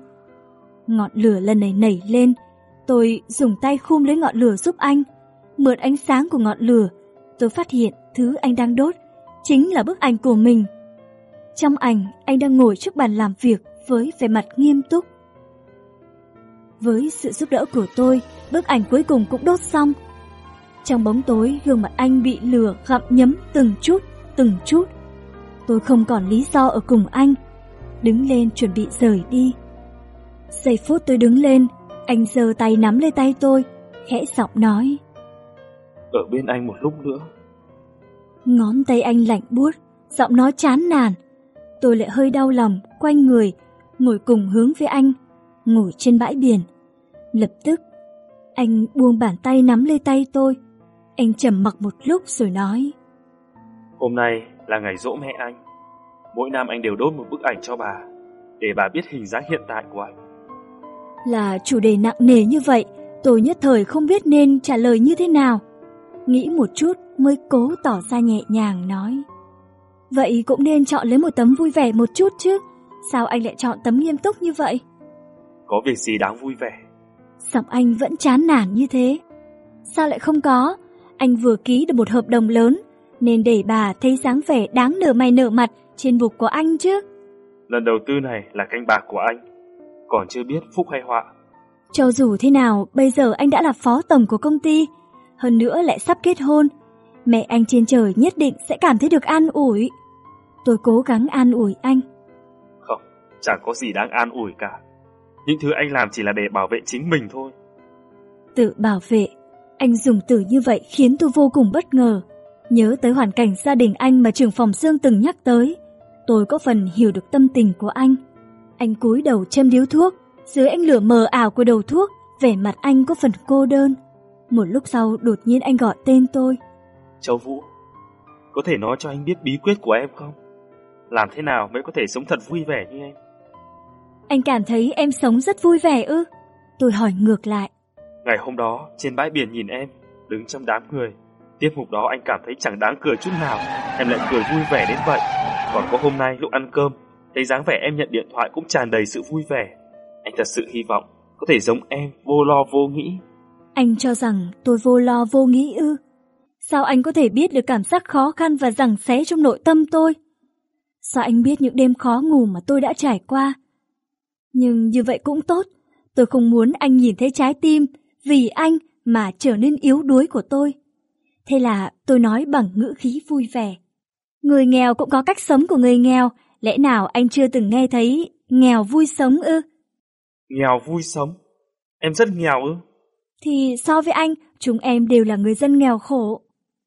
Ngọn lửa lần này nảy lên, tôi dùng tay khum lấy ngọn lửa giúp anh. Mượn ánh sáng của ngọn lửa, tôi phát hiện thứ anh đang đốt chính là bức ảnh của mình. Trong ảnh, anh đang ngồi trước bàn làm việc với vẻ mặt nghiêm túc. Với sự giúp đỡ của tôi, bức ảnh cuối cùng cũng đốt xong. Trong bóng tối, gương mặt anh bị lửa gặm nhấm từng chút, từng chút. Tôi không còn lý do ở cùng anh. Đứng lên chuẩn bị rời đi. Giây phút tôi đứng lên, anh giơ tay nắm lấy tay tôi, khẽ giọng nói.
Ở bên anh một lúc nữa.
Ngón tay anh lạnh buốt, giọng nói chán nản. Tôi lại hơi đau lòng, quay người, ngồi cùng hướng với anh, ngồi trên bãi biển. Lập tức, Anh buông bàn tay nắm lấy tay tôi. Anh trầm mặc một lúc rồi nói.
Hôm nay là ngày dỗ mẹ anh. Mỗi năm anh đều đốt một bức ảnh cho bà, để bà biết hình dáng hiện tại của anh.
Là chủ đề nặng nề như vậy, tôi nhất thời không biết nên trả lời như thế nào. Nghĩ một chút mới cố tỏ ra nhẹ nhàng nói. Vậy cũng nên chọn lấy một tấm vui vẻ một chút chứ. Sao anh lại chọn tấm nghiêm túc như vậy?
Có việc gì đáng vui vẻ?
Giọng anh vẫn chán nản như thế. Sao lại không có? Anh vừa ký được một hợp đồng lớn, nên để bà thấy dáng vẻ đáng nở mày nở mặt trên vục của anh chứ.
Lần đầu tư này là canh bạc của anh, còn chưa biết phúc hay họa.
Cho dù thế nào, bây giờ anh đã là phó tổng của công ty, hơn nữa lại sắp kết hôn. Mẹ anh trên trời nhất định sẽ cảm thấy được an ủi. Tôi cố gắng an ủi anh.
Không, chẳng có gì đáng an ủi cả. Những thứ anh làm chỉ là để bảo vệ chính mình thôi.
Tự bảo vệ, anh dùng từ như vậy khiến tôi vô cùng bất ngờ. Nhớ tới hoàn cảnh gia đình anh mà trưởng phòng Dương từng nhắc tới. Tôi có phần hiểu được tâm tình của anh. Anh cúi đầu châm điếu thuốc, dưới ánh lửa mờ ảo của đầu thuốc, vẻ mặt anh có phần cô đơn. Một lúc sau đột nhiên anh gọi tên tôi.
Châu Vũ, có thể nói cho anh biết bí quyết của em không? Làm thế nào mới có thể sống thật vui vẻ như em?
Anh cảm thấy em sống rất vui vẻ ư? Tôi hỏi ngược lại.
Ngày hôm đó, trên bãi biển nhìn em, đứng trong đám người. Tiết mục đó anh cảm thấy chẳng đáng cười chút nào, em lại cười vui vẻ đến vậy. Còn có hôm nay lúc ăn cơm, thấy dáng vẻ em nhận điện thoại cũng tràn đầy sự vui vẻ. Anh thật sự hy vọng có thể giống em, vô lo vô nghĩ.
Anh cho rằng tôi vô lo vô nghĩ ư? Sao anh có thể biết được cảm giác khó khăn và rằng xé trong nội tâm tôi? Sao anh biết những đêm khó ngủ mà tôi đã trải qua? Nhưng như vậy cũng tốt. Tôi không muốn anh nhìn thấy trái tim vì anh mà trở nên yếu đuối của tôi. Thế là tôi nói bằng ngữ khí vui vẻ. Người nghèo cũng có cách sống của người nghèo. Lẽ nào anh chưa từng nghe thấy nghèo vui sống ư?
Nghèo vui sống? Em rất nghèo ư?
Thì so với anh, chúng em đều là người dân nghèo khổ.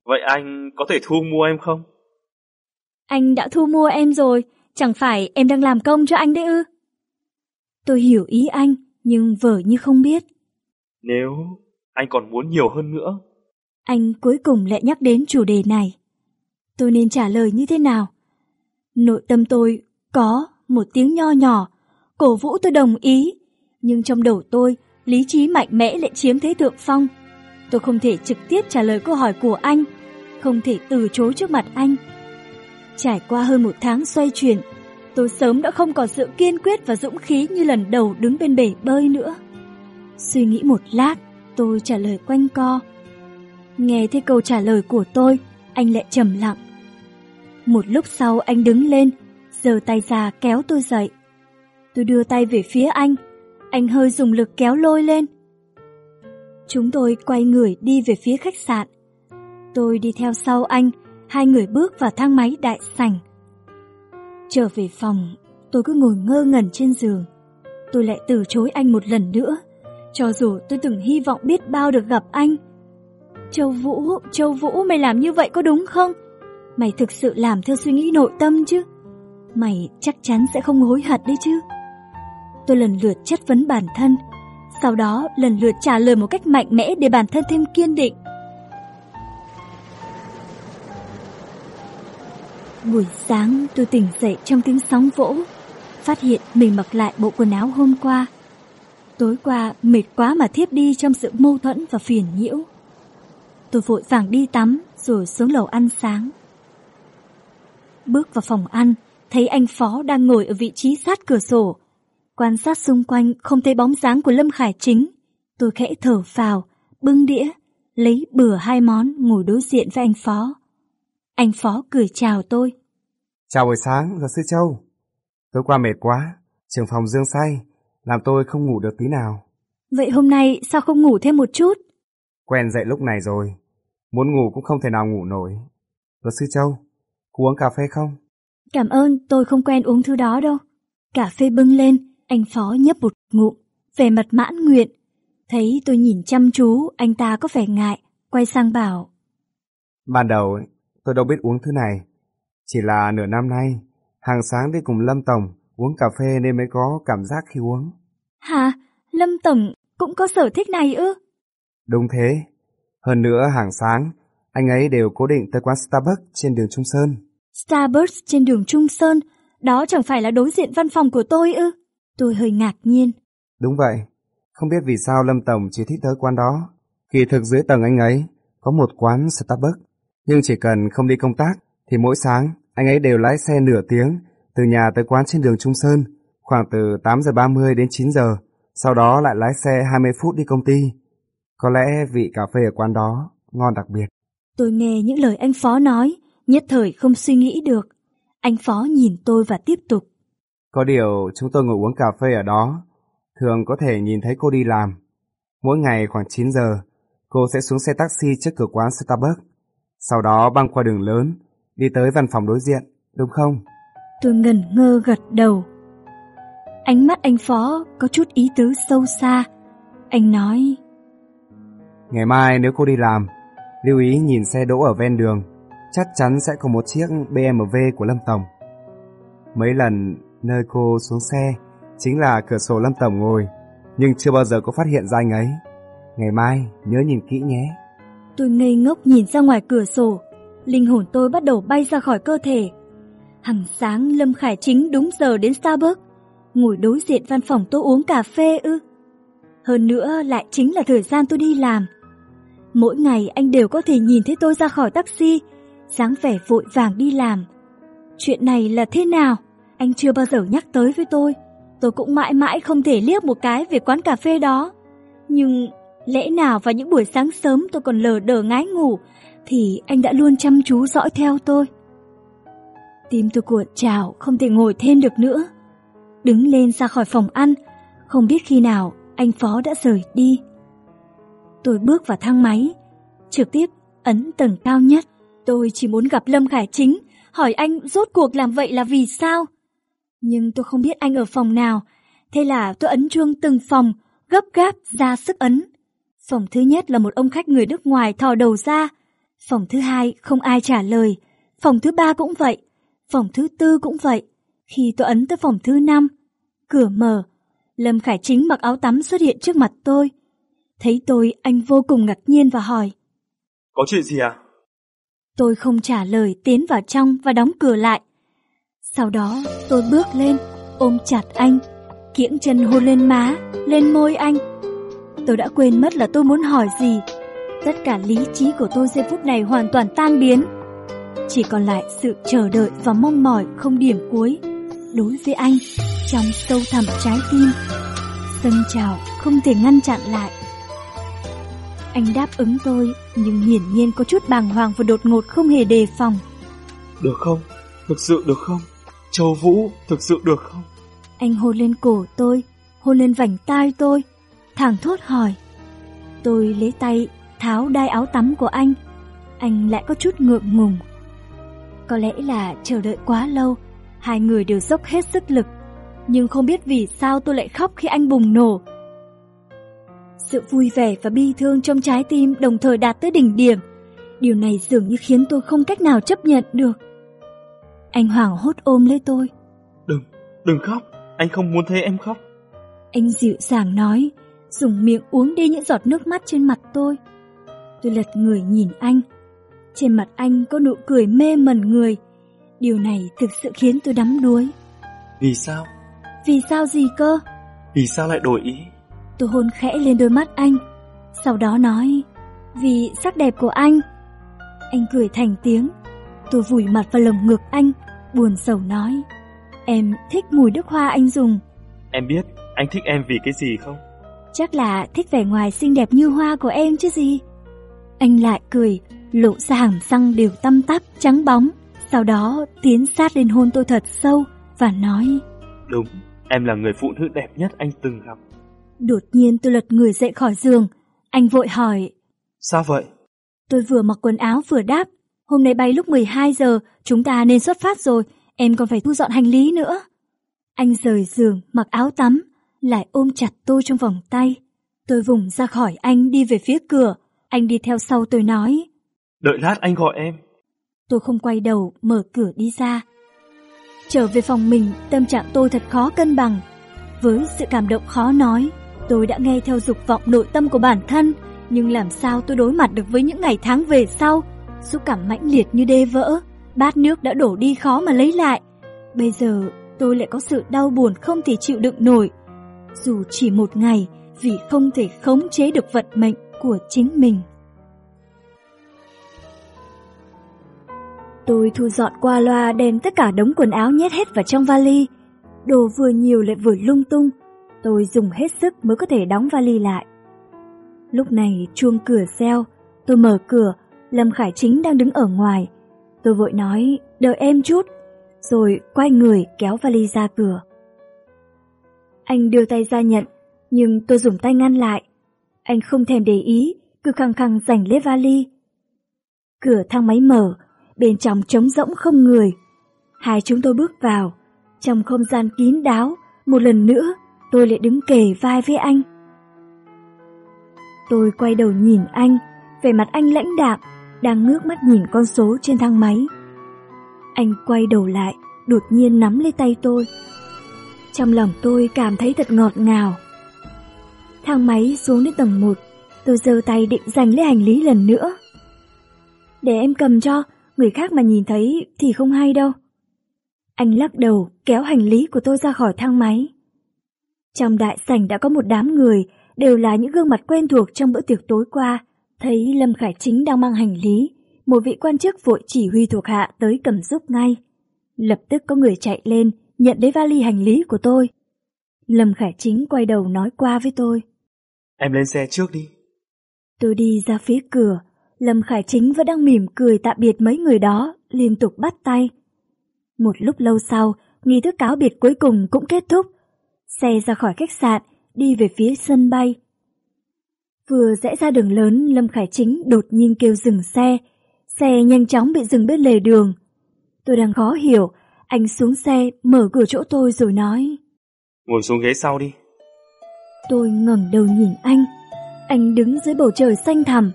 Vậy anh có thể thu mua em không?
Anh đã thu mua em rồi, chẳng phải em đang làm công cho anh đấy ư? Tôi hiểu ý anh, nhưng vờ như không biết.
Nếu anh còn muốn nhiều hơn nữa.
Anh cuối cùng lại nhắc đến chủ đề này. Tôi nên trả lời như thế nào? Nội tâm tôi có một tiếng nho nhỏ, cổ vũ tôi đồng ý, nhưng trong đầu tôi, lý trí mạnh mẽ lại chiếm thế thượng phong. Tôi không thể trực tiếp trả lời câu hỏi của anh, không thể từ chối trước mặt anh. Trải qua hơn một tháng xoay chuyển, tôi sớm đã không còn sự kiên quyết và dũng khí như lần đầu đứng bên bể bơi nữa. Suy nghĩ một lát, tôi trả lời quanh co. Nghe thấy câu trả lời của tôi, anh lại trầm lặng. Một lúc sau anh đứng lên, giơ tay ra kéo tôi dậy. Tôi đưa tay về phía anh, anh hơi dùng lực kéo lôi lên. Chúng tôi quay người đi về phía khách sạn. Tôi đi theo sau anh, hai người bước vào thang máy đại sảnh. Trở về phòng, tôi cứ ngồi ngơ ngẩn trên giường. Tôi lại từ chối anh một lần nữa, cho dù tôi từng hy vọng biết bao được gặp anh. Châu Vũ, Châu Vũ, mày làm như vậy có đúng không? Mày thực sự làm theo suy nghĩ nội tâm chứ? Mày chắc chắn sẽ không hối hận đấy chứ? Tôi lần lượt chất vấn bản thân, sau đó lần lượt trả lời một cách mạnh mẽ để bản thân thêm kiên định. Buổi sáng tôi tỉnh dậy trong tiếng sóng vỗ, phát hiện mình mặc lại bộ quần áo hôm qua. Tối qua mệt quá mà thiếp đi trong sự mâu thuẫn và phiền nhiễu. Tôi vội vàng đi tắm rồi xuống lầu ăn sáng. Bước vào phòng ăn, thấy anh Phó đang ngồi ở vị trí sát cửa sổ. Quan sát xung quanh không thấy bóng dáng của Lâm Khải Chính. Tôi khẽ thở vào bưng đĩa, lấy bừa hai món ngồi đối diện với anh Phó. Anh Phó cười chào tôi.
Chào buổi sáng, luật sư Châu. Tối qua mệt quá, trường phòng dương say, làm tôi không ngủ được tí nào.
Vậy hôm nay sao không ngủ thêm một chút?
Quen dậy lúc này rồi, muốn ngủ cũng không thể nào ngủ nổi. Luật sư Châu, cô uống cà phê không?
Cảm ơn, tôi không quen uống thứ đó đâu. Cà phê bưng lên, anh Phó nhấp một ngụm, về mặt mãn nguyện. Thấy tôi nhìn chăm chú, anh ta có vẻ ngại, quay sang bảo.
Ban đầu tôi đâu biết uống thứ này. Chỉ là nửa năm nay, hàng sáng đi cùng Lâm Tổng uống cà phê nên mới có cảm giác khi uống.
Hả? Lâm Tổng cũng có sở thích này ư?
Đúng thế. Hơn nữa hàng sáng, anh ấy đều cố định tới quán Starbucks trên đường Trung Sơn.
Starbucks trên đường Trung Sơn, đó chẳng phải là đối diện văn phòng của tôi ư? Tôi hơi ngạc nhiên.
Đúng vậy. Không biết vì sao Lâm Tổng chỉ thích tới quán đó. Kỳ thực dưới tầng anh ấy có một quán Starbucks. Nhưng chỉ cần không đi công tác thì mỗi sáng anh ấy đều lái xe nửa tiếng từ nhà tới quán trên đường Trung Sơn khoảng từ 8 giờ 30 đến 9 giờ. Sau đó lại lái xe 20 phút đi công ty. Có lẽ vị cà phê ở quán đó ngon đặc biệt.
Tôi nghe những lời anh Phó nói, nhất thời không suy nghĩ được. Anh Phó nhìn tôi và tiếp tục.
Có điều chúng tôi ngồi uống cà phê ở đó, thường có thể nhìn thấy cô đi làm. Mỗi ngày khoảng 9 giờ, cô sẽ xuống xe taxi trước cửa quán Starbucks. Sau đó băng qua đường lớn, đi tới văn phòng đối diện, đúng không?
Tôi ngẩn ngơ gật đầu. Ánh mắt anh Phó có chút ý tứ sâu xa. Anh nói...
Ngày mai nếu cô đi làm, lưu ý nhìn xe đỗ ở ven đường, chắc chắn sẽ có một chiếc BMW của Lâm Tổng. Mấy lần nơi cô xuống xe chính là cửa sổ Lâm Tổng ngồi, nhưng chưa bao giờ có phát hiện ra anh ấy. Ngày mai nhớ nhìn kỹ nhé.
Tôi ngây ngốc nhìn ra ngoài cửa sổ, linh hồn tôi bắt đầu bay ra khỏi cơ thể. Hằng sáng Lâm Khải Chính đúng giờ đến Starbucks, ngồi đối diện văn phòng tôi uống cà phê ư. Hơn nữa lại chính là thời gian tôi đi làm. Mỗi ngày anh đều có thể nhìn thấy tôi ra khỏi taxi, dáng vẻ vội vàng đi làm. Chuyện này là thế nào? Anh chưa bao giờ nhắc tới với tôi. Tôi cũng mãi mãi không thể liếc một cái về quán cà phê đó. Nhưng lẽ nào vào những buổi sáng sớm tôi còn lờ đờ ngái ngủ, thì anh đã luôn chăm chú dõi theo tôi. Tim tôi cuộn trào, không thể ngồi thêm được nữa. Đứng lên ra khỏi phòng ăn, không biết khi nào anh Phó đã rời đi. Tôi bước vào thang máy, trực tiếp ấn tầng cao nhất. Tôi chỉ muốn gặp Lâm Khải Chính, hỏi anh rốt cuộc làm vậy là vì sao? Nhưng tôi không biết anh ở phòng nào, thế là tôi ấn chuông từng phòng, gấp gáp ra sức ấn. Phòng thứ nhất là một ông khách người nước ngoài thò đầu ra. Phòng thứ hai không ai trả lời. Phòng thứ ba cũng vậy. Phòng thứ tư cũng vậy. Khi tôi ấn tới phòng thứ năm, cửa mở. Lâm Khải Chính mặc áo tắm xuất hiện trước mặt tôi. Thấy tôi, anh vô cùng ngạc nhiên và hỏi.
Có chuyện gì à?
Tôi không trả lời tiến vào trong và đóng cửa lại. Sau đó tôi bước lên, ôm chặt anh, kiễng chân hôn lên má, lên môi anh. Tôi đã quên mất là tôi muốn hỏi gì. Tất cả lý trí của tôi giây phút này hoàn toàn tan biến. Chỉ còn lại sự chờ đợi và mong mỏi không điểm cuối. Đối với anh, trong sâu thẳm trái tim, dâng trào không thể ngăn chặn lại. Anh đáp ứng tôi, nhưng hiển nhiên có chút bàng hoàng và đột ngột không hề đề phòng.
Được không? Thực sự được không? Châu Vũ, thực sự được không?
Anh hôn lên cổ tôi, hôn lên vành tai tôi, thẳng thốt hỏi. Tôi lấy tay tháo đai áo tắm của anh, anh lại có chút ngượng ngùng. Có lẽ là chờ đợi quá lâu, hai người đều dốc hết sức lực, nhưng không biết vì sao tôi lại khóc khi anh bùng nổ. Sự vui vẻ và bi thương trong trái tim đồng thời đạt tới đỉnh điểm. Điều này dường như khiến tôi không cách nào chấp nhận được. Anh hoảng hốt ôm lấy tôi.
Đừng, đừng khóc, anh không muốn thấy em khóc.
Anh dịu dàng nói, dùng miệng uống đi những giọt nước mắt trên mặt tôi. Tôi lật người nhìn anh. Trên mặt anh có nụ cười mê mẩn người. Điều này thực sự khiến tôi đắm đuối.
Vì sao?
Vì sao gì cơ?
Vì sao lại đổi ý?
Tôi hôn khẽ lên đôi mắt anh. Sau đó nói, vì sắc đẹp của anh. Anh cười thành tiếng. Tôi vùi mặt vào lồng ngực anh, buồn sầu nói. Em thích mùi nước hoa anh dùng.
Em biết anh thích em vì cái gì không?
Chắc là thích vẻ ngoài xinh đẹp như hoa của em chứ gì. Anh lại cười, lộ ra hàm răng đều tăm tắp, trắng bóng. Sau đó tiến sát lên hôn tôi thật sâu và nói
Đúng, em là người phụ nữ đẹp nhất anh từng gặp.
Đột nhiên tôi lật người dậy khỏi giường. Anh vội hỏi
Sao vậy?
Tôi vừa mặc quần áo vừa đáp Hôm nay bay lúc 12 giờ, chúng ta nên xuất phát rồi, em còn phải thu dọn hành lý nữa. Anh rời giường, mặc áo tắm, lại ôm chặt tôi trong vòng tay. Tôi vùng ra khỏi anh đi về phía cửa, anh đi theo sau tôi nói.
Đợi lát anh gọi em.
Tôi không quay đầu, mở cửa đi ra. Trở về phòng mình, tâm trạng tôi thật khó cân bằng. Với sự cảm động khó nói, tôi đã nghe theo dục vọng nội tâm của bản thân, Nhưng làm sao tôi đối mặt được với những ngày tháng về sau, xúc cảm mãnh liệt như đê vỡ, bát nước đã đổ đi khó mà lấy lại. Bây giờ tôi lại có sự đau buồn không thể chịu đựng nổi. Dù chỉ một ngày, vì không thể khống chế được vận mệnh của chính mình. Tôi thu dọn qua loa đem tất cả đống quần áo nhét hết vào trong vali. Đồ vừa nhiều lại vừa lung tung. Tôi dùng hết sức mới có thể đóng vali lại. Lúc này chuông cửa reo, tôi mở cửa, Lâm Khải Chính đang đứng ở ngoài. Tôi vội nói, đợi em chút, rồi quay người kéo vali ra cửa. Anh đưa tay ra nhận, nhưng tôi dùng tay ngăn lại. Anh không thèm để ý, cứ khăng khăng giành lấy vali. Cửa thang máy mở, bên trong trống rỗng không người. Hai chúng tôi bước vào, trong không gian kín đáo, một lần nữa tôi lại đứng kề vai với anh. Tôi quay đầu nhìn anh, vẻ mặt anh lãnh đạm, đang ngước mắt nhìn con số trên thang máy. Anh quay đầu lại, đột nhiên nắm lấy tay tôi. Trong lòng tôi cảm thấy thật ngọt ngào. Thang máy xuống đến tầng 1, tôi giơ tay định giành lấy hành lý lần nữa. Để em cầm cho, người khác mà nhìn thấy thì không hay đâu. Anh lắc đầu kéo hành lý của tôi ra khỏi thang máy. Trong đại sảnh đã có một đám người, đều là những gương mặt quen thuộc trong bữa tiệc tối qua. Thấy Lâm Khải Chính đang mang hành lý, một vị quan chức vội chỉ huy thuộc hạ tới cầm giúp ngay. Lập tức có người chạy lên, nhận lấy vali hành lý của tôi. Lâm Khải Chính quay đầu nói qua với tôi.
Em lên xe trước đi.
Tôi đi ra phía cửa, Lâm Khải Chính vẫn đang mỉm cười tạm biệt mấy người đó, liên tục bắt tay. Một lúc lâu sau, nghi thức cáo biệt cuối cùng cũng kết thúc. Xe ra khỏi khách sạn, đi về phía sân bay. Vừa rẽ ra đường lớn, Lâm Khải Chính đột nhiên kêu dừng xe. Xe nhanh chóng bị dừng bên lề đường. Tôi đang khó hiểu, anh xuống xe, mở cửa chỗ tôi rồi nói.
Ngồi xuống ghế sau đi.
Tôi ngẩng đầu nhìn anh. Anh đứng dưới bầu trời xanh thẳm.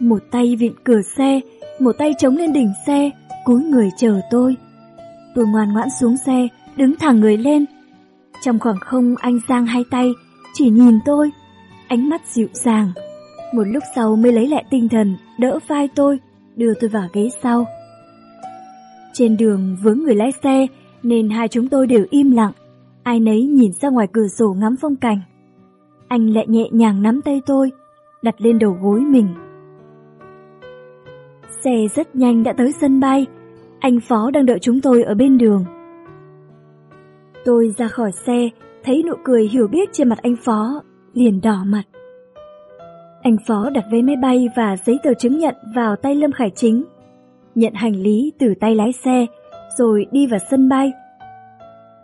Một tay vịn cửa xe, một tay chống lên đỉnh xe, cúi người chờ tôi. Tôi ngoan ngoãn xuống xe, đứng thẳng người lên. Trong khoảng không anh giang hai tay, chỉ nhìn tôi, ánh mắt dịu dàng. Một lúc sau mới lấy lại tinh thần, đỡ vai tôi, đưa tôi vào ghế sau. Trên đường vướng người lái xe nên hai chúng tôi đều im lặng, ai nấy nhìn ra ngoài cửa sổ ngắm phong cảnh. Anh lại nhẹ nhàng nắm tay tôi, đặt lên đầu gối mình. Xe rất nhanh đã tới sân bay, anh Phó đang đợi chúng tôi ở bên đường. Tôi ra khỏi xe, thấy nụ cười hiểu biết trên mặt anh Phó, liền đỏ mặt. Anh Phó đặt vé máy bay và giấy tờ chứng nhận vào tay Lâm Khải Chính, nhận hành lý từ tay lái xe, rồi đi vào sân bay.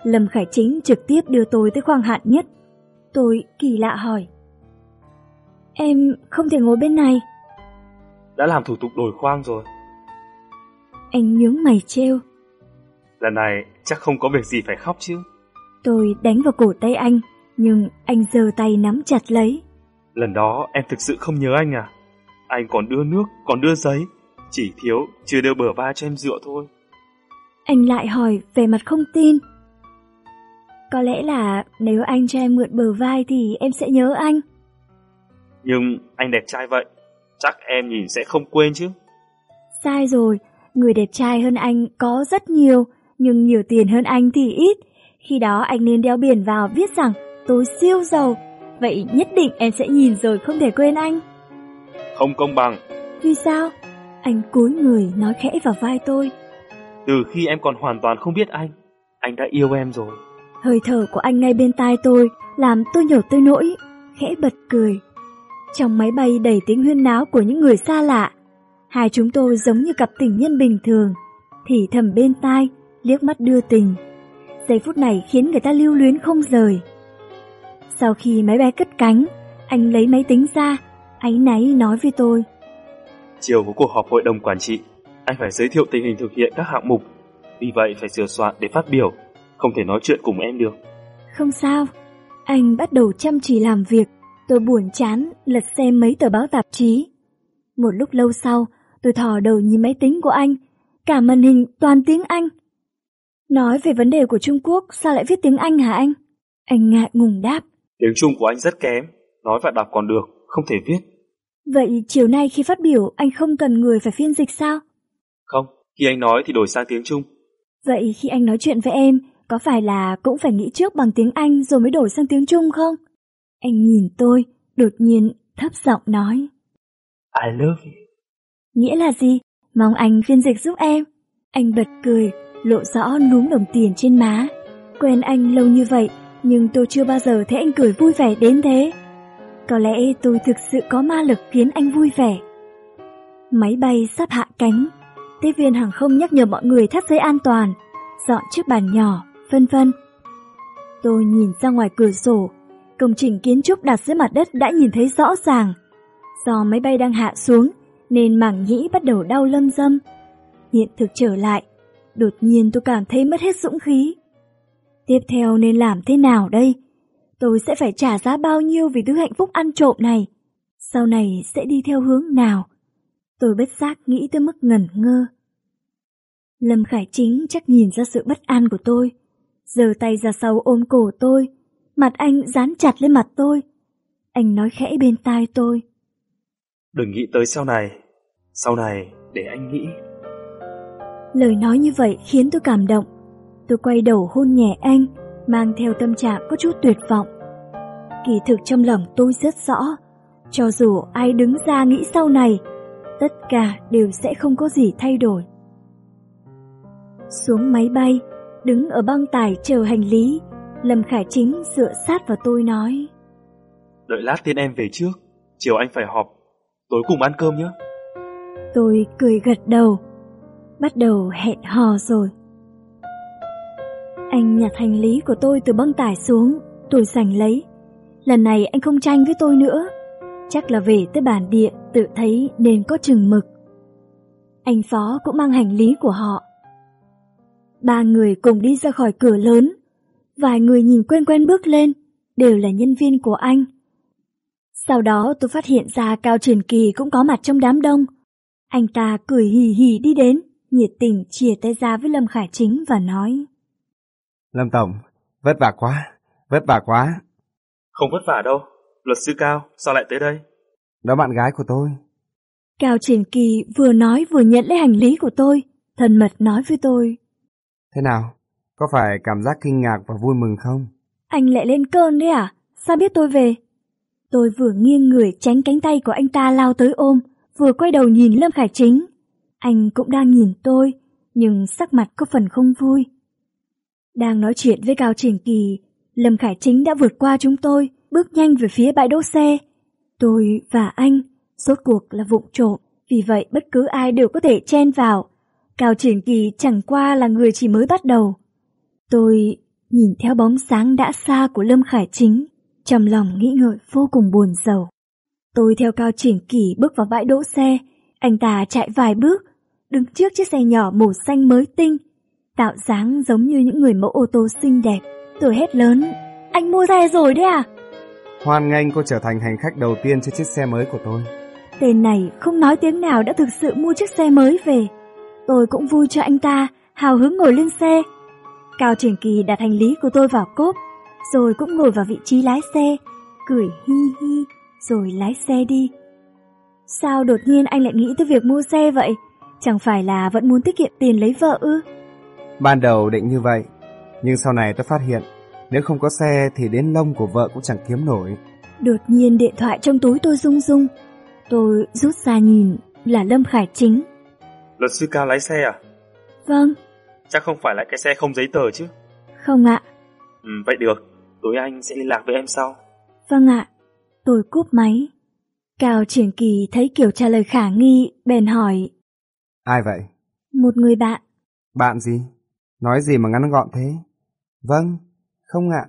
Lâm Khải Chính trực tiếp đưa tôi tới khoang hạn nhất. Tôi kỳ lạ hỏi. Em không thể ngồi bên này.
Đã làm thủ tục đổi khoang rồi.
Anh nhướng mày trêu.
Lần này chắc không có việc gì phải khóc chứ.
Tôi đánh vào cổ tay anh, nhưng anh giơ tay nắm chặt lấy.
Lần đó em thực sự không nhớ anh à? Anh còn đưa nước, còn đưa giấy. Chỉ thiếu, chưa đưa bờ vai cho em dựa thôi.
Anh lại hỏi về mặt không tin. Có lẽ là nếu anh cho em mượn bờ vai thì em sẽ nhớ anh.
Nhưng anh đẹp trai vậy, chắc em nhìn sẽ không quên chứ.
Sai rồi, người đẹp trai hơn anh có rất nhiều, nhưng nhiều tiền hơn anh thì ít. Khi đó anh nên đeo biển vào viết rằng tôi siêu giàu, vậy nhất định em sẽ nhìn rồi không thể quên anh.
Không công bằng.
Vì sao? Anh cúi người nói khẽ vào vai tôi.
Từ khi em còn hoàn toàn không biết anh, anh đã yêu em rồi.
Hơi thở của anh ngay bên tai tôi làm tôi nhổ tôi nỗi, khẽ bật cười. Trong máy bay đầy tiếng huyên náo của những người xa lạ, hai chúng tôi giống như cặp tình nhân bình thường, thì thầm bên tai, liếc mắt đưa tình. Giây phút này khiến người ta lưu luyến không rời. Sau khi máy bay cất cánh, anh lấy máy tính ra, áy náy nói với tôi.
Chiều có cuộc họp hội đồng quản trị, anh phải giới thiệu tình hình thực hiện các hạng mục, vì vậy phải sửa soạn để phát biểu, không thể nói chuyện cùng em được.
Không sao, anh bắt đầu chăm chỉ làm việc, tôi buồn chán lật xem mấy tờ báo tạp chí. Một lúc lâu sau, tôi thò đầu nhìn máy tính của anh, cả màn hình toàn tiếng Anh. Nói về vấn đề của Trung Quốc, sao lại viết tiếng Anh hả anh? Anh ngại ngùng đáp.
Tiếng Trung của anh rất kém, nói và đọc còn được, không thể viết.
Vậy chiều nay khi phát biểu anh không cần người phải phiên dịch sao?
Không, khi anh nói thì đổi sang tiếng Trung.
Vậy khi anh nói chuyện với em, có phải là cũng phải nghĩ trước bằng tiếng Anh rồi mới đổi sang tiếng Trung không? Anh nhìn tôi, đột nhiên thấp giọng nói.
I love you.
Nghĩa là gì? Mong anh phiên dịch giúp em. Anh bật cười, lộ rõ núm đồng tiền trên má. Quen anh lâu như vậy, nhưng tôi chưa bao giờ thấy anh cười vui vẻ đến thế. Có lẽ tôi thực sự có ma lực khiến anh vui vẻ. Máy bay sắp hạ cánh, tiếp viên hàng không nhắc nhở mọi người thắt dây an toàn, dọn chiếc bàn nhỏ, vân vân. Tôi nhìn ra ngoài cửa sổ, công trình kiến trúc đặt dưới mặt đất đã nhìn thấy rõ ràng. Do máy bay đang hạ xuống, nên mảng nhĩ bắt đầu đau lâm dâm. Hiện thực trở lại, đột nhiên tôi cảm thấy mất hết dũng khí. Tiếp theo nên làm thế nào đây? Tôi sẽ phải trả giá bao nhiêu vì thứ hạnh phúc ăn trộm này? Sau này sẽ đi theo hướng nào? Tôi bất giác nghĩ tới mức ngẩn ngơ. Lâm Khải Chính chắc nhìn ra sự bất an của tôi, giơ tay ra sau ôm cổ tôi, mặt anh dán chặt lên mặt tôi. Anh nói khẽ bên tai tôi.
Đừng nghĩ tới sau này, sau này để anh nghĩ.
Lời nói như vậy khiến tôi cảm động. Tôi quay đầu hôn nhẹ anh, mang theo tâm trạng có chút tuyệt vọng. Kỳ thực trong lòng tôi rất rõ, cho dù ai đứng ra nghĩ sau này, tất cả đều sẽ không có gì thay đổi. Xuống máy bay, đứng ở băng tải chờ hành lý, Lâm Khải Chính dựa sát vào tôi nói.
Đợi lát tiên em về trước, chiều anh phải họp, tối cùng ăn cơm nhé.
Tôi cười gật đầu, bắt đầu hẹn hò rồi. Anh nhặt hành lý của tôi từ băng tải xuống, tôi giành lấy. Lần này anh không tranh với tôi nữa, chắc là về tới bản địa tự thấy nên có chừng mực. Anh Phó cũng mang hành lý của họ. Ba người cùng đi ra khỏi cửa lớn, vài người nhìn quen quen bước lên, đều là nhân viên của anh. Sau đó tôi phát hiện ra Cao Truyền Kỳ cũng có mặt trong đám đông. Anh ta cười hì hì đi đến, nhiệt tình chia tay ra với Lâm Khải Chính và nói.
Lâm Tổng, vất vả quá, vất vả quá.
Không vất vả đâu, luật sư Cao, sao lại tới đây?
Đó bạn gái của tôi.
Cao Triển Kỳ vừa nói vừa nhận lấy hành lý của tôi, thân mật nói với tôi.
Thế nào, có phải cảm giác kinh ngạc và vui mừng không?
Anh lại lên cơn đấy à? Sao biết tôi về? Tôi vừa nghiêng người tránh cánh tay của anh ta lao tới ôm, vừa quay đầu nhìn Lâm Khải Chính. Anh cũng đang nhìn tôi, nhưng sắc mặt có phần không vui. Đang nói chuyện với Cao Triển Kỳ, Lâm Khải Chính đã vượt qua chúng tôi, bước nhanh về phía bãi đỗ xe. Tôi và anh, rốt cuộc là vụng trộm, vì vậy bất cứ ai đều có thể chen vào. Cao Triển Kỳ chẳng qua là người chỉ mới bắt đầu. Tôi nhìn theo bóng sáng đã xa của Lâm Khải Chính, trong lòng nghĩ ngợi vô cùng buồn rầu. Tôi theo Cao Triển Kỳ bước vào bãi đỗ xe, anh ta chạy vài bước, đứng trước chiếc xe nhỏ màu xanh mới tinh, tạo dáng giống như những người mẫu ô tô xinh đẹp. Tôi hét lớn, anh mua xe rồi đấy à?
Hoan nghênh cô trở thành hành khách đầu tiên trên chiếc xe mới của tôi.
Tên này không nói tiếng nào đã thực sự mua chiếc xe mới về. Tôi cũng vui cho anh ta, hào hứng ngồi lên xe. Cao Triển Kỳ đặt hành lý của tôi vào cốp, rồi cũng ngồi vào vị trí lái xe, cười hi hi, rồi lái xe đi. Sao đột nhiên anh lại nghĩ tới việc mua xe vậy? Chẳng phải là vẫn muốn tiết kiệm tiền lấy vợ ư?
Ban đầu định như vậy, nhưng sau này tôi phát hiện nếu không có xe thì đến lông của vợ cũng chẳng kiếm nổi.
Đột nhiên điện thoại trong túi tôi rung rung. Tôi rút ra nhìn là Lâm Khải Chính.
Luật sư Cao lái xe à?
Vâng.
Chắc không phải là cái xe không giấy tờ chứ?
Không ạ.
Ừ, vậy được, tối anh sẽ liên lạc với em sau.
Vâng ạ. Tôi cúp máy. Cao Triển Kỳ thấy kiểu trả lời khả nghi, bèn hỏi.
Ai vậy?
Một người bạn.
Bạn gì? Nói gì mà ngắn gọn thế? Vâng, không ạ,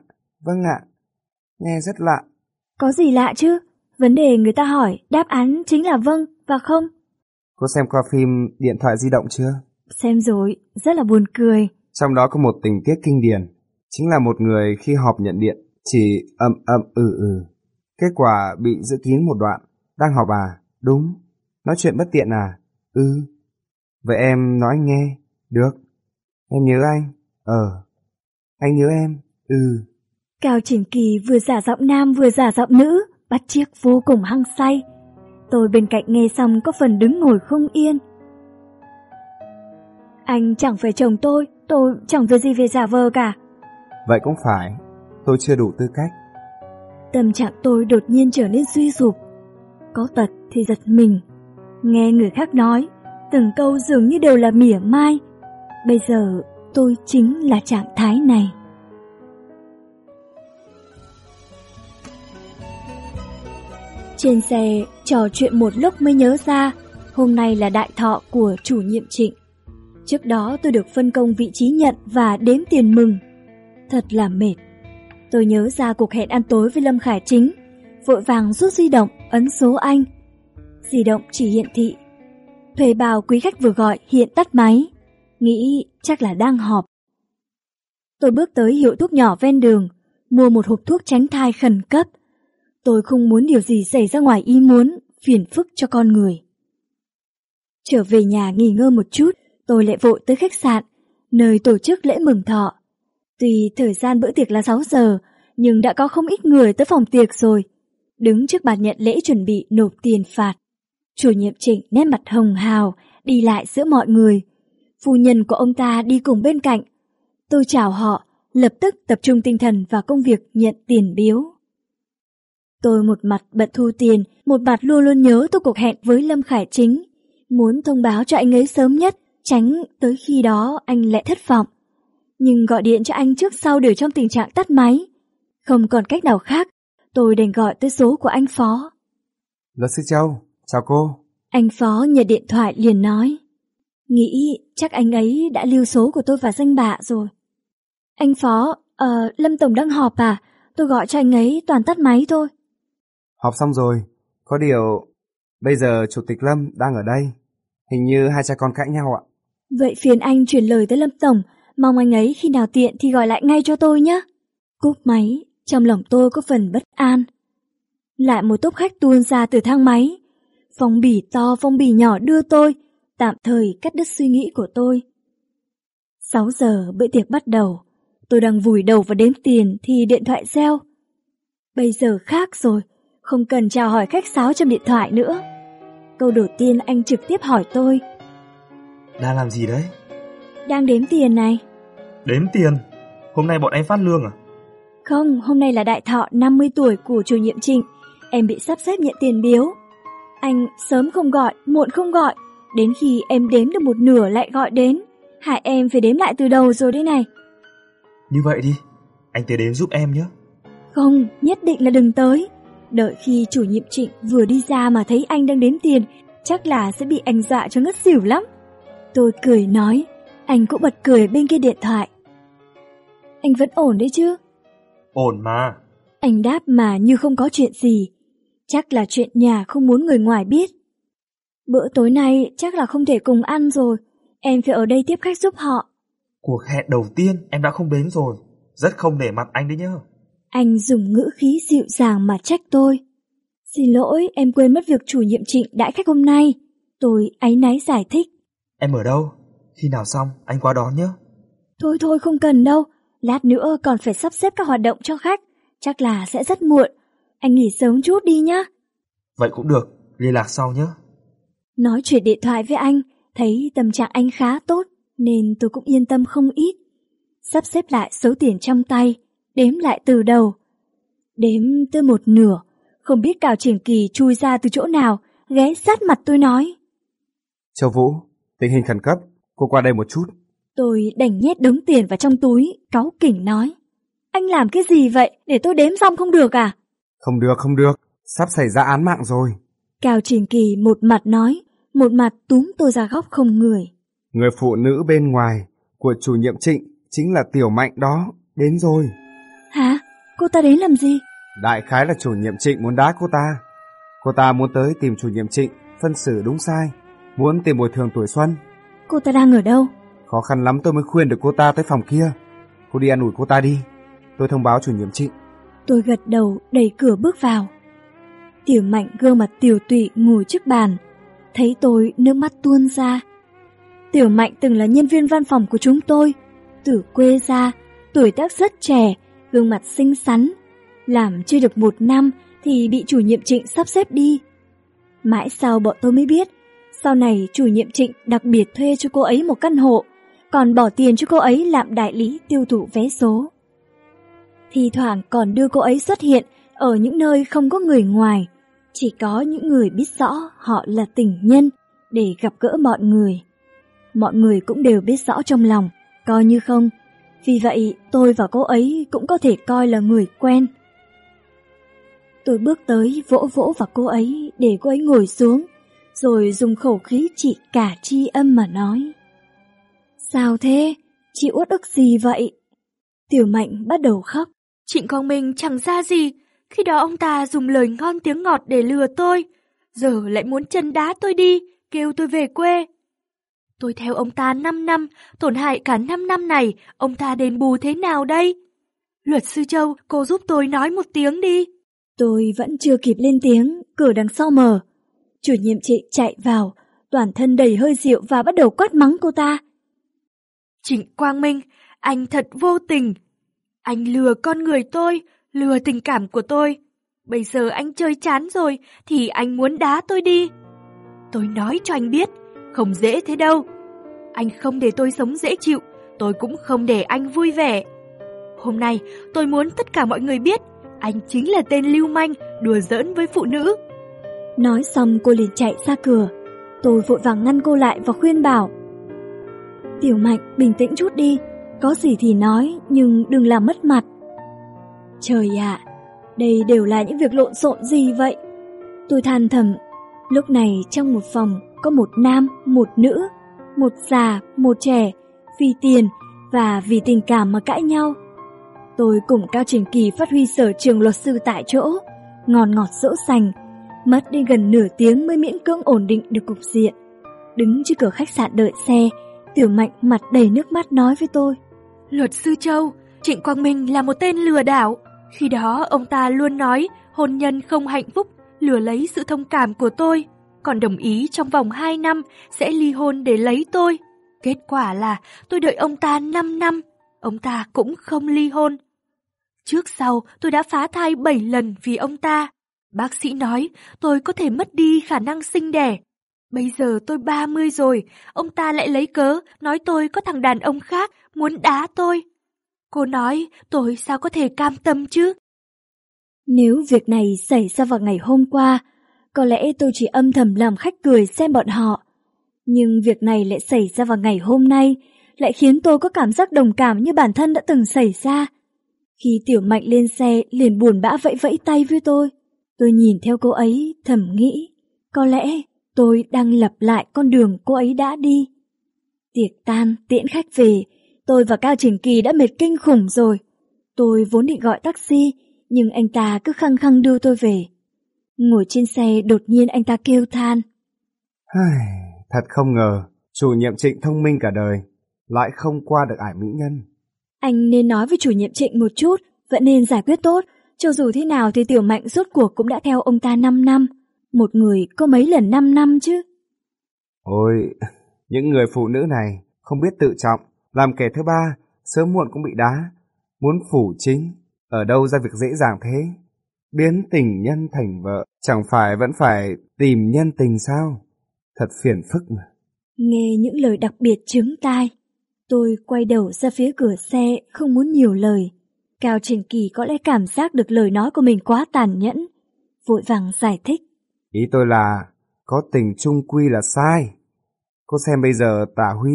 vâng ạ. Nghe rất lạ.
Có gì lạ chứ? Vấn đề người ta hỏi, đáp án chính là vâng và không.
Cô xem qua phim Điện thoại di động chưa?
Xem rồi, rất là buồn cười.
Trong đó có một tình tiết kinh điển. Chính là một người khi họp nhận điện chỉ ậm ậm ừ ừ. Kết quả bị giữ kín một đoạn. Đang họp à? Đúng. Nói chuyện bất tiện à? Ừ. Vậy em nói nghe. Được. Em nhớ anh. Ờ. Anh nhớ em. Ừ.
Cao Triển Kỳ vừa giả giọng nam vừa giả giọng nữ, bắt chiếc vô cùng hăng say. Tôi bên cạnh nghe xong có phần đứng ngồi không yên. Anh chẳng phải chồng tôi, tôi chẳng việc gì về giả vờ cả.
Vậy cũng phải, tôi chưa đủ tư cách.
Tâm trạng tôi đột nhiên trở nên suy sụp. Có tật thì giật mình. Nghe người khác nói, từng câu dường như đều là mỉa mai. Bây giờ tôi chính là trạng thái này. Trên xe, trò chuyện một lúc mới nhớ ra, hôm nay là đại thọ của chủ nhiệm trịnh. Trước đó tôi được phân công vị trí nhận và đếm tiền mừng. Thật là mệt. Tôi nhớ ra cuộc hẹn ăn tối với Lâm Khải Chính, vội vàng rút di động, ấn số anh. Di động chỉ hiện thị. Thuê bào quý khách vừa gọi hiện tắt máy. Nghĩ chắc là đang họp. Tôi bước tới hiệu thuốc nhỏ ven đường, mua một hộp thuốc tránh thai khẩn cấp. Tôi không muốn điều gì xảy ra ngoài ý muốn, phiền phức cho con người. Trở về nhà nghỉ ngơi một chút, tôi lại vội tới khách sạn, nơi tổ chức lễ mừng thọ. Tuy thời gian bữa tiệc là 6 giờ, nhưng đã có không ít người tới phòng tiệc rồi. Đứng trước bàn nhận lễ chuẩn bị nộp tiền phạt. Chủ nhiệm trịnh nét mặt hồng hào, đi lại giữa mọi người. Phu nhân của ông ta đi cùng bên cạnh. Tôi chào họ, lập tức tập trung tinh thần vào công việc nhận tiền biếu. Tôi một mặt bận thu tiền, một mặt luôn luôn nhớ tôi cuộc hẹn với Lâm Khải Chính. Muốn thông báo cho anh ấy sớm nhất, tránh tới khi đó anh lại thất vọng. Nhưng gọi điện cho anh trước sau đều trong tình trạng tắt máy. Không còn cách nào khác, tôi đành gọi tới số của anh Phó.
Luật sư Châu, chào cô.
Anh Phó nhận điện thoại liền nói. Nghĩ chắc anh ấy đã lưu số của tôi và danh bạ rồi. Anh Phó, ờ, Lâm Tổng đang họp à? Tôi gọi cho anh ấy toàn tắt máy thôi.
Họp xong rồi, có điều bây giờ Chủ tịch Lâm đang ở đây. Hình như hai cha con cãi nhau ạ.
Vậy phiền anh chuyển lời tới Lâm Tổng, mong anh ấy khi nào tiện thì gọi lại ngay cho tôi nhé. Cúp máy, trong lòng tôi có phần bất an. Lại một tốp khách tuôn ra từ thang máy. Phong bì to, phong bì nhỏ đưa tôi, tạm thời cắt đứt suy nghĩ của tôi. 6 giờ bữa tiệc bắt đầu, tôi đang vùi đầu và đếm tiền thì điện thoại reo. Bây giờ khác rồi, không cần chào hỏi khách sáo trong điện thoại nữa. Câu đầu tiên anh trực tiếp hỏi tôi.
Đang làm gì đấy?
Đang đếm tiền này.
Đếm tiền? Hôm nay bọn em phát lương à?
Không, hôm nay là đại thọ 50 tuổi của chủ nhiệm Trịnh. Em bị sắp xếp nhận tiền biếu. Anh sớm không gọi, muộn không gọi. Đến khi em đếm được một nửa lại gọi đến. Hại em phải đếm lại từ đầu rồi đấy này.
Như vậy đi, anh tới đếm giúp em nhé.
Không, nhất định là đừng tới. Đợi khi chủ nhiệm trịnh vừa đi ra mà thấy anh đang đếm tiền, chắc là sẽ bị anh dọa cho ngất xỉu lắm. Tôi cười nói, anh cũng bật cười bên kia điện thoại. Anh vẫn ổn đấy chứ?
Ổn mà.
Anh đáp mà như không có chuyện gì. Chắc là chuyện nhà không muốn người ngoài biết. Bữa tối nay chắc là không thể cùng ăn rồi. Em phải ở đây tiếp khách giúp họ.
Cuộc hẹn đầu tiên em đã không đến rồi. Rất không để mặt anh đấy nhá.
Anh dùng ngữ khí dịu dàng mà trách tôi. Xin lỗi, em quên mất việc chủ nhiệm trịnh đãi khách hôm nay. Tôi áy náy giải thích.
Em ở đâu? Khi nào xong, anh qua đón nhé.
Thôi thôi không cần đâu, lát nữa còn phải sắp xếp các hoạt động cho khách. Chắc là sẽ rất muộn. Anh nghỉ sớm chút đi nhá.
Vậy cũng được, liên lạc sau nhé.
Nói chuyện điện thoại với anh, thấy tâm trạng anh khá tốt, nên tôi cũng yên tâm không ít. Sắp xếp lại số tiền trong tay, đếm lại từ đầu. Đếm tới một nửa, không biết Cào Triển Kỳ chui ra từ chỗ nào, ghé sát mặt tôi nói.
Châu Vũ, tình hình khẩn cấp, cô qua đây một chút.
Tôi đành nhét đống tiền vào trong túi, cáu kỉnh nói. Anh làm cái gì vậy, để tôi đếm xong không được à?
Không được, không được, sắp xảy ra án mạng rồi.
Cao Triển Kỳ một mặt nói, một mặt túm tôi ra góc không người.
Người phụ nữ bên ngoài của chủ nhiệm trịnh chính là Tiểu Mạnh đó, đến rồi.
Hả? Cô ta đến làm gì?
Đại khái là chủ nhiệm trịnh muốn đá cô ta. Cô ta muốn tới tìm chủ nhiệm trịnh, phân xử đúng sai, muốn tìm bồi thường tuổi xuân.
Cô ta đang ở đâu?
Khó khăn lắm tôi mới khuyên được cô ta tới phòng kia. Cô đi ăn ủi cô ta đi. Tôi thông báo chủ nhiệm trịnh.
Tôi gật đầu đẩy cửa bước vào. Tiểu Mạnh gương mặt tiểu tụy ngồi trước bàn. Thấy tôi nước mắt tuôn ra. Tiểu Mạnh từng là nhân viên văn phòng của chúng tôi. Từ quê ra, tuổi tác rất trẻ, gương mặt xinh xắn. Làm chưa được một năm thì bị chủ nhiệm trịnh sắp xếp đi. Mãi sau bọn tôi mới biết, sau này chủ nhiệm trịnh đặc biệt thuê cho cô ấy một căn hộ, còn bỏ tiền cho cô ấy làm đại lý tiêu thụ vé số. Thì thoảng còn đưa cô ấy xuất hiện ở những nơi không có người ngoài, chỉ có những người biết rõ họ là tình nhân để gặp gỡ mọi người. Mọi người cũng đều biết rõ trong lòng, coi như không. Vì vậy tôi và cô ấy cũng có thể coi là người quen. Tôi bước tới vỗ vỗ vào cô ấy để cô ấy ngồi xuống, rồi dùng khẩu khí chỉ cả chi âm mà nói. Sao thế? Chị uất ức gì vậy? Tiểu Mạnh bắt đầu khóc.
Trịnh Quang Minh chẳng ra gì, khi đó ông ta dùng lời ngon tiếng ngọt để lừa tôi, giờ lại muốn chân đá tôi đi, kêu tôi về quê. Tôi theo ông ta 5 năm, tổn hại cả 5 năm này, ông ta đền bù thế nào đây? Luật sư Châu, cô giúp tôi nói một tiếng đi.
Tôi vẫn chưa kịp lên tiếng, cửa đằng sau mở. Chủ nhiệm chị chạy vào, toàn thân đầy hơi rượu và bắt đầu quát mắng cô ta.
Trịnh Quang Minh, anh thật vô tình. Anh lừa con người tôi, lừa tình cảm của tôi. Bây giờ anh chơi chán rồi thì anh muốn đá tôi đi. Tôi nói cho anh biết, không dễ thế đâu. Anh không để tôi sống dễ chịu, tôi cũng không để anh vui vẻ. Hôm nay tôi muốn tất cả mọi người biết anh chính là tên lưu manh đùa giỡn với phụ nữ.
Nói xong cô liền chạy ra cửa. Tôi vội vàng ngăn cô lại và khuyên bảo. Tiểu Mạnh bình tĩnh chút đi, có gì thì nói nhưng đừng làm mất mặt. Trời ạ, đây đều là những việc lộn xộn gì vậy? Tôi than thầm, lúc này trong một phòng có một nam, một nữ, một già, một trẻ, vì tiền và vì tình cảm mà cãi nhau. Tôi cùng Cao Trình Kỳ phát huy sở trường luật sư tại chỗ, ngọt ngọt dỗ sành, mất đi gần nửa tiếng mới miễn cưỡng ổn định được cục diện. Đứng trước cửa khách sạn đợi xe, Tiểu Mạnh mặt đầy nước mắt nói với tôi.
Luật sư Châu, Trịnh Quang Minh là một tên lừa đảo. Khi đó ông ta luôn nói hôn nhân không hạnh phúc, lừa lấy sự thông cảm của tôi, còn đồng ý trong vòng 2 năm sẽ ly hôn để lấy tôi. Kết quả là tôi đợi ông ta 5 năm, ông ta cũng không ly hôn. Trước sau tôi đã phá thai 7 lần vì ông ta. Bác sĩ nói tôi có thể mất đi khả năng sinh đẻ. Bây giờ tôi 30 rồi, ông ta lại lấy cớ nói tôi có thằng đàn ông khác muốn đá tôi. Cô nói tôi sao có thể cam tâm chứ?
Nếu việc này xảy ra vào ngày hôm qua, có lẽ tôi chỉ âm thầm làm khách cười xem bọn họ. Nhưng việc này lại xảy ra vào ngày hôm nay, lại khiến tôi có cảm giác đồng cảm như bản thân đã từng xảy ra. Khi Tiểu Mạnh lên xe liền buồn bã vẫy vẫy tay với tôi. Tôi nhìn theo cô ấy thầm nghĩ, có lẽ tôi đang lập lại con đường cô ấy đã đi. Tiệc tan, tiễn khách về, tôi và Cao Trình Kỳ đã mệt kinh khủng rồi. Tôi vốn định gọi taxi, nhưng anh ta cứ khăng khăng đưa tôi về. Ngồi trên xe đột nhiên anh ta kêu than.
Thật không ngờ, chủ nhiệm trịnh thông minh cả đời, lại không qua được ải mỹ nhân.
Anh nên nói với chủ nhiệm trịnh một chút, vẫn nên giải quyết tốt. Cho dù thế nào thì Tiểu Mạnh rốt cuộc cũng đã theo ông ta 5 năm. Một người có mấy lần 5 năm chứ?
Ôi, những người phụ nữ này không biết tự trọng, làm kẻ thứ ba, sớm muộn cũng bị đá. Muốn phủ chính, ở đâu ra việc dễ dàng thế? Biến tình nhân thành vợ, chẳng phải vẫn phải tìm nhân tình sao? Thật phiền phức mà.
Nghe những lời đặc biệt chứng tai, tôi quay đầu ra phía cửa xe không muốn nhiều lời. Cao Trình Kỳ có lẽ cảm giác được lời nói của mình quá tàn nhẫn, vội vàng giải thích.
Ý tôi là, có tình trung quy là sai. Cô xem bây giờ tả Huy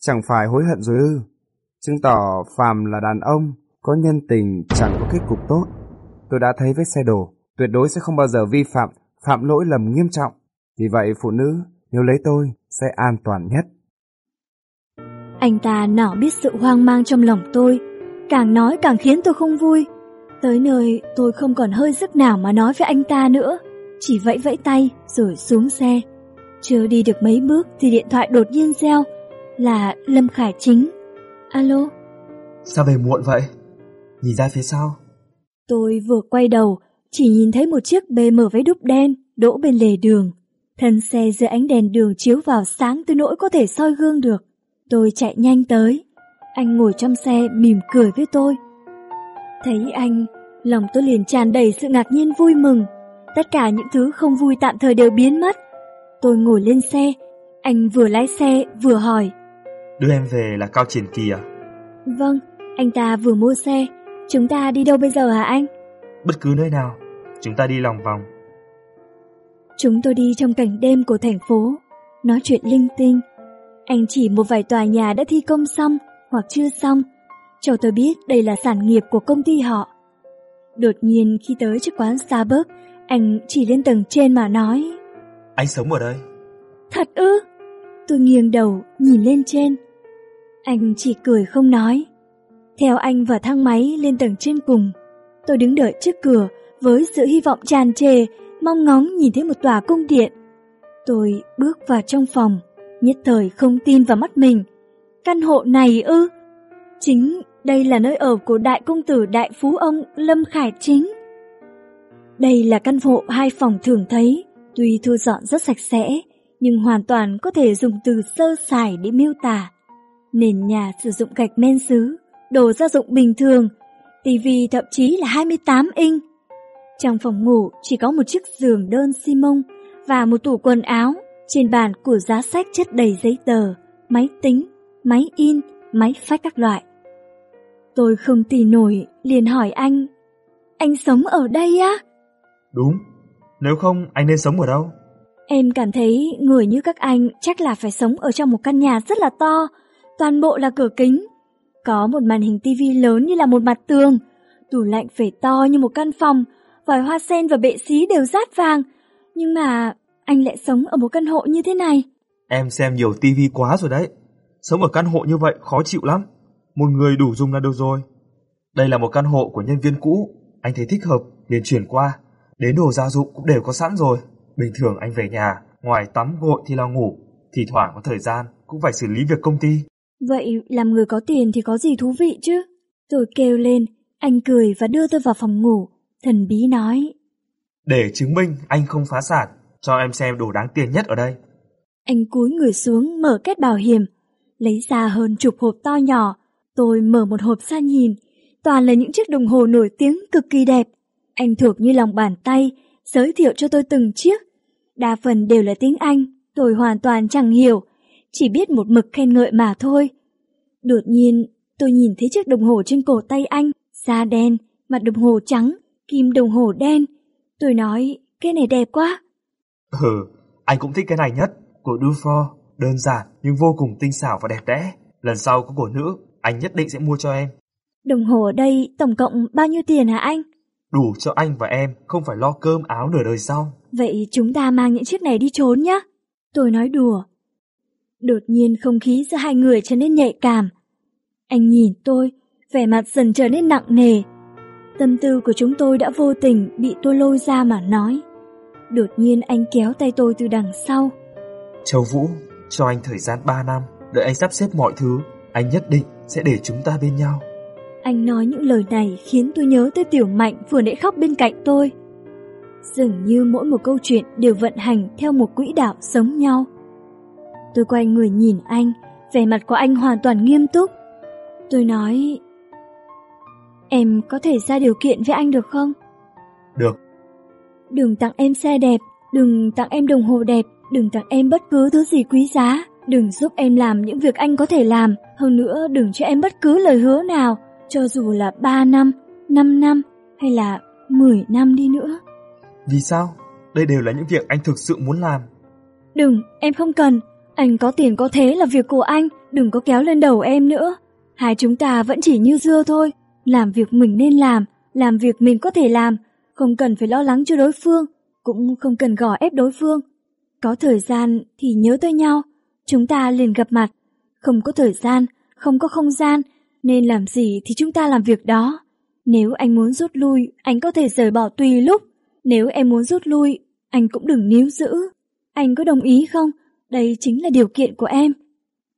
chẳng phải hối hận rồi ư. Chứng tỏ phàm là đàn ông, có nhân tình chẳng có kết cục tốt. Tôi đã thấy vết xe đổ, tuyệt đối sẽ không bao giờ vi phạm, phạm lỗi lầm nghiêm trọng. Vì vậy phụ nữ, nếu lấy tôi, sẽ an toàn nhất.
Anh ta nào biết sự hoang mang trong lòng tôi, càng nói càng khiến tôi không vui. Tới nơi tôi không còn hơi sức nào mà nói với anh ta nữa, chỉ vẫy vẫy tay rồi xuống xe. Chưa đi được mấy bước thì điện thoại đột nhiên reo, là Lâm Khải Chính. Alo?
Sao về muộn vậy? Nhìn ra phía sau.
Tôi vừa quay đầu, chỉ nhìn thấy một chiếc BMW đúc đen đỗ bên lề đường. Thân xe dưới ánh đèn đường chiếu vào sáng tới nỗi có thể soi gương được. Tôi chạy nhanh tới. Anh ngồi trong xe mỉm cười với tôi. Thấy anh, lòng tôi liền tràn đầy sự ngạc nhiên vui mừng. tất cả những thứ không vui tạm thời đều biến mất. Tôi ngồi lên xe, anh vừa lái xe vừa hỏi.
Đưa em về là Cao Triển Kỳ à?
Vâng, anh ta vừa mua xe. Chúng ta đi đâu bây giờ hả anh?
Bất cứ nơi nào, chúng ta đi lòng vòng.
Chúng tôi đi trong cảnh đêm của thành phố, nói chuyện linh tinh. Anh chỉ một vài tòa nhà đã thi công xong hoặc chưa xong, cho tôi biết đây là sản nghiệp của công ty họ. Đột nhiên khi tới trước quán Starbucks, anh chỉ lên tầng trên mà nói.
Anh sống ở đây.
Thật ư? Tôi nghiêng đầu, nhìn lên trên. Anh chỉ cười không nói. Theo anh vào thang máy lên tầng trên cùng, tôi đứng đợi trước cửa với sự hy vọng tràn trề, mong ngóng nhìn thấy một tòa cung điện. Tôi bước vào trong phòng, nhất thời không tin vào mắt mình. Căn hộ này ư? Chính đây là nơi ở của đại công tử đại phú ông Lâm Khải Chính. Đây là căn hộ hai phòng thường thấy, tuy thu dọn rất sạch sẽ, nhưng hoàn toàn có thể dùng từ sơ sài để miêu tả. Nền nhà sử dụng gạch men sứ, đồ gia dụng bình thường, tivi thậm chí là 28 inch. Trong phòng ngủ chỉ có một chiếc giường đơn xi mông và một tủ quần áo, trên bàn của giá sách chất đầy giấy tờ, máy tính, máy in, máy fax các loại. Tôi không tin nổi, liền hỏi anh, anh sống ở đây á?
Đúng, nếu không anh nên sống ở đâu?
Em cảm thấy người như các anh chắc là phải sống ở trong một căn nhà rất là to, toàn bộ là cửa kính. Có một màn hình tivi lớn như là một mặt tường, tủ lạnh phải to như một căn phòng, vòi hoa sen và bệ xí đều rát vàng. Nhưng mà anh lại sống ở một căn hộ như thế này.
Em xem nhiều tivi quá rồi đấy. Sống ở căn hộ như vậy khó chịu lắm. Một người đủ dùng là được rồi. Đây là một căn hộ của nhân viên cũ. Anh thấy thích hợp, liền chuyển qua. Đến đồ gia dụng cũng đều có sẵn rồi. Bình thường anh về nhà, ngoài tắm gội thì là ngủ. Thì thoảng có thời gian, cũng phải xử lý việc công ty.
Vậy làm người có tiền thì có gì thú vị chứ? Tôi kêu lên, anh cười và đưa tôi vào phòng ngủ. Thần bí nói.
Để chứng minh anh không phá sản, cho em xem đồ đáng tiền nhất ở đây.
Anh cúi người xuống mở kết bảo hiểm, lấy ra hơn chục hộp to nhỏ. Tôi mở một hộp ra nhìn, toàn là những chiếc đồng hồ nổi tiếng cực kỳ đẹp. Anh thuộc như lòng bàn tay, giới thiệu cho tôi từng chiếc. Đa phần đều là tiếng Anh, tôi hoàn toàn chẳng hiểu, chỉ biết một mực khen ngợi mà thôi. Đột nhiên, tôi nhìn thấy chiếc đồng hồ trên cổ tay anh, da đen, mặt đồng hồ trắng, kim đồng hồ đen. Tôi nói, cái này đẹp quá.
Ừ, anh cũng thích cái này nhất, của Dufour, đơn giản nhưng vô cùng tinh xảo và đẹp đẽ. Lần sau có của nữ, anh nhất định sẽ mua cho em.
Đồng hồ ở đây tổng cộng bao nhiêu tiền hả anh?
Đủ cho anh và em không phải lo cơm áo nửa đời sau.
Vậy chúng ta mang những chiếc này đi trốn nhé. Tôi nói đùa. Đột nhiên không khí giữa hai người trở nên nhạy cảm. Anh nhìn tôi, vẻ mặt dần trở nên nặng nề. Tâm tư của chúng tôi đã vô tình bị tôi lôi ra mà nói. Đột nhiên anh kéo tay tôi từ đằng sau.
Châu Vũ, cho anh thời gian 3 năm, đợi anh sắp xếp mọi thứ, anh nhất định sẽ để chúng ta bên nhau.
Anh nói những lời này khiến tôi nhớ tới Tiểu Mạnh vừa nãy khóc bên cạnh tôi. Dường như mỗi một câu chuyện đều vận hành theo một quỹ đạo giống nhau. Tôi quay người nhìn anh, vẻ mặt của anh hoàn toàn nghiêm túc. Tôi nói, em có thể ra điều kiện với anh được không?
Được.
Đừng tặng em xe đẹp, đừng tặng em đồng hồ đẹp, đừng tặng em bất cứ thứ gì quý giá. Đừng giúp em làm những việc anh có thể làm, hơn nữa đừng cho em bất cứ lời hứa nào, cho dù là 3 năm, 5 năm hay là 10 năm đi nữa.
Vì sao? Đây đều là những việc anh thực sự muốn làm.
Đừng, em không cần. Anh có tiền có thế là việc của anh, đừng có kéo lên đầu em nữa. Hai chúng ta vẫn chỉ như dưa thôi. Làm việc mình nên làm, làm việc mình có thể làm, không cần phải lo lắng cho đối phương, cũng không cần gò ép đối phương. Có thời gian thì nhớ tới nhau, chúng ta liền gặp mặt. Không có thời gian, không có không gian, nên làm gì thì chúng ta làm việc đó. Nếu anh muốn rút lui, anh có thể rời bỏ tùy lúc. Nếu em muốn rút lui, anh cũng đừng níu giữ. Anh có đồng ý không? Đây chính là điều kiện của em.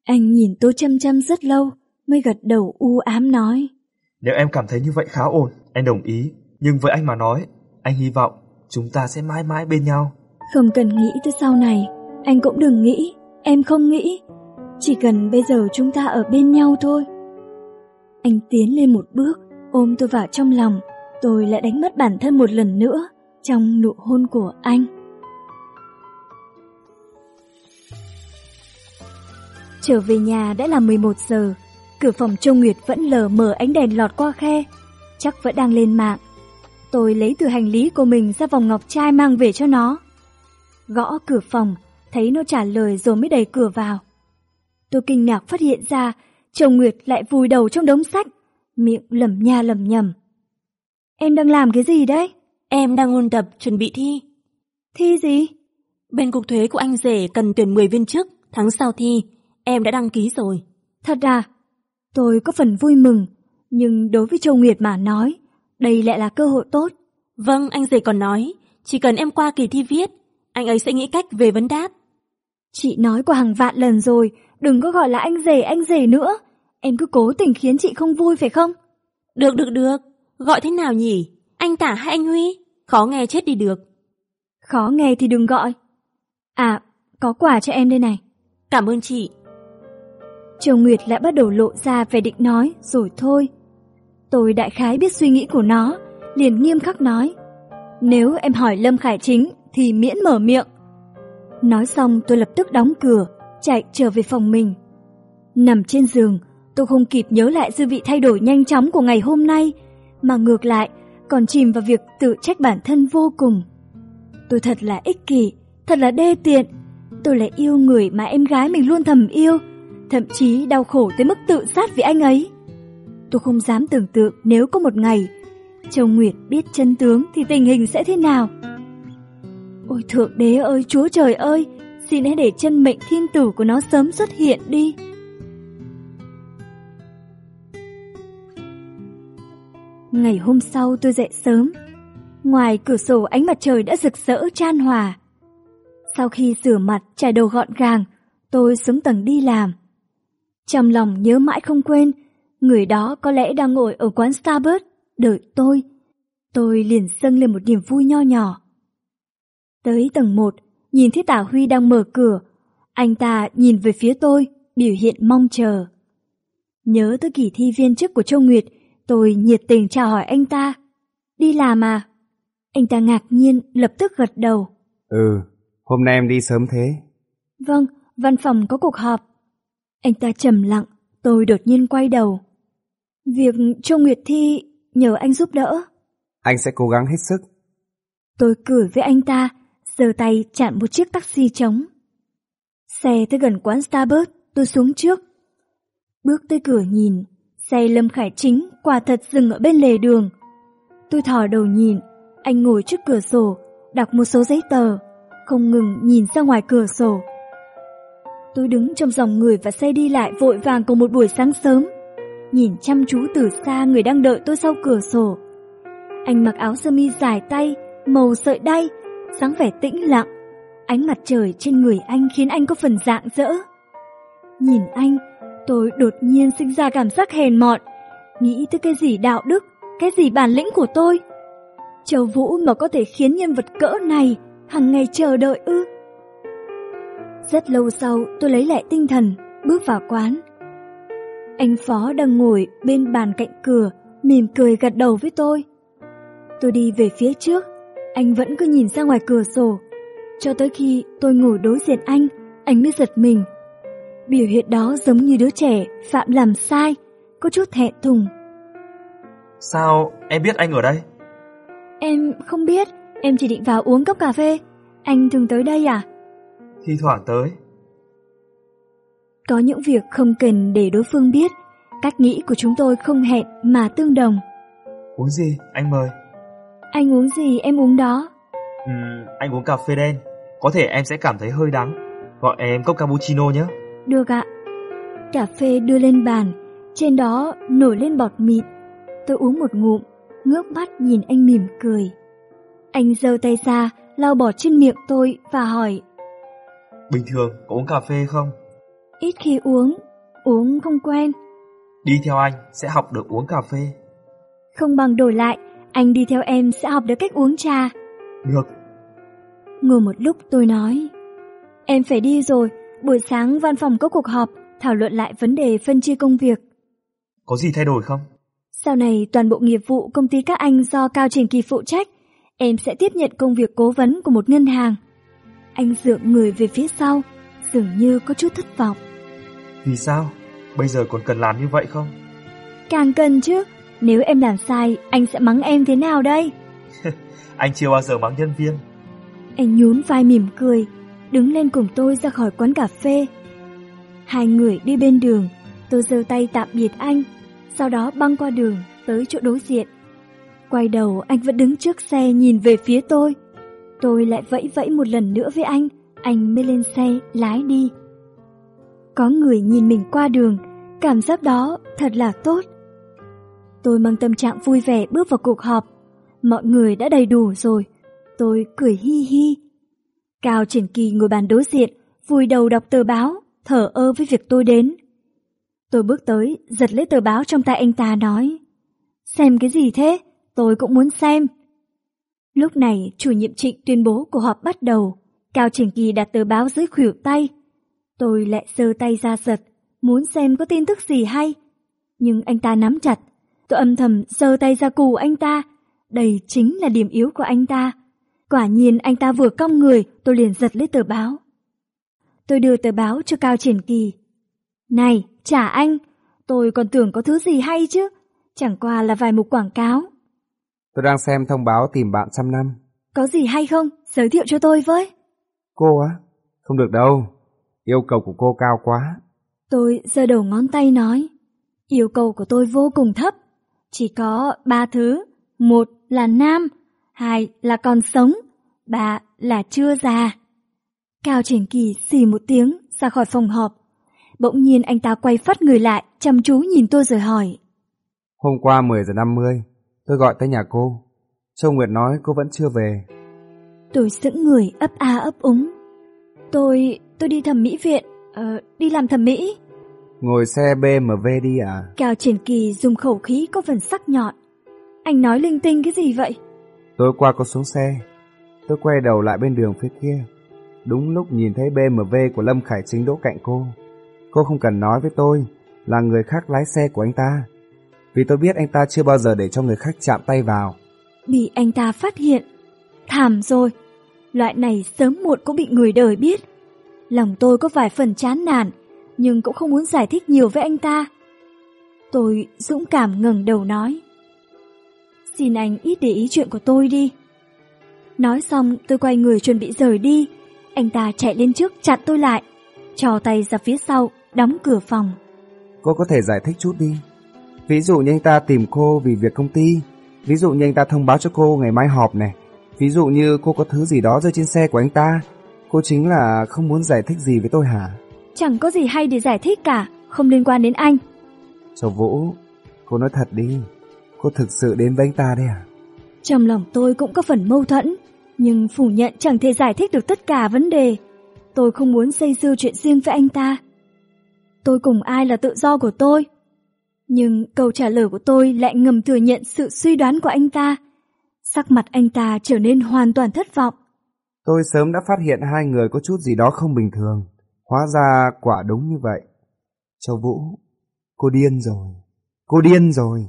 Anh nhìn tôi chăm chăm rất lâu, mới gật đầu u ám nói.
Nếu em cảm thấy như vậy khá ổn, em đồng ý. Nhưng với anh mà nói, anh hy vọng chúng ta sẽ mãi mãi bên nhau.
Không cần nghĩ tới sau này, anh cũng đừng nghĩ, em không nghĩ. Chỉ cần bây giờ chúng ta ở bên nhau thôi. Anh tiến lên một bước, ôm tôi vào trong lòng, tôi lại đánh mất bản thân một lần nữa. trong nụ hôn của anh. Trở về nhà đã là 11 giờ, cửa phòng Châu Nguyệt vẫn lờ mờ ánh đèn lọt qua khe, chắc vẫn đang lên mạng. Tôi lấy từ hành lý của mình ra vòng ngọc trai mang về cho nó. Gõ cửa phòng, thấy nó trả lời rồi mới đẩy cửa vào. Tôi kinh ngạc phát hiện ra, Châu Nguyệt lại vùi đầu trong đống sách, miệng lẩm nha lẩm nhẩm. Em đang làm cái gì đấy?
Em đang ôn tập chuẩn bị thi.
Thi gì?
Bên cục thuế của anh rể cần tuyển 10 viên chức, tháng sau thi. Em đã đăng ký rồi.
Thật à? Tôi có phần vui mừng, nhưng đối với Châu Nguyệt mà nói, đây lại là cơ hội tốt.
Vâng, anh rể còn nói, chỉ cần em qua kỳ thi viết, anh ấy sẽ nghĩ cách về vấn đáp.
Chị nói qua hàng vạn lần rồi, đừng có gọi là anh rể anh rể nữa. Em cứ cố tình khiến chị không vui phải không?
Được được được, gọi thế nào nhỉ? Anh Tả hay anh Huy? Khó nghe chết đi được.
Khó nghe thì đừng gọi. À, có quà cho em đây này.
Cảm ơn chị.
Châu Nguyệt lại bắt đầu lộ ra vẻ định nói rồi thôi. Tôi đại khái biết suy nghĩ của nó, liền nghiêm khắc nói. Nếu em hỏi Lâm Khải Chính thì miễn mở miệng. Nói xong tôi lập tức đóng cửa, chạy trở về phòng mình. Nằm trên giường, tôi không kịp nhớ lại dư vị thay đổi nhanh chóng của ngày hôm nay, mà ngược lại còn chìm vào việc tự trách bản thân vô cùng. Tôi thật là ích kỷ, thật là đê tiện. Tôi lại yêu người mà em gái mình luôn thầm yêu, thậm chí đau khổ tới mức tự sát vì anh ấy. Tôi không dám tưởng tượng nếu có một ngày Châu Nguyệt biết chân tướng thì tình hình sẽ thế nào. Ôi Thượng Đế ơi, Chúa Trời ơi, xin hãy để chân mệnh thiên tử của nó sớm xuất hiện đi. Ngày hôm sau tôi dậy sớm. Ngoài cửa sổ ánh mặt trời đã rực rỡ chan hòa. Sau khi rửa mặt, trải đầu gọn gàng, tôi xuống tầng đi làm. Trong lòng nhớ mãi không quên, người đó có lẽ đang ngồi ở quán Starbucks, đợi tôi. Tôi liền dâng lên một niềm vui nho nhỏ. Tới tầng 1, nhìn thấy Tả Huy đang mở cửa. Anh ta nhìn về phía tôi, biểu hiện mong chờ. Nhớ tới kỳ thi viên chức của Châu Nguyệt, tôi nhiệt tình chào hỏi anh ta. Đi làm à? Anh ta ngạc nhiên, lập tức gật đầu.
Ừ, hôm nay em đi sớm thế.
Vâng, văn phòng có cuộc họp. Anh ta trầm lặng, tôi đột nhiên quay đầu. Việc Châu Nguyệt thi nhờ anh giúp đỡ.
Anh sẽ cố gắng hết sức.
Tôi cười với anh ta, giơ tay chặn một chiếc taxi trống. Xe tới gần quán Starbucks, tôi xuống trước. Bước tới cửa nhìn, xe Lâm Khải Chính quả thật dừng ở bên lề đường. Tôi thò đầu nhìn, anh ngồi trước cửa sổ, đọc một số giấy tờ, không ngừng nhìn ra ngoài cửa sổ. Tôi đứng trong dòng người và xe đi lại vội vàng cùng một buổi sáng sớm, nhìn chăm chú từ xa người đang đợi tôi sau cửa sổ. Anh mặc áo sơ mi dài tay, màu sợi đay, sáng vẻ tĩnh lặng. Ánh mặt trời trên người anh khiến anh có phần dạng dỡ. Nhìn anh, tôi đột nhiên sinh ra cảm giác hèn mọn, nghĩ tới cái gì đạo đức, cái gì bản lĩnh của tôi. Châu Vũ mà có thể khiến nhân vật cỡ này hàng ngày chờ đợi ư. Rất lâu sau tôi lấy lại tinh thần, bước vào quán. Anh Phó đang ngồi bên bàn cạnh cửa, mỉm cười gật đầu với tôi. Tôi đi về phía trước, anh vẫn cứ nhìn ra ngoài cửa sổ. Cho tới khi tôi ngồi đối diện anh, anh mới giật mình. Biểu hiện đó giống như đứa trẻ phạm làm sai, có chút thẹn thùng.
Sao em biết anh ở đây?
Em không biết, em chỉ định vào uống cốc cà phê. Anh thường tới đây à?
Thi thoảng tới.
Có những việc không cần để đối phương biết, cách nghĩ của chúng tôi không hẹn mà tương đồng.
Uống gì? Anh mời.
Anh uống gì em uống đó.
Ừm, anh uống cà phê đen. Có thể em sẽ cảm thấy hơi đắng. Gọi em cốc cappuccino nhé.
Được ạ. Cà phê đưa lên bàn, trên đó nổi lên bọt mịn. Tôi uống một ngụm, ngước mắt nhìn anh mỉm cười. Anh giơ tay ra, lau bọt trên miệng tôi và hỏi.
Bình thường có uống cà phê không?
Ít khi uống, uống không quen.
Đi theo anh sẽ học được uống cà phê.
Không bằng đổi lại, anh đi theo em sẽ học được cách uống trà.
Được.
Ngồi một lúc tôi nói. Em phải đi rồi, buổi sáng văn phòng có cuộc họp, thảo luận lại vấn đề phân chia công việc.
Có gì thay đổi không?
Sau này toàn bộ nghiệp vụ công ty các anh do Cao Trình Kỳ phụ trách. em sẽ tiếp nhận công việc cố vấn của một ngân hàng. Anh dựa người về phía sau, dường như có chút thất vọng.
Vì sao? Bây giờ còn cần làm như vậy không?
Càng cần chứ, nếu em làm sai, anh sẽ mắng em thế nào đây?
Anh chưa bao giờ mắng nhân viên.
Anh nhún vai mỉm cười, đứng lên cùng tôi ra khỏi quán cà phê. Hai người đi bên đường, tôi giơ tay tạm biệt anh, sau đó băng qua đường tới chỗ đối diện. Quay đầu anh vẫn đứng trước xe nhìn về phía tôi. Tôi lại vẫy vẫy một lần nữa với anh, anh mới lên xe lái đi. Có người nhìn mình qua đường, cảm giác đó thật là tốt. Tôi mang tâm trạng vui vẻ bước vào cuộc họp. Mọi người đã đầy đủ rồi. Tôi cười hi hi. Cao Triển Kỳ ngồi bàn đối diện, vùi đầu đọc tờ báo, thở ơ với việc tôi đến. Tôi bước tới, giật lấy tờ báo trong tay anh ta nói. Xem cái gì thế? Tôi cũng muốn xem. Lúc này, chủ nhiệm trịnh tuyên bố cuộc họp bắt đầu. Cao Triển Kỳ đặt tờ báo dưới khuỷu tay. Tôi lại giơ tay ra giật, muốn xem có tin tức gì hay. Nhưng anh ta nắm chặt. Tôi âm thầm giơ tay ra cù anh ta. Đây chính là điểm yếu của anh ta. Quả nhiên anh ta vừa cong người, tôi liền giật lấy tờ báo. Tôi đưa tờ báo cho Cao Triển Kỳ. Này, trả anh, tôi còn tưởng có thứ gì hay chứ. Chẳng qua là vài mục quảng cáo.
Tôi đang xem thông báo tìm bạn trăm năm.
Có gì hay không? Giới thiệu cho tôi với.
Cô á? Không được đâu. Yêu cầu của cô cao quá.
Tôi giơ đầu ngón tay nói. Yêu cầu của tôi vô cùng thấp. Chỉ có ba thứ. Một là nam, hai là còn sống, ba là chưa già. Cao Triển Kỳ xì một tiếng ra khỏi phòng họp. Bỗng nhiên anh ta quay phát người lại, chăm chú nhìn tôi rồi hỏi.
Hôm qua 10 giờ 50, tôi gọi tới nhà cô. Châu Nguyệt nói cô vẫn chưa về.
Tôi sững người ấp a ấp úng. Tôi, tôi đi thẩm mỹ viện, ờ, đi làm thẩm mỹ.
Ngồi xe BMW đi à?
Cao Triển Kỳ dùng khẩu khí có phần sắc nhọn. Anh nói linh tinh cái gì vậy?
Tối qua cô xuống xe. Tôi quay đầu lại bên đường phía kia. Đúng lúc nhìn thấy BMW của Lâm Khải Chính đỗ cạnh cô. Cô không cần nói với tôi là người khác lái xe của anh ta. Vì tôi biết anh ta chưa bao giờ để cho người khác chạm tay vào.
Bị anh ta phát hiện. Thảm rồi. Loại này sớm muộn cũng bị người đời biết. Lòng tôi có vài phần chán nản, nhưng cũng không muốn giải thích nhiều với anh ta. Tôi dũng cảm ngẩng đầu nói. Xin anh ít để ý chuyện của tôi đi. Nói xong tôi quay người chuẩn bị rời đi. Anh ta chạy lên trước chặn tôi lại. Trò tay ra phía sau, đóng cửa phòng.
Cô có thể giải thích chút đi. Ví dụ như anh ta tìm cô vì việc công ty. Ví dụ như anh ta thông báo cho cô ngày mai họp này. Ví dụ như cô có thứ gì đó rơi trên xe của anh ta. Cô chính là không muốn giải thích gì với tôi hả?
Chẳng có gì hay để giải thích cả, không liên quan đến anh.
Châu Vũ, cô nói thật đi. Cô thực sự đến với anh ta đấy à?
Trong lòng tôi cũng có phần mâu thuẫn, nhưng phủ nhận chẳng thể giải thích được tất cả vấn đề. Tôi không muốn xây dưa chuyện riêng với anh ta. Tôi cùng ai là tự do của tôi. Nhưng câu trả lời của tôi lại ngầm thừa nhận sự suy đoán của anh ta. Sắc mặt anh ta trở nên hoàn toàn thất vọng.
Tôi sớm đã phát hiện hai người có chút gì đó không bình thường. Hóa ra quả đúng như vậy. Châu Vũ, cô điên rồi. Cô điên rồi.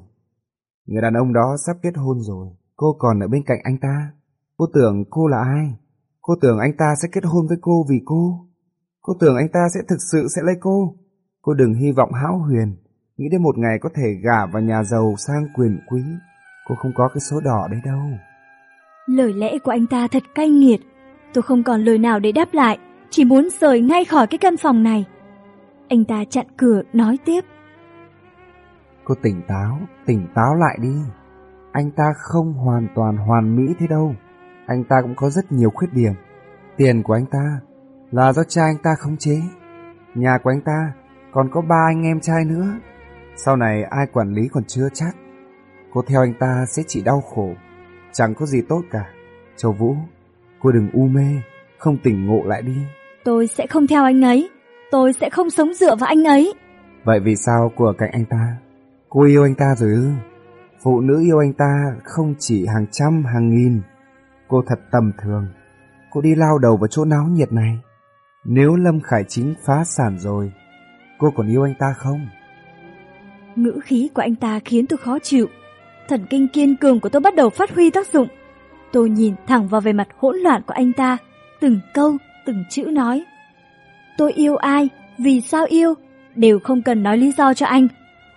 Người đàn ông đó sắp kết hôn rồi. Cô còn ở bên cạnh anh ta. Cô tưởng cô là ai? Cô tưởng anh ta sẽ kết hôn với cô vì cô. Cô tưởng anh ta sẽ thực sự sẽ lấy cô. Cô đừng hy vọng hão huyền. Nghĩ đến một ngày có thể gả vào nhà giàu sang quyền quý. Cô không có cái số đỏ đấy đâu.
Lời lẽ của anh ta thật cay nghiệt. Tôi không còn lời nào để đáp lại. Chỉ muốn rời ngay khỏi cái căn phòng này. Anh ta chặn cửa nói tiếp.
Cô tỉnh táo, tỉnh táo lại đi. Anh ta không hoàn toàn hoàn mỹ thế đâu. Anh ta cũng có rất nhiều khuyết điểm. Tiền của anh ta là do cha anh ta khống chế. Nhà của anh ta còn có ba anh em trai nữa. Sau này ai quản lý còn chưa chắc. Cô theo anh ta sẽ chỉ đau khổ. Chẳng có gì tốt cả. Châu Vũ, cô đừng u mê, không tỉnh ngộ lại đi.
Tôi sẽ không theo anh ấy. Tôi sẽ không sống dựa vào anh ấy.
Vậy vì sao ở cạnh anh ta? Cô yêu anh ta rồi ư? Phụ nữ yêu anh ta không chỉ hàng trăm hàng nghìn. Cô thật tầm thường. Cô đi lao đầu vào chỗ náo nhiệt này. Nếu Lâm Khải Chính phá sản rồi, cô còn yêu anh ta không?
Ngữ khí của anh ta khiến tôi khó chịu. Thần kinh kiên cường của tôi bắt đầu phát huy tác dụng. Tôi nhìn thẳng vào về mặt hỗn loạn của anh ta, từng câu, từng chữ nói. Tôi yêu ai, vì sao yêu, đều không cần nói lý do cho anh.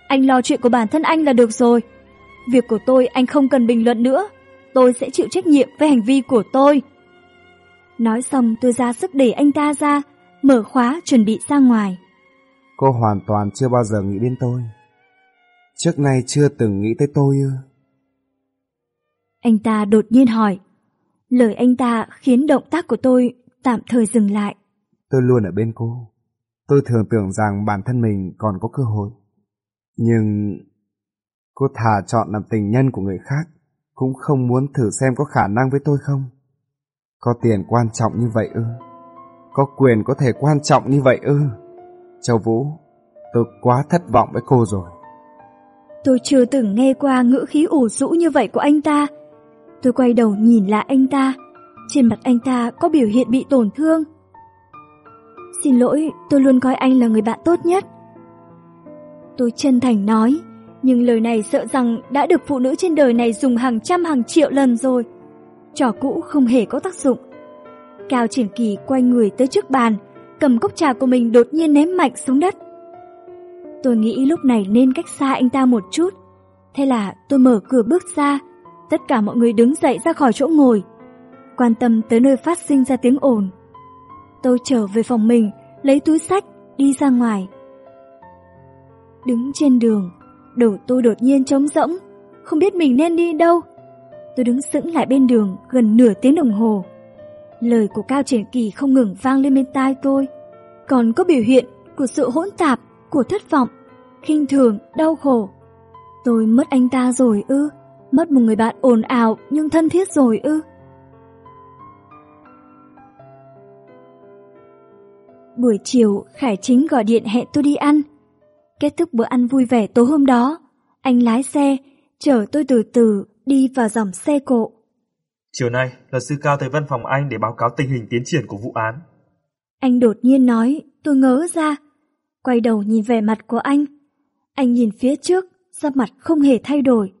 Anh lo chuyện của bản thân anh là được rồi. Việc của tôi anh không cần bình luận nữa. Tôi sẽ chịu trách nhiệm với hành vi của tôi. Nói xong tôi ra sức để anh ta ra, mở khóa chuẩn bị ra ngoài.
Cô hoàn toàn chưa bao giờ nghĩ đến tôi. Trước nay chưa từng nghĩ tới tôi ư.
Anh ta đột nhiên hỏi. Lời anh ta khiến động tác của tôi tạm thời dừng lại.
Tôi luôn ở bên cô. Tôi thường tưởng rằng bản thân mình còn có cơ hội. Nhưng cô thà chọn làm tình nhân của người khác cũng không muốn thử xem có khả năng với tôi không. Có tiền quan trọng như vậy ư? Có quyền có thể quan trọng như vậy ư? Châu Vũ, tôi quá thất vọng với cô rồi.
Tôi chưa từng nghe qua ngữ khí ủ rũ như vậy của anh ta. Tôi quay đầu nhìn lại anh ta. Trên mặt anh ta có biểu hiện bị tổn thương. Xin lỗi, tôi luôn coi anh là người bạn tốt nhất. Tôi chân thành nói, nhưng lời này sợ rằng đã được phụ nữ trên đời này dùng hàng trăm hàng triệu lần rồi. Trò cũ không hề có tác dụng. Cao Triển Kỳ quay người tới trước bàn, cầm cốc trà của mình đột nhiên ném mạnh xuống đất. Tôi nghĩ lúc này nên cách xa anh ta một chút. Thế là tôi mở cửa bước ra, tất cả mọi người đứng dậy ra khỏi chỗ ngồi, quan tâm tới nơi phát sinh ra tiếng ồn. Tôi trở về phòng mình, lấy túi sách, đi ra ngoài. Đứng trên đường, đầu tôi đột nhiên trống rỗng, không biết mình nên đi đâu. Tôi đứng sững lại bên đường gần nửa tiếng đồng hồ. Lời của Cao Triển Kỳ không ngừng vang lên bên tai tôi, còn có biểu hiện của sự hỗn tạp, của thất vọng, khinh thường, đau khổ. Tôi mất anh ta rồi ư, mất một người bạn ồn ào nhưng thân thiết rồi ư. Buổi chiều, Khải Chính gọi điện hẹn tôi đi ăn. Kết thúc bữa ăn vui vẻ tối hôm đó, anh lái xe, chở tôi từ từ đi vào dòng xe cộ.
Chiều nay, luật sư Cao tới văn phòng anh để báo cáo tình hình tiến triển của vụ án.
Anh đột nhiên nói, tôi ngớ ra. Quay đầu nhìn về mặt của anh. Anh nhìn phía trước, sắc mặt không hề thay đổi.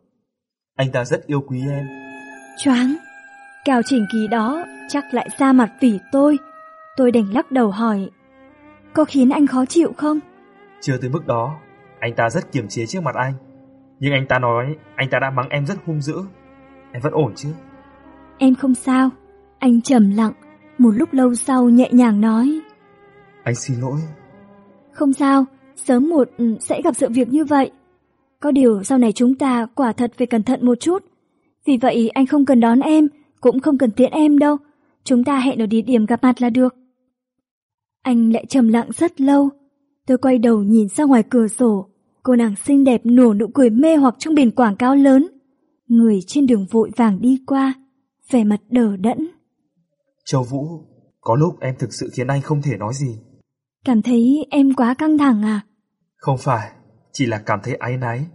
Anh ta rất yêu quý em.
Choáng, Cao Trình Kỳ đó chắc lại ra mặt vì tôi. Tôi đành lắc đầu hỏi, có khiến anh khó chịu không?
Chưa tới mức đó, anh ta rất kiềm chế trước mặt anh. Nhưng anh ta nói anh ta đã mắng em rất hung dữ. Em vẫn ổn chứ?
Em không sao. Anh trầm lặng, một lúc lâu sau nhẹ nhàng nói.
Anh xin lỗi.
Không sao, sớm một ừ, sẽ gặp sự việc như vậy. Có điều sau này chúng ta quả thật phải cẩn thận một chút. Vì vậy anh không cần đón em, cũng không cần tiễn em đâu. Chúng ta hẹn ở địa điểm gặp mặt là được. Anh lại trầm lặng rất lâu. Tôi quay đầu nhìn ra ngoài cửa sổ. Cô nàng xinh đẹp nổ nụ cười mê hoặc trong biển quảng cáo lớn. Người trên đường vội vàng đi qua, vẻ mặt đờ đẫn.
Châu Vũ, có lúc em thực sự khiến anh không thể nói gì.
Cảm thấy em quá căng thẳng à?
Không phải, chỉ là cảm thấy áy náy.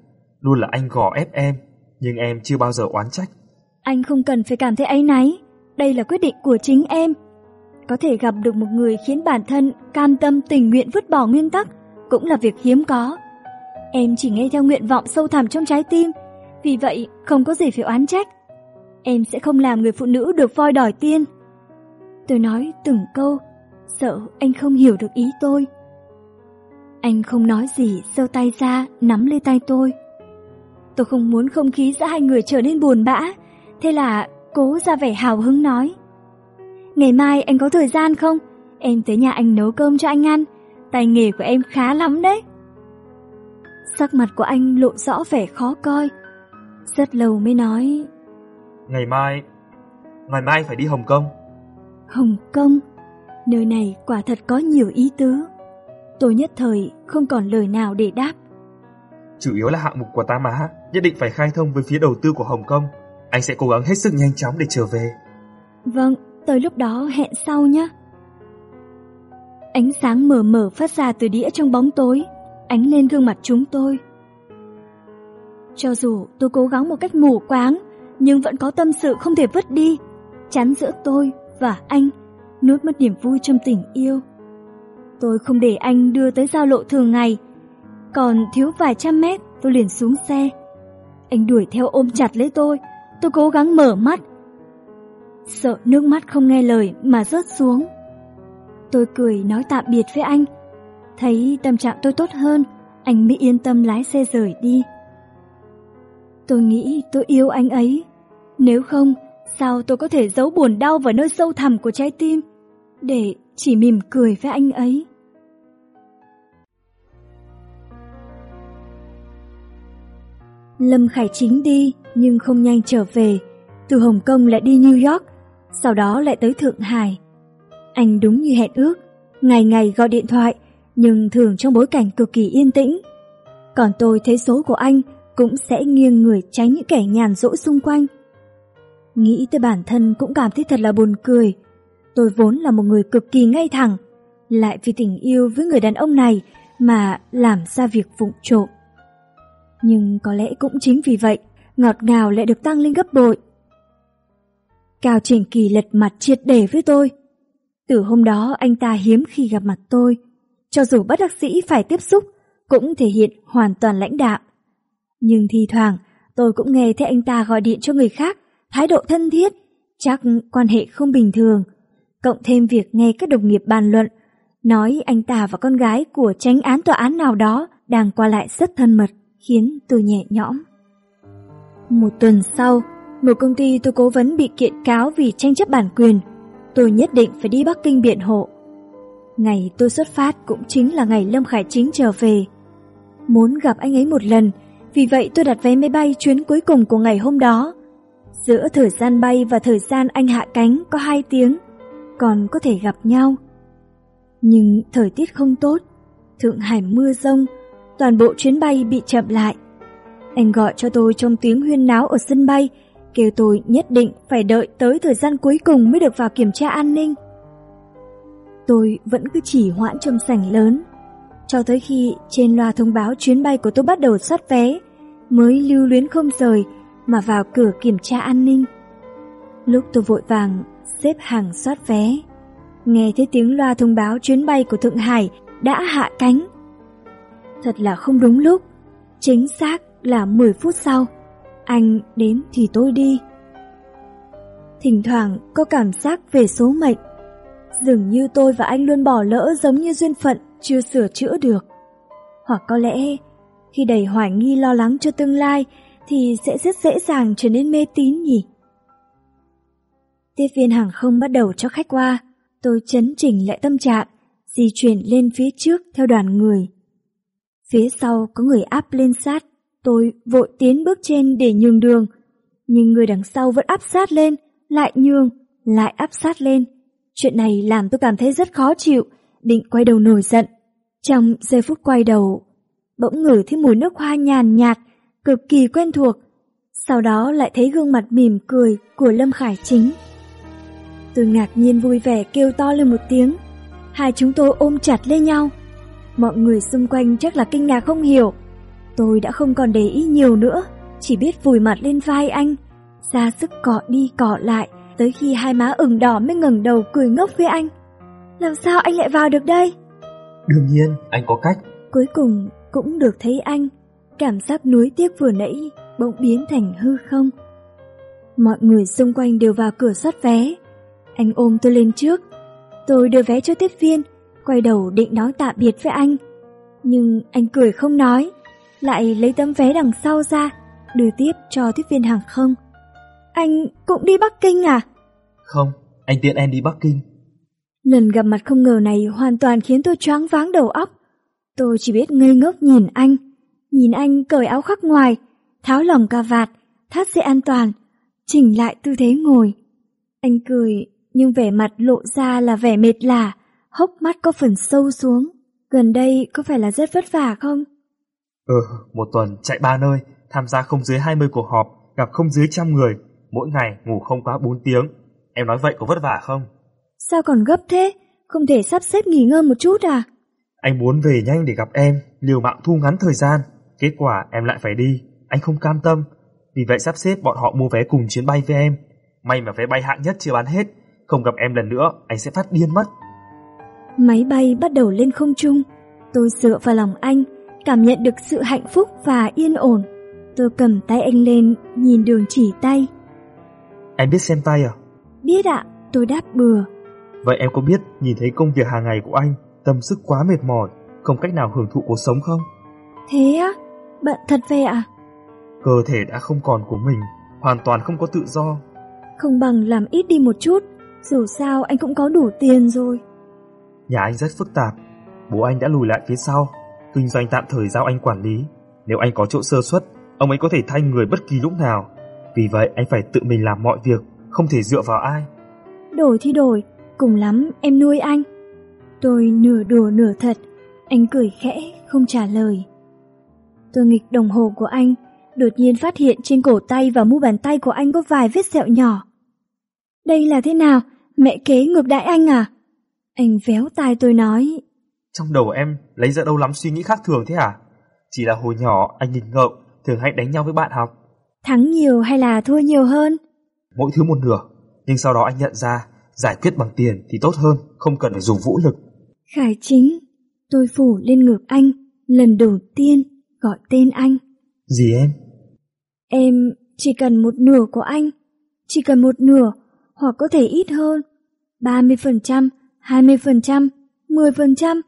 Luôn là anh gò ép em, nhưng em chưa bao giờ oán trách.
Anh không cần phải cảm thấy áy náy. Đây là quyết định của chính em. Có thể gặp được một người khiến bản thân cam tâm tình nguyện vứt bỏ nguyên tắc cũng là việc hiếm có. Em chỉ nghe theo nguyện vọng sâu thẳm trong trái tim, vì vậy không có gì phải oán trách. Em sẽ không làm người phụ nữ được voi đòi tiên. Tôi nói từng câu, sợ anh không hiểu được ý tôi. Anh không nói gì, giơ tay ra, nắm lấy tay tôi. Tôi không muốn không khí giữa hai người trở nên buồn bã, thế là cố ra vẻ hào hứng nói. Ngày mai anh có thời gian không? Em tới nhà anh nấu cơm cho anh ăn, tay nghề của em khá lắm đấy. Sắc mặt của anh lộ rõ vẻ khó coi. Rất lâu mới nói.
Ngày mai, ngày mai phải đi Hồng Kông.
Hồng Kông, nơi này quả thật có nhiều ý tứ. Tôi nhất thời không còn lời nào để đáp.
Chủ yếu là hạng mục của ta má, nhất định phải khai thông với phía đầu tư của Hồng Kông. Anh sẽ cố gắng hết sức nhanh chóng để trở về.
Vâng, tới lúc đó hẹn sau nhé. Ánh sáng mờ mờ phát ra từ đĩa trong bóng tối, ánh lên gương mặt chúng tôi. Cho dù tôi cố gắng một cách mù quáng, nhưng vẫn có tâm sự không thể vứt đi, chắn giữa tôi và anh, nuốt mất niềm vui trong tình yêu. Tôi không để anh đưa tới giao lộ thường ngày, còn thiếu vài trăm mét tôi liền xuống xe. Anh đuổi theo ôm chặt lấy tôi, tôi cố gắng mở mắt sợ nước mắt không nghe lời mà rớt xuống. Tôi cười nói tạm biệt với anh. Thấy tâm trạng tôi tốt hơn, anh mới yên tâm lái xe rời đi. Tôi nghĩ tôi yêu anh ấy. Nếu không, sao tôi có thể giấu buồn đau vào nơi sâu thẳm của trái tim để chỉ mỉm cười với anh ấy. Lâm Khải Chính đi nhưng không nhanh trở về, từ Hồng Kông lại đi New York, sau đó lại tới Thượng Hải. Anh đúng như hẹn ước, ngày ngày gọi điện thoại, nhưng thường trong bối cảnh cực kỳ yên tĩnh. Còn tôi thấy số của anh cũng sẽ nghiêng người tránh những kẻ nhàn rỗi xung quanh. Nghĩ tới bản thân cũng cảm thấy thật là buồn cười. Tôi vốn là một người cực kỳ ngay thẳng, lại vì tình yêu với người đàn ông này mà làm ra việc vụng trộm. Nhưng có lẽ cũng chính vì vậy, ngọt ngào lại được tăng lên gấp bội. Cao Trình Kỳ lật mặt triệt để với tôi. Từ hôm đó anh ta hiếm khi gặp mặt tôi, cho dù bất đắc sĩ phải tiếp xúc, cũng thể hiện hoàn toàn lãnh đạm. Nhưng thi thoảng, tôi cũng nghe thấy anh ta gọi điện cho người khác, thái độ thân thiết, chắc quan hệ không bình thường. Cộng thêm việc nghe các đồng nghiệp bàn luận, nói anh ta và con gái của tránh án tòa án nào đó đang qua lại rất thân mật, khiến tôi nhẹ nhõm. Một tuần sau, một công ty tôi cố vấn bị kiện cáo vì tranh chấp bản quyền. Tôi nhất định phải đi Bắc Kinh biện hộ. Ngày tôi xuất phát cũng chính là ngày Lâm Khải Chính trở về. Muốn gặp anh ấy một lần, vì vậy tôi đặt vé máy bay chuyến cuối cùng của ngày hôm đó. Giữa thời gian bay và thời gian anh hạ cánh có 2 tiếng, còn có thể gặp nhau. Nhưng thời tiết không tốt, Thượng Hải mưa rông, toàn bộ chuyến bay bị chậm lại. Anh gọi cho tôi trong tiếng huyên náo ở sân bay, kêu tôi nhất định phải đợi tới thời gian cuối cùng mới được vào kiểm tra an ninh. Tôi vẫn cứ chỉ hoãn trong sảnh lớn, cho tới khi trên loa thông báo chuyến bay của tôi bắt đầu soát vé, mới lưu luyến không rời mà vào cửa kiểm tra an ninh. Lúc tôi vội vàng xếp hàng soát vé, nghe thấy tiếng loa thông báo chuyến bay của Thượng Hải đã hạ cánh. Thật là không đúng lúc, chính xác là 10 phút sau, anh đến thì tôi đi. Thỉnh thoảng có cảm giác về số mệnh, dường như tôi và anh luôn bỏ lỡ giống như duyên phận chưa sửa chữa được. Hoặc có lẽ khi đầy hoài nghi lo lắng cho tương lai thì sẽ rất dễ dàng trở nên mê tín nhỉ. Tiếp viên hàng không bắt đầu cho khách qua, tôi chấn chỉnh lại tâm trạng, di chuyển lên phía trước theo đoàn người. Phía sau có người áp lên sát, tôi vội tiến bước trên để nhường đường, nhưng người đằng sau vẫn áp sát lên, lại nhường, lại áp sát lên. Chuyện này làm tôi cảm thấy rất khó chịu, định quay đầu nổi giận. Trong giây phút quay đầu, bỗng ngửi thấy mùi nước hoa nhàn nhạt, cực kỳ quen thuộc. Sau đó lại thấy gương mặt mỉm cười của Lâm Khải Chính. Tôi ngạc nhiên vui vẻ kêu to lên một tiếng. Hai chúng tôi ôm chặt lên nhau. Mọi người xung quanh chắc là kinh ngạc không hiểu. Tôi đã không còn để ý nhiều nữa, chỉ biết vùi mặt lên vai anh, ra sức cọ đi cọ lại, tới khi hai má ửng đỏ mới ngẩng đầu cười ngốc với anh. Làm sao anh lại vào được đây?
Đương nhiên, anh có cách.
Cuối cùng cũng được thấy anh, cảm giác nuối tiếc vừa nãy bỗng biến thành hư không. Mọi người xung quanh đều vào cửa soát vé. Anh ôm tôi lên trước. Tôi đưa vé cho tiếp viên, quay đầu định nói tạm biệt với anh. Nhưng anh cười không nói, lại lấy tấm vé đằng sau ra, đưa tiếp cho tiếp viên hàng không. Anh cũng đi Bắc Kinh à?
Không, anh tiện em đi Bắc Kinh.
Lần gặp mặt không ngờ này hoàn toàn khiến tôi choáng váng đầu óc. Tôi chỉ biết ngây ngốc nhìn anh, nhìn anh cởi áo khoác ngoài, tháo lỏng cà vạt, thắt dây an toàn, chỉnh lại tư thế ngồi. Anh cười, nhưng vẻ mặt lộ ra là vẻ mệt lả, hốc mắt có phần sâu xuống. Gần đây có phải là rất vất vả không?
Ừ, một tuần chạy ba nơi, tham gia không dưới 20 cuộc họp, gặp không dưới trăm người, mỗi ngày ngủ không quá 4 tiếng. Em nói vậy có vất vả không?
Sao còn gấp thế? Không thể sắp xếp nghỉ ngơi một chút à?
Anh muốn về nhanh để gặp em, liều mạng thu ngắn thời gian. Kết quả em lại phải đi, anh không cam tâm. Vì vậy sắp xếp bọn họ mua vé cùng chuyến bay với em. May mà vé bay hạng nhất chưa bán hết, không gặp em lần nữa, anh sẽ phát điên mất.
Máy bay bắt đầu lên không trung. Tôi dựa vào lòng anh, cảm nhận được sự hạnh phúc và yên ổn. Tôi cầm tay anh lên, nhìn đường chỉ tay.
Em biết xem tay à?
Biết ạ, tôi đáp bừa.
Vậy em có biết nhìn thấy công việc hàng ngày của anh tâm sức quá mệt mỏi, không cách nào hưởng thụ cuộc sống không?
Thế á, bận thật về ạ?
Cơ thể đã không còn của mình, hoàn toàn không có tự do.
Không bằng làm ít đi một chút, dù sao anh cũng có đủ tiền rồi.
Nhà anh rất phức tạp, bố anh đã lùi lại phía sau, kinh doanh tạm thời giao anh quản lý. Nếu anh có chỗ sơ suất, ông ấy có thể thay người bất kỳ lúc nào. Vì vậy anh phải tự mình làm mọi việc, không thể dựa vào ai.
Đổi thì đổi, cùng lắm em nuôi anh. Tôi nửa đùa nửa thật, anh cười khẽ, không trả lời. Tôi nghịch đồng hồ của anh, đột nhiên phát hiện trên cổ tay và mu bàn tay của anh có vài vết sẹo nhỏ. Đây là thế nào? Mẹ kế ngược đãi anh à? Anh véo tai tôi nói.
Trong đầu em lấy ra đâu lắm suy nghĩ khác thường thế à? Chỉ là hồi nhỏ anh nghịch ngợm, thường hay đánh nhau với bạn học.
Thắng nhiều hay là thua nhiều hơn?
Mỗi thứ một nửa, nhưng sau đó anh nhận ra giải quyết bằng tiền thì tốt hơn, không cần phải dùng vũ lực.
Khải chính, tôi phủ lên ngực anh, lần đầu tiên gọi tên anh.
Gì em?
Em chỉ cần một nửa của anh, chỉ cần một nửa, hoặc có thể ít hơn. 30%, 20%, 10%,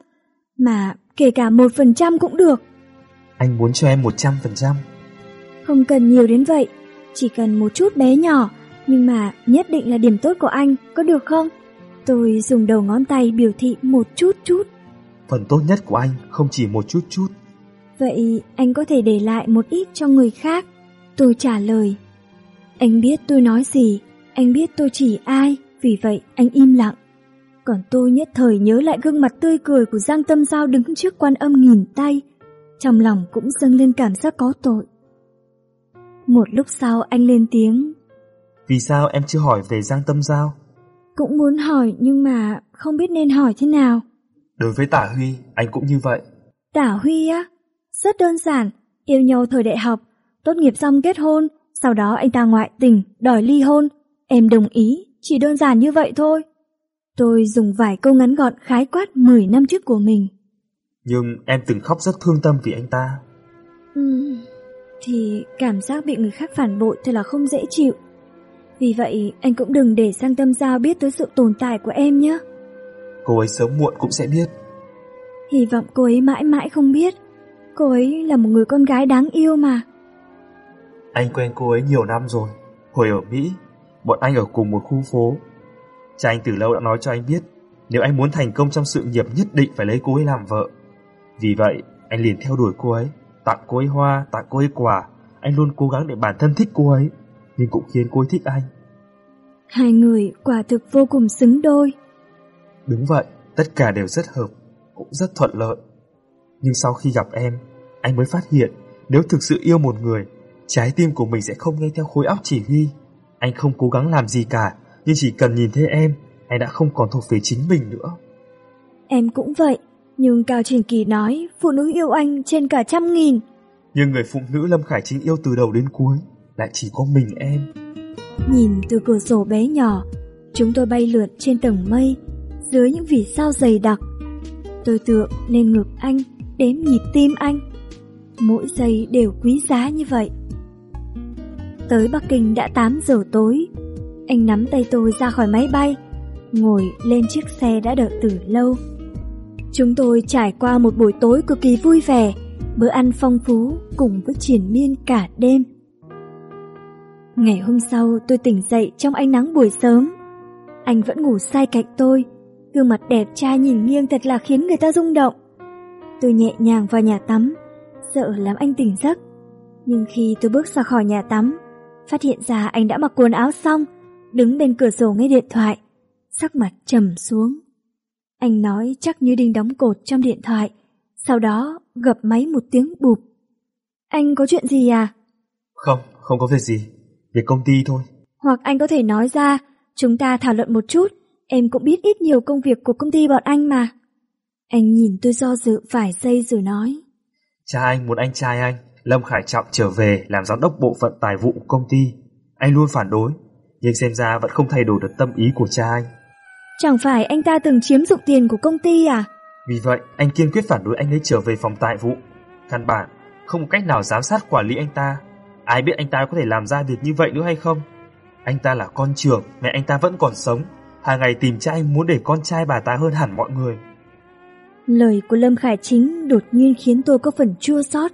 mà kể cả 1% cũng được.
Anh muốn cho em 100%.
Không cần nhiều đến vậy, chỉ cần một chút bé nhỏ, nhưng mà nhất định là điểm tốt của anh, có được không? Tôi dùng đầu ngón tay biểu thị một chút chút.
Phần tốt nhất của anh không chỉ một chút chút.
Vậy anh có thể để lại một ít cho người khác. Tôi trả lời. Anh biết tôi nói gì, anh biết tôi chỉ ai, vì vậy anh im lặng. Còn tôi nhất thời nhớ lại gương mặt tươi cười của Giang Tâm Giao đứng trước quan âm nghìn tay. Trong lòng cũng dâng lên cảm giác có tội. Một lúc sau anh lên tiếng.
Vì sao em chưa hỏi về Giang Tâm Giao?
Cũng muốn hỏi nhưng mà không biết nên hỏi thế nào.
Đối với Tả Huy, anh cũng như vậy.
Tả Huy á? Rất đơn giản, yêu nhau thời đại học, tốt nghiệp xong kết hôn, sau đó anh ta ngoại tình, đòi ly hôn. Em đồng ý, chỉ đơn giản như vậy thôi. Tôi dùng vài câu ngắn gọn khái quát 10 năm trước của mình.
Nhưng em từng khóc rất thương tâm vì anh ta.
Ừ, thì cảm giác bị người khác phản bội thật là không dễ chịu. Vì vậy anh cũng đừng để sang tâm giao biết tới sự tồn tại của em nhé.
Cô ấy sớm muộn cũng sẽ biết.
Hy vọng cô ấy mãi mãi không biết. Cô ấy là một người con gái đáng yêu mà.
Anh quen cô ấy nhiều năm rồi. Hồi ở Mỹ, bọn anh ở cùng một khu phố. Cha anh từ lâu đã nói cho anh biết, nếu anh muốn thành công trong sự nghiệp nhất định phải lấy cô ấy làm vợ. Vì vậy, anh liền theo đuổi cô ấy, tặng cô ấy hoa, tặng cô ấy quà. Anh luôn cố gắng để bản thân thích cô ấy, nhưng cũng khiến cô ấy thích anh.
Hai người quả thực vô cùng xứng đôi.
Đúng vậy, tất cả đều rất hợp, cũng rất thuận lợi. Nhưng sau khi gặp em, anh mới phát hiện nếu thực sự yêu một người, trái tim của mình sẽ không nghe theo khối óc chỉ huy. Anh không cố gắng làm gì cả, nhưng chỉ cần nhìn thấy em, anh đã không còn thuộc về chính mình nữa.
Em cũng vậy, nhưng Cao Trình Kỳ nói phụ nữ yêu anh trên cả trăm nghìn.
Nhưng người phụ nữ Lâm Khải Chính yêu từ đầu đến cuối lại chỉ có mình em.
Nhìn từ cửa sổ bé nhỏ, chúng tôi bay lượn trên tầng mây, dưới những vì sao dày đặc. Tôi tựa lên ngực anh, đếm nhịp tim anh. Mỗi giây đều quý giá như vậy. Tới Bắc Kinh đã 8 giờ tối. Anh nắm tay tôi ra khỏi máy bay, ngồi lên chiếc xe đã đợi từ lâu. Chúng tôi trải qua một buổi tối cực kỳ vui vẻ, bữa ăn phong phú cùng với triển miên cả đêm. Ngày hôm sau tôi tỉnh dậy trong ánh nắng buổi sớm. Anh vẫn ngủ say cạnh tôi, gương mặt đẹp trai nhìn nghiêng thật là khiến người ta rung động. Tôi nhẹ nhàng vào nhà tắm, sợ làm anh tỉnh giấc. Nhưng khi tôi bước ra khỏi nhà tắm, phát hiện ra anh đã mặc quần áo xong, đứng bên cửa sổ nghe điện thoại, sắc mặt trầm xuống. Anh nói chắc như đinh đóng cột trong điện thoại, sau đó gập máy một tiếng bụp. Anh có chuyện gì à?
Không, không có việc gì, việc công ty thôi.
Hoặc anh có thể nói ra, chúng ta thảo luận một chút, em cũng biết ít nhiều công việc của công ty bọn anh mà. Anh nhìn tôi do dự vài giây rồi nói.
Cha anh muốn anh trai anh, Lâm Khải Trọng trở về làm giám đốc bộ phận tài vụ của công ty. Anh luôn phản đối, nhưng xem ra vẫn không thay đổi được tâm ý của cha anh.
Chẳng phải anh ta từng chiếm dụng tiền của công ty à?
Vì vậy, anh kiên quyết phản đối anh ấy trở về phòng tài vụ. Căn bản, không có cách nào giám sát quản lý anh ta. Ai biết anh ta có thể làm ra việc như vậy nữa hay không? Anh ta là con trưởng, mẹ anh ta vẫn còn sống. Hàng ngày tìm cha anh muốn để con trai bà ta hơn hẳn mọi người.
Lời của Lâm Khải Chính đột nhiên khiến tôi có phần chua xót.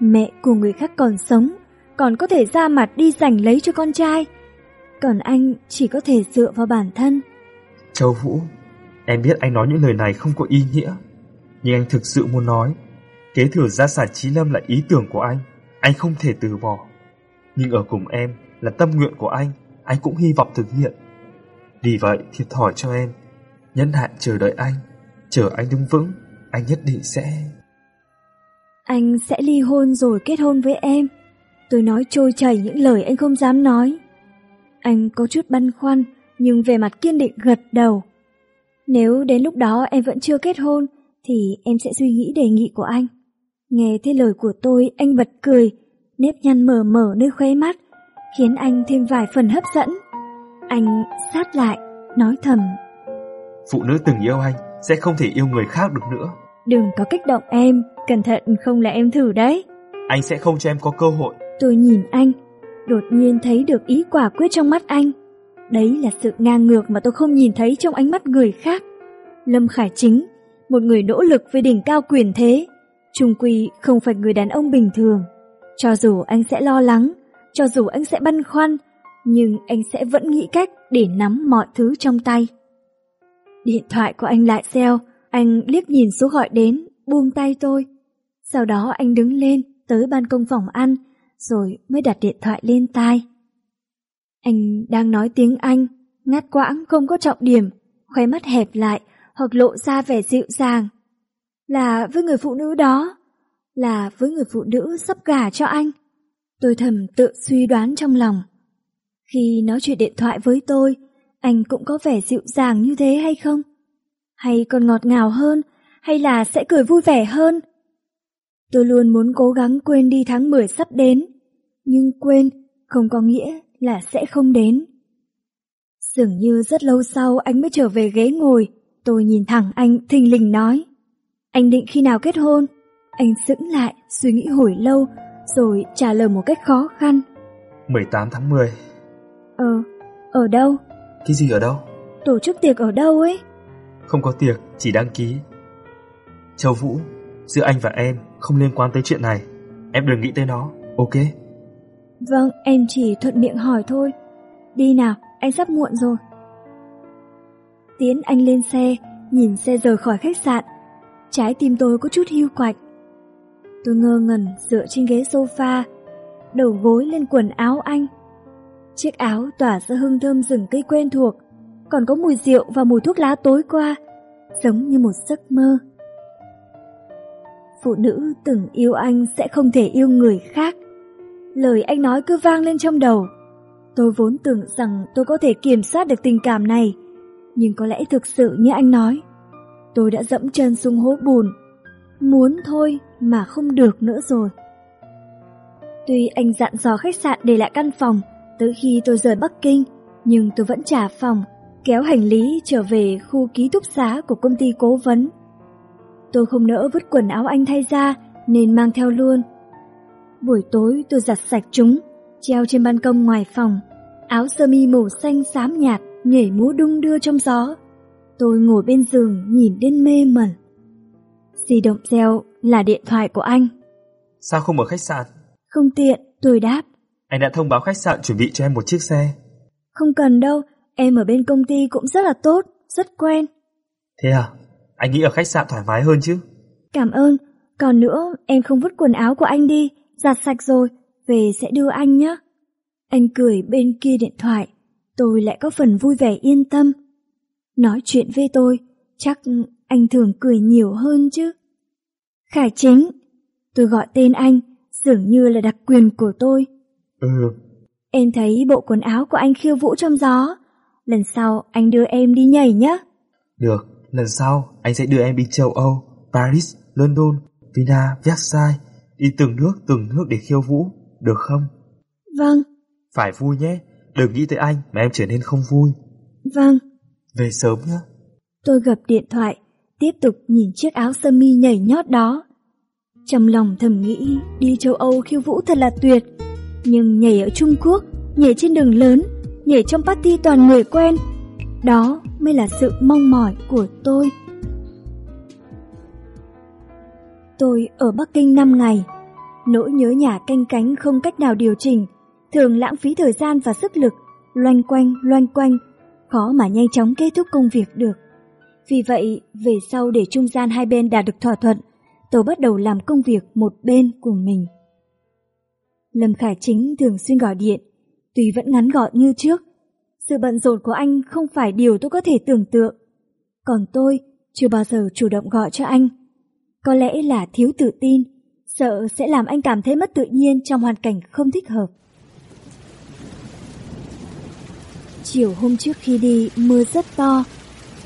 Mẹ của người khác còn sống, còn có thể ra mặt đi giành lấy cho con trai. Còn anh chỉ có thể dựa vào bản thân.
Châu Vũ, em biết anh nói những lời này không có ý nghĩa. Nhưng anh thực sự muốn nói, kế thừa gia sản Trí Lâm là ý tưởng của anh. Anh không thể từ bỏ. Nhưng ở cùng em là tâm nguyện của anh, anh cũng hy vọng thực hiện. Vì vậy thiệt thòi cho em, nhẫn hạn chờ đợi anh, chờ anh đứng vững, anh nhất định sẽ...
Anh sẽ ly hôn rồi kết hôn với em. Tôi nói trôi chảy những lời anh không dám nói. Anh có chút băn khoăn, nhưng về mặt kiên định gật đầu. Nếu đến lúc đó em vẫn chưa kết hôn, thì em sẽ suy nghĩ đề nghị của anh. Nghe thấy lời của tôi, anh bật cười, nếp nhăn mờ mờ nơi khóe mắt, khiến anh thêm vài phần hấp dẫn. Anh sát lại, nói thầm.
Phụ nữ từng yêu anh sẽ không thể yêu người khác được nữa.
Đừng có kích động em, cẩn thận không là em thử đấy.
Anh sẽ không cho em có cơ hội.
Tôi nhìn anh, đột nhiên thấy được ý quả quyết trong mắt anh. Đấy là sự ngang ngược mà tôi không nhìn thấy trong ánh mắt người khác. Lâm Khải Chính, một người nỗ lực với đỉnh cao quyền thế, trung quy không phải người đàn ông bình thường. Cho dù anh sẽ lo lắng, cho dù anh sẽ băn khoăn, nhưng anh sẽ vẫn nghĩ cách để nắm mọi thứ trong tay. Điện thoại của anh lại reo, anh liếc nhìn số gọi đến, buông tay tôi. Sau đó anh đứng lên, tới ban công phòng ăn, rồi mới đặt điện thoại lên tai. Anh đang nói tiếng Anh, ngắt quãng không có trọng điểm, khóe mắt hẹp lại hoặc lộ ra vẻ dịu dàng. Là với người phụ nữ đó, là với người phụ nữ sắp gả cho anh. Tôi thầm tự suy đoán trong lòng. Khi nói chuyện điện thoại với tôi, anh cũng có vẻ dịu dàng như thế hay không? Hay còn ngọt ngào hơn, hay là sẽ cười vui vẻ hơn? Tôi luôn muốn cố gắng quên đi tháng 10 sắp đến, nhưng quên không có nghĩa là sẽ không đến. Dường như rất lâu sau anh mới trở về ghế ngồi, tôi nhìn thẳng anh thình lình nói. Anh định khi nào kết hôn? Anh sững lại, suy nghĩ hồi lâu, rồi trả lời một cách khó khăn.
18 tháng 10
Ờ, ở đâu?
Cái gì ở đâu?
Tổ chức tiệc ở đâu ấy?
Không có tiệc, chỉ đăng ký. Châu Vũ, giữa anh và em không liên quan tới chuyện này. Em đừng nghĩ tới nó, ok?
Vâng, em chỉ thuận miệng hỏi thôi. Đi nào, anh sắp muộn rồi. Tiến anh lên xe, nhìn xe rời khỏi khách sạn. Trái tim tôi có chút hiu quạnh. Tôi ngơ ngẩn dựa trên ghế sofa, đầu gối lên quần áo anh. Chiếc áo tỏa ra hương thơm rừng cây quen thuộc, còn có mùi rượu và mùi thuốc lá tối qua, giống như một giấc mơ. Phụ nữ từng yêu anh sẽ không thể yêu người khác. Lời anh nói cứ vang lên trong đầu. Tôi vốn tưởng rằng tôi có thể kiểm soát được tình cảm này, nhưng có lẽ thực sự như anh nói. Tôi đã dẫm chân xuống hố bùn, muốn thôi mà không được nữa rồi. Tuy anh dặn dò khách sạn để lại căn phòng tới khi tôi rời Bắc Kinh, nhưng tôi vẫn trả phòng, kéo hành lý trở về khu ký túc xá của công ty cố vấn. Tôi không nỡ vứt quần áo anh thay ra nên mang theo luôn. Buổi tối tôi giặt sạch chúng, treo trên ban công ngoài phòng. Áo sơ mi màu xanh xám nhạt nhảy múa đung đưa trong gió. Tôi ngồi bên giường nhìn đến mê mẩn. Di động reo là điện thoại của anh.
Sao không ở khách sạn?
Không tiện, tôi đáp.
Anh đã thông báo khách sạn chuẩn bị cho em một chiếc xe.
Không cần đâu, em ở bên công ty cũng rất là tốt, rất quen.
Thế à? Anh nghĩ ở khách sạn thoải mái hơn chứ?
Cảm ơn, còn nữa em không vứt quần áo của anh đi, giặt sạch rồi, về sẽ đưa anh nhé. Anh cười bên kia điện thoại, tôi lại có phần vui vẻ yên tâm. Nói chuyện với tôi, chắc anh thường cười nhiều hơn chứ. Khải chính, tôi gọi tên anh, dường như là đặc quyền của tôi.
Ừ.
Em thấy bộ quần áo của anh khiêu vũ trong gió, lần sau anh đưa em đi nhảy nhé.
Được, lần sau anh sẽ đưa em đi châu Âu, Paris, London, Vienna, Versailles, đi từng nước từng nước để khiêu vũ, được không?
Vâng.
Phải vui nhé, đừng nghĩ tới anh mà em trở nên không vui.
Vâng.
Về sớm nhé.
Tôi gập điện thoại, tiếp tục nhìn chiếc áo sơ mi nhảy nhót đó. Trong lòng thầm nghĩ đi châu Âu khiêu vũ thật là tuyệt, nhưng nhảy ở Trung Quốc, nhảy trên đường lớn nhảy trong party toàn người quen. Đó mới là sự mong mỏi của tôi. Tôi ở Bắc Kinh 5 ngày, nỗi nhớ nhà canh cánh không cách nào điều chỉnh, thường lãng phí thời gian và sức lực, loanh quanh loanh quanh, khó mà nhanh chóng kết thúc công việc được. Vì vậy, về sau để trung gian hai bên đạt được thỏa thuận, tôi bắt đầu làm công việc một bên của mình. Lâm Khải Chính thường xuyên gọi điện, tuy vẫn ngắn gọn như trước. Sự bận rộn của anh không phải điều tôi có thể tưởng tượng. Còn tôi chưa bao giờ chủ động gọi cho anh. Có lẽ là thiếu tự tin, sợ sẽ làm anh cảm thấy mất tự nhiên trong hoàn cảnh không thích hợp. Chiều hôm trước khi đi, mưa rất to.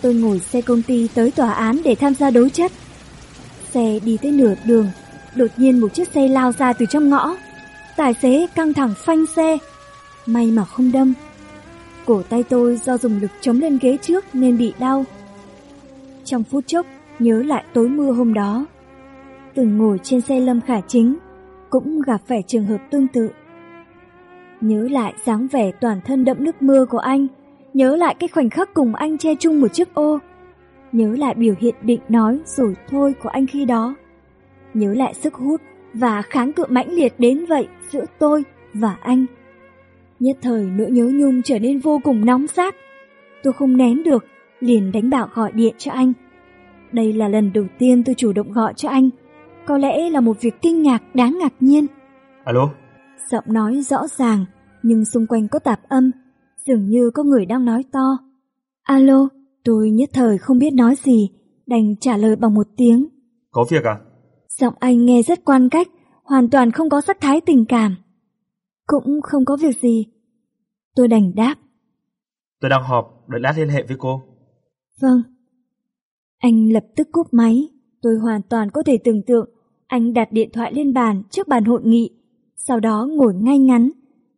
Tôi ngồi xe công ty tới tòa án để tham gia đấu chất. Xe đi tới nửa đường, đột nhiên một chiếc xe lao ra từ trong ngõ. Tài xế căng thẳng phanh xe. May mà không đâm. Cổ tay tôi do dùng lực chống lên ghế trước nên bị đau. Trong phút chốc, nhớ lại tối mưa hôm đó. Từng ngồi trên xe Lâm Khả Chính, cũng gặp phải trường hợp tương tự. Nhớ lại dáng vẻ toàn thân đẫm nước mưa của anh, nhớ lại cái khoảnh khắc cùng anh che chung một chiếc ô, nhớ lại biểu hiện định nói rồi thôi của anh khi đó, nhớ lại sức hút và kháng cự mãnh liệt đến vậy giữa tôi và anh. Nhất thời nỗi nhớ nhung trở nên vô cùng nóng sát. Tôi không nén được, liền đánh bảo gọi điện cho anh. Đây là lần đầu tiên tôi chủ động gọi cho anh. Có lẽ là một việc kinh ngạc đáng ngạc nhiên.
Alo?
Giọng nói rõ ràng, nhưng xung quanh có tạp âm, dường như có người đang nói to. Alo, tôi nhất thời không biết nói gì, đành trả lời bằng một tiếng.
Có việc à?
Giọng anh nghe rất quan cách, hoàn toàn không có sắc thái tình cảm. Cũng không có việc gì. Tôi đành đáp.
Tôi đang họp, đợi lát liên hệ với cô.
Vâng. Anh lập tức cúp máy, tôi hoàn toàn có thể tưởng tượng anh đặt điện thoại lên bàn trước bàn hội nghị, sau đó ngồi ngay ngắn,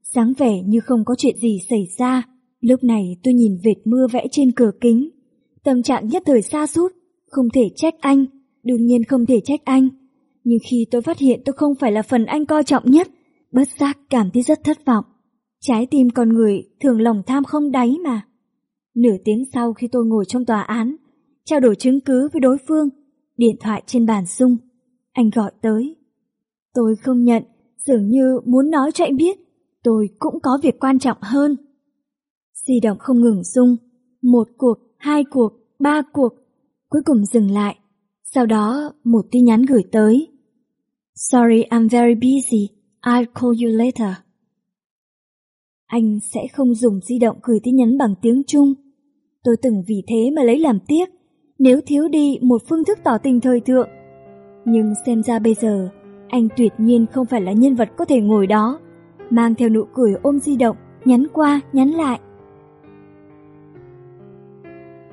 dáng vẻ như không có chuyện gì xảy ra. Lúc này tôi nhìn vệt mưa vẽ trên cửa kính, tâm trạng nhất thời xa sút không thể trách anh, đương nhiên không thể trách anh. Nhưng khi tôi phát hiện tôi không phải là phần anh coi trọng nhất, bất giác cảm thấy rất thất vọng. Trái tim con người thường lòng tham không đáy mà. Nửa tiếng sau khi tôi ngồi trong tòa án, trao đổi chứng cứ với đối phương, điện thoại trên bàn sung. Anh gọi tới. Tôi không nhận, dường như muốn nói cho anh biết, tôi cũng có việc quan trọng hơn. Di động không ngừng rung, một cuộc, hai cuộc, ba cuộc, cuối cùng dừng lại. Sau đó một tin nhắn gửi tới. Sorry, I'm very busy. I'll call you later. Anh sẽ không dùng di động gửi tin nhắn bằng tiếng Trung. Tôi từng vì thế mà lấy làm tiếc, nếu thiếu đi một phương thức tỏ tình thời thượng. Nhưng xem ra bây giờ, anh tuyệt nhiên không phải là nhân vật có thể ngồi đó, mang theo nụ cười ôm di động, nhắn qua, nhắn lại.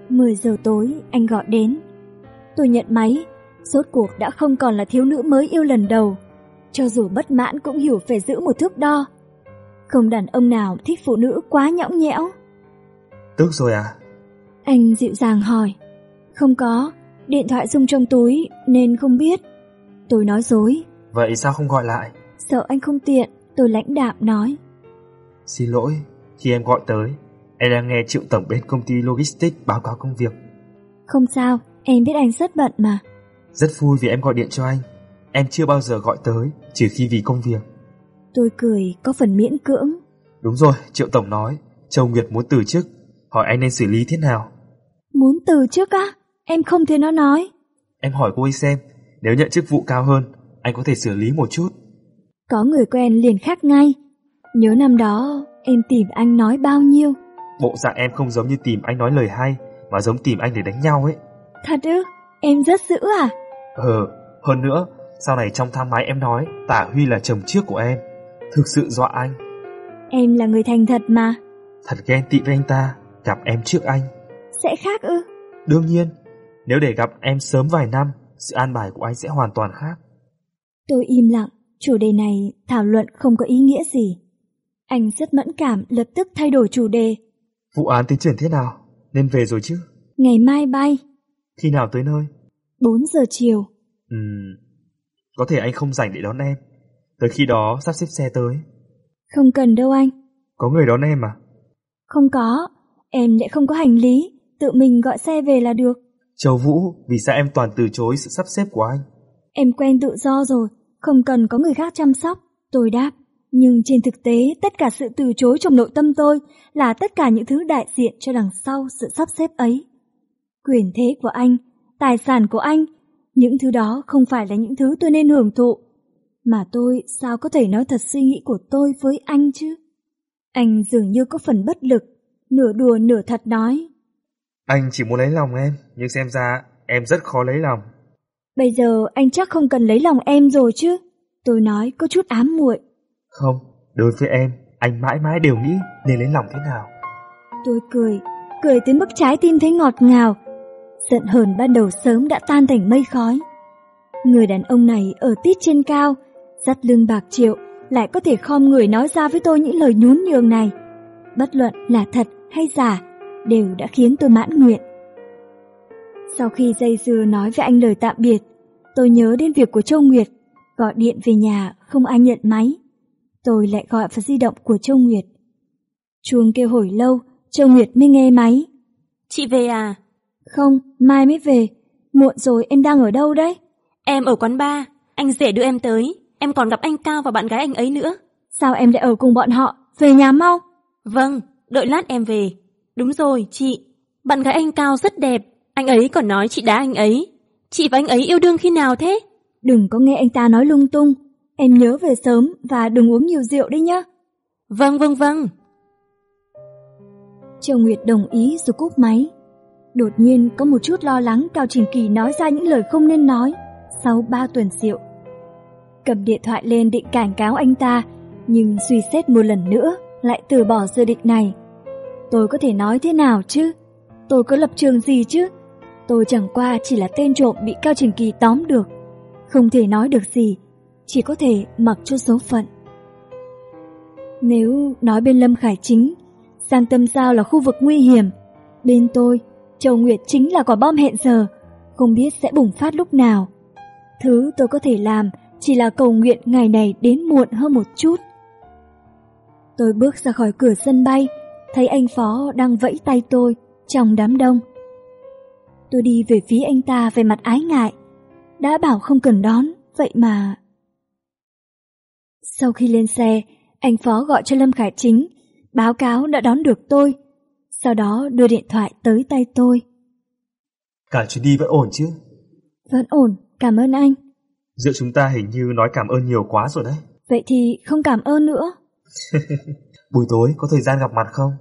10 giờ tối, anh gọi đến. Tôi nhận máy, rốt cuộc đã không còn là thiếu nữ mới yêu lần đầu. Cho dù bất mãn cũng hiểu phải giữ một thước đo. Không đàn ông nào thích phụ nữ quá nhõng nhẽo.
Tức rồi à?
Anh dịu dàng hỏi. Không có, điện thoại rung trong túi nên không biết. Tôi nói dối.
Vậy sao không gọi lại?
Sợ anh không tiện, tôi lãnh đạm nói.
Xin lỗi, khi em gọi tới, em đang nghe triệu tổng bên công ty Logistics báo cáo công việc.
Không sao, em biết anh rất bận mà.
Rất vui vì em gọi điện cho anh. Em chưa bao giờ gọi tới, trừ khi vì công việc.
Tôi cười có phần miễn cưỡng.
Đúng rồi, Triệu Tổng nói, Châu Nguyệt muốn từ chức, hỏi anh nên xử lý thế nào.
Muốn từ chức á? Em không thể nó nói.
Em hỏi cô ấy xem, nếu nhận chức vụ cao hơn, anh có thể xử lý một chút.
Có người quen liền khác ngay. Nhớ năm đó, em tìm anh nói bao nhiêu.
Bộ dạng em không giống như tìm anh nói lời hay, mà giống tìm anh để đánh nhau ấy.
Thật ư? Em rất dữ à?
Ờ, hơn nữa, sau này trong thang máy em nói Tả Huy là chồng trước của em. Thực sự dọa anh.
Em là người thành thật mà.
Thật ghen tị với anh ta, gặp em trước anh.
Sẽ khác ư?
Đương nhiên, nếu để gặp em sớm vài năm, sự an bài của anh sẽ hoàn toàn khác.
Tôi im lặng, chủ đề này thảo luận không có ý nghĩa gì. Anh rất mẫn cảm lập tức thay đổi chủ đề.
Vụ án tiến triển thế nào? Nên về rồi chứ?
Ngày mai bay.
Khi nào tới nơi?
4 giờ chiều.
Ừm, có thể anh không rảnh để đón em. Tới khi đó sắp xếp xe tới.
Không cần đâu anh.
Có người đón em à?
Không có, em lại không có hành lý, tự mình gọi xe về là được.
Châu Vũ, vì sao em toàn từ chối sự sắp xếp của anh?
Em quen tự do rồi, không cần có người khác chăm sóc. Tôi đáp, nhưng trên thực tế tất cả sự từ chối trong nội tâm tôi là tất cả những thứ đại diện cho đằng sau sự sắp xếp ấy. Quyền thế của anh, tài sản của anh, những thứ đó không phải là những thứ tôi nên hưởng thụ. Mà tôi sao có thể nói thật suy nghĩ của tôi với anh chứ? Anh dường như có phần bất lực, nửa đùa nửa thật nói.
Anh chỉ muốn lấy lòng em, nhưng xem ra em rất khó lấy lòng.
Bây giờ anh chắc không cần lấy lòng em rồi chứ? Tôi nói có chút ám muội.
Không, đối với em, anh mãi mãi đều nghĩ nên lấy lòng thế nào.
Tôi cười, cười tới mức trái tim thấy ngọt ngào. Giận hờn ban đầu sớm đã tan thành mây khói. Người đàn ông này ở tít trên cao, dắt lưng bạc triệu, lại có thể khom người nói ra với tôi những lời nhún nhường này. Bất luận là thật hay giả, đều đã khiến tôi mãn nguyện. Sau khi dây dưa nói với anh lời tạm biệt, tôi nhớ đến việc của Châu Nguyệt, gọi điện về nhà không ai nhận máy. Tôi lại gọi vào di động của Châu Nguyệt. Chuông kêu hồi lâu, Châu Nguyệt mới nghe máy.
Chị về à?
Không, mai mới về. Muộn rồi em đang ở đâu đấy?
Em ở quán bar, anh rể đưa em tới. Em còn gặp anh Cao và bạn gái anh ấy nữa.
Sao em lại ở cùng bọn họ? Về nhà mau.
Vâng, đợi lát em về. Đúng rồi, chị. Bạn gái anh Cao rất đẹp. Anh ấy còn nói chị đá anh ấy. Chị và anh ấy yêu đương khi nào thế?
Đừng có nghe anh ta nói lung tung. Em nhớ về sớm và đừng uống nhiều rượu đấy nhá.
Vâng, vâng, vâng.
Châu Nguyệt đồng ý rồi cúp máy. Đột nhiên có một chút lo lắng Cao Trình Kỳ nói ra những lời không nên nói sau ba tuần rượu. Cầm điện thoại lên định cảnh cáo anh ta, nhưng suy xét một lần nữa lại từ bỏ dự định này. Tôi có thể nói thế nào chứ? Tôi có lập trường gì chứ? Tôi chẳng qua chỉ là tên trộm bị Cao Trình Kỳ tóm được. Không thể nói được gì, chỉ có thể mặc cho số phận. Nếu nói bên Lâm Khải Chính, Giang Tâm Giao là khu vực nguy hiểm, bên tôi, Châu Nguyệt chính là quả bom hẹn giờ, không biết sẽ bùng phát lúc nào. Thứ tôi có thể làm chỉ là cầu nguyện ngày này đến muộn hơn một chút. Tôi bước ra khỏi cửa sân bay, thấy anh Phó đang vẫy tay tôi trong đám đông. Tôi đi về phía anh ta về mặt ái ngại, đã bảo không cần đón, vậy mà... Sau khi lên xe, anh Phó gọi cho Lâm Khải Chính, báo cáo đã đón được tôi, sau đó đưa điện thoại tới tay tôi.
Cả chuyến đi vẫn ổn chứ?
Vẫn ổn, cảm ơn anh.
Giữa chúng ta hình như nói cảm ơn nhiều quá rồi đấy.
Vậy thì không cảm ơn nữa.
Buổi tối có thời gian gặp mặt không?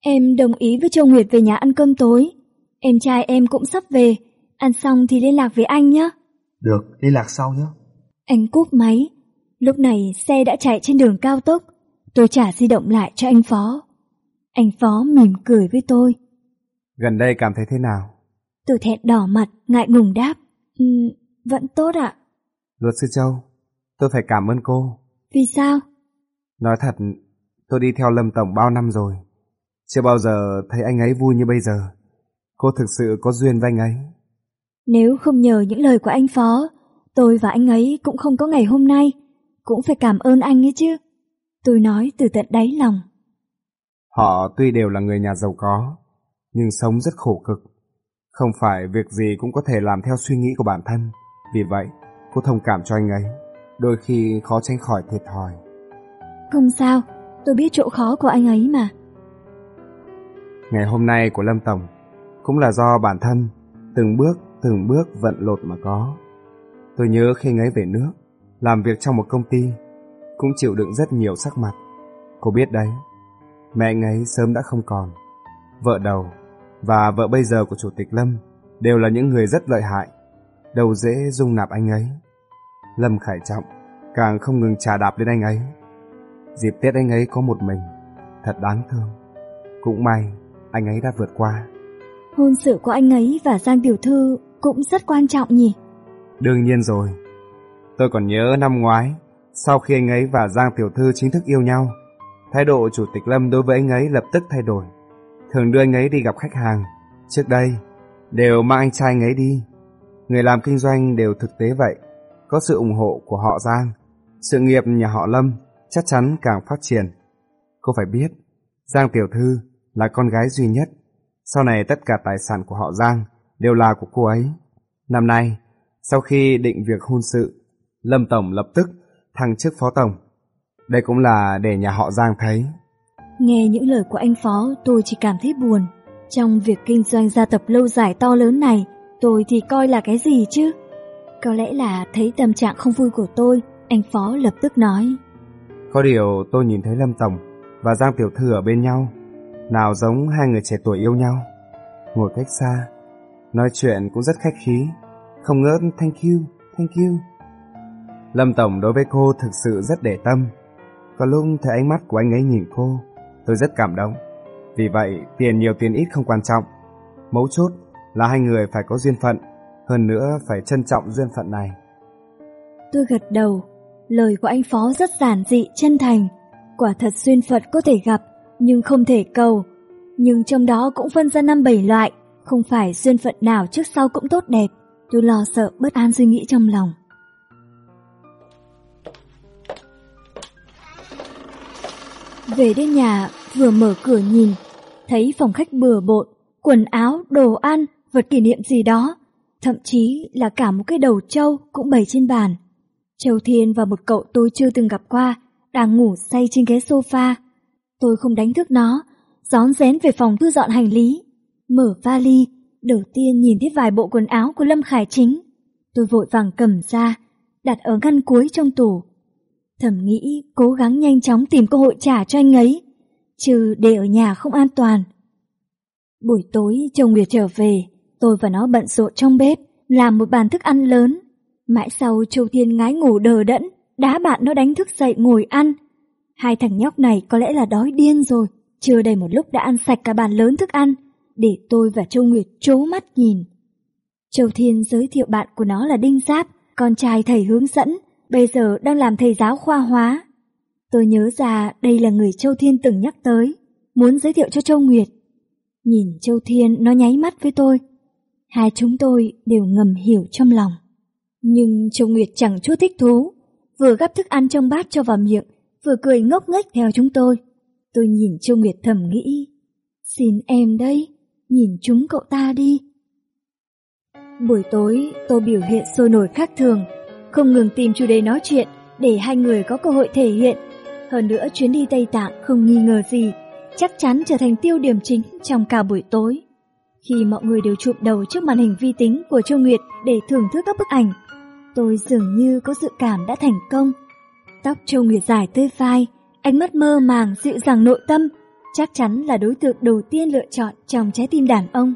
Em đồng ý với Châu Nguyệt về nhà ăn cơm tối. Em trai em cũng sắp về, ăn xong thì liên lạc với anh nhé.
Được, liên lạc sau nhé.
Anh cúp máy. Lúc này xe đã chạy trên đường cao tốc. Tôi trả di động lại cho anh Phó. Anh Phó mỉm cười với tôi.
Gần đây cảm thấy thế nào?
Tôi thẹn đỏ mặt, ngại ngùng đáp. Ừ, vẫn tốt ạ.
Luật sư Châu, tôi phải cảm ơn cô.
Vì sao?
Nói thật, tôi đi theo Lâm Tổng bao năm rồi. Chưa bao giờ thấy anh ấy vui như bây giờ. Cô thực sự có duyên với anh ấy.
Nếu không nhờ những lời của anh Phó, tôi và anh ấy cũng không có ngày hôm nay. Cũng phải cảm ơn anh ấy chứ. Tôi nói từ tận đáy lòng.
Họ tuy đều là người nhà giàu có, nhưng sống rất khổ cực. Không phải việc gì cũng có thể làm theo suy nghĩ của bản thân. Vì vậy, cô thông cảm cho anh ấy. Đôi khi khó tránh khỏi thiệt thòi.
Không sao, tôi biết chỗ khó của anh ấy mà.
Ngày hôm nay của Lâm Tổng cũng là do bản thân từng bước từng bước vận lột mà có. Tôi nhớ khi anh ấy về nước, làm việc trong một công ty, cũng chịu đựng rất nhiều sắc mặt. Cô biết đấy, mẹ anh ấy sớm đã không còn. Vợ đầu và vợ bây giờ của Chủ tịch Lâm đều là những người rất lợi hại, đâu dễ dung nạp anh ấy. Lâm Khải Trọng càng không ngừng trà đạp lên anh ấy. Dịp Tết anh ấy có một mình, thật đáng thương. Cũng may, anh ấy đã vượt qua.
Hôn sự của anh ấy và Giang Tiểu Thư cũng rất quan trọng nhỉ?
Đương nhiên rồi. Tôi còn nhớ năm ngoái, sau khi anh ấy và Giang Tiểu Thư chính thức yêu nhau, thái độ Chủ tịch Lâm đối với anh ấy lập tức thay đổi. Thường đưa anh ấy đi gặp khách hàng. Trước đây, đều mang anh trai anh ấy đi. Người làm kinh doanh đều thực tế vậy. Có sự ủng hộ của họ Giang, sự nghiệp nhà họ Lâm chắc chắn càng phát triển. Cô phải biết, Giang Tiểu Thư là con gái duy nhất. Sau này tất cả tài sản của họ Giang đều là của cô ấy. Năm nay, sau khi định việc hôn sự, Lâm Tổng lập tức thăng chức phó tổng. Đây cũng là để nhà họ Giang thấy.
Nghe những lời của anh Phó tôi chỉ cảm thấy buồn. Trong việc kinh doanh gia tập lâu dài to lớn này, tôi thì coi là cái gì chứ? Có lẽ là thấy tâm trạng không vui của tôi, anh Phó lập tức nói.
Có điều tôi nhìn thấy Lâm Tổng và Giang Tiểu Thư ở bên nhau, nào giống hai người trẻ tuổi yêu nhau. Ngồi cách xa, nói chuyện cũng rất khách khí, không ngớt thank you, thank you. Lâm Tổng đối với cô thực sự rất để tâm. Có lúc thấy ánh mắt của anh ấy nhìn cô, tôi rất cảm động. Vì vậy, tiền nhiều tiền ít không quan trọng. Mấu chốt là hai người phải có duyên phận, hơn nữa phải trân trọng duyên phận này.
Tôi gật đầu, lời của anh Phó rất giản dị, chân thành. Quả thật duyên phận có thể gặp, nhưng không thể cầu. Nhưng trong đó cũng phân ra năm bảy loại, không phải duyên phận nào trước sau cũng tốt đẹp. Tôi lo sợ bất an suy nghĩ trong lòng. Về đến nhà, vừa mở cửa nhìn, thấy phòng khách bừa bộn, quần áo, đồ ăn, vật kỷ niệm gì đó. Thậm chí là cả một cái đầu trâu cũng bày trên bàn. Châu Thiên và một cậu tôi chưa từng gặp qua, đang ngủ say trên ghế sofa. Tôi không đánh thức nó, rón rén về phòng thu dọn hành lý. Mở vali, đầu tiên nhìn thấy vài bộ quần áo của Lâm Khải Chính. Tôi vội vàng cầm ra, đặt ở ngăn cuối trong tủ. Thầm nghĩ cố gắng nhanh chóng tìm cơ hội trả cho anh ấy, trừ để ở nhà không an toàn. Buổi tối chồng Nguyệt trở về, tôi và nó bận rộn trong bếp, làm một bàn thức ăn lớn. Mãi sau Châu Thiên ngái ngủ đờ đẫn, đá bạn nó đánh thức dậy ngồi ăn. Hai thằng nhóc này có lẽ là đói điên rồi, chưa đầy một lúc đã ăn sạch cả bàn lớn thức ăn, để tôi và Châu Nguyệt trố mắt nhìn. Châu Thiên giới thiệu bạn của nó là Đinh Giáp, con trai thầy hướng dẫn, bây giờ đang làm thầy giáo khoa hóa. Tôi nhớ ra đây là người Châu Thiên từng nhắc tới, muốn giới thiệu cho Châu Nguyệt. Nhìn Châu Thiên nó nháy mắt với tôi. Hai chúng tôi đều ngầm hiểu trong lòng. Nhưng Châu Nguyệt chẳng chút thích thú, vừa gắp thức ăn trong bát cho vào miệng, vừa cười ngốc nghếch theo chúng tôi. Tôi nhìn Châu Nguyệt thầm nghĩ, xin em đây, nhìn chúng cậu ta đi. Buổi tối, tôi biểu hiện sôi nổi khác thường, không ngừng tìm chủ đề nói chuyện để hai người có cơ hội thể hiện. Hơn nữa chuyến đi Tây Tạng không nghi ngờ gì, chắc chắn trở thành tiêu điểm chính trong cả buổi tối. Khi mọi người đều chụp đầu trước màn hình vi tính của Châu Nguyệt để thưởng thức các bức ảnh, tôi dường như có dự cảm đã thành công. Tóc Châu Nguyệt dài tươi vai, ánh mắt mơ màng dịu dàng nội tâm, chắc chắn là đối tượng đầu tiên lựa chọn trong trái tim đàn ông.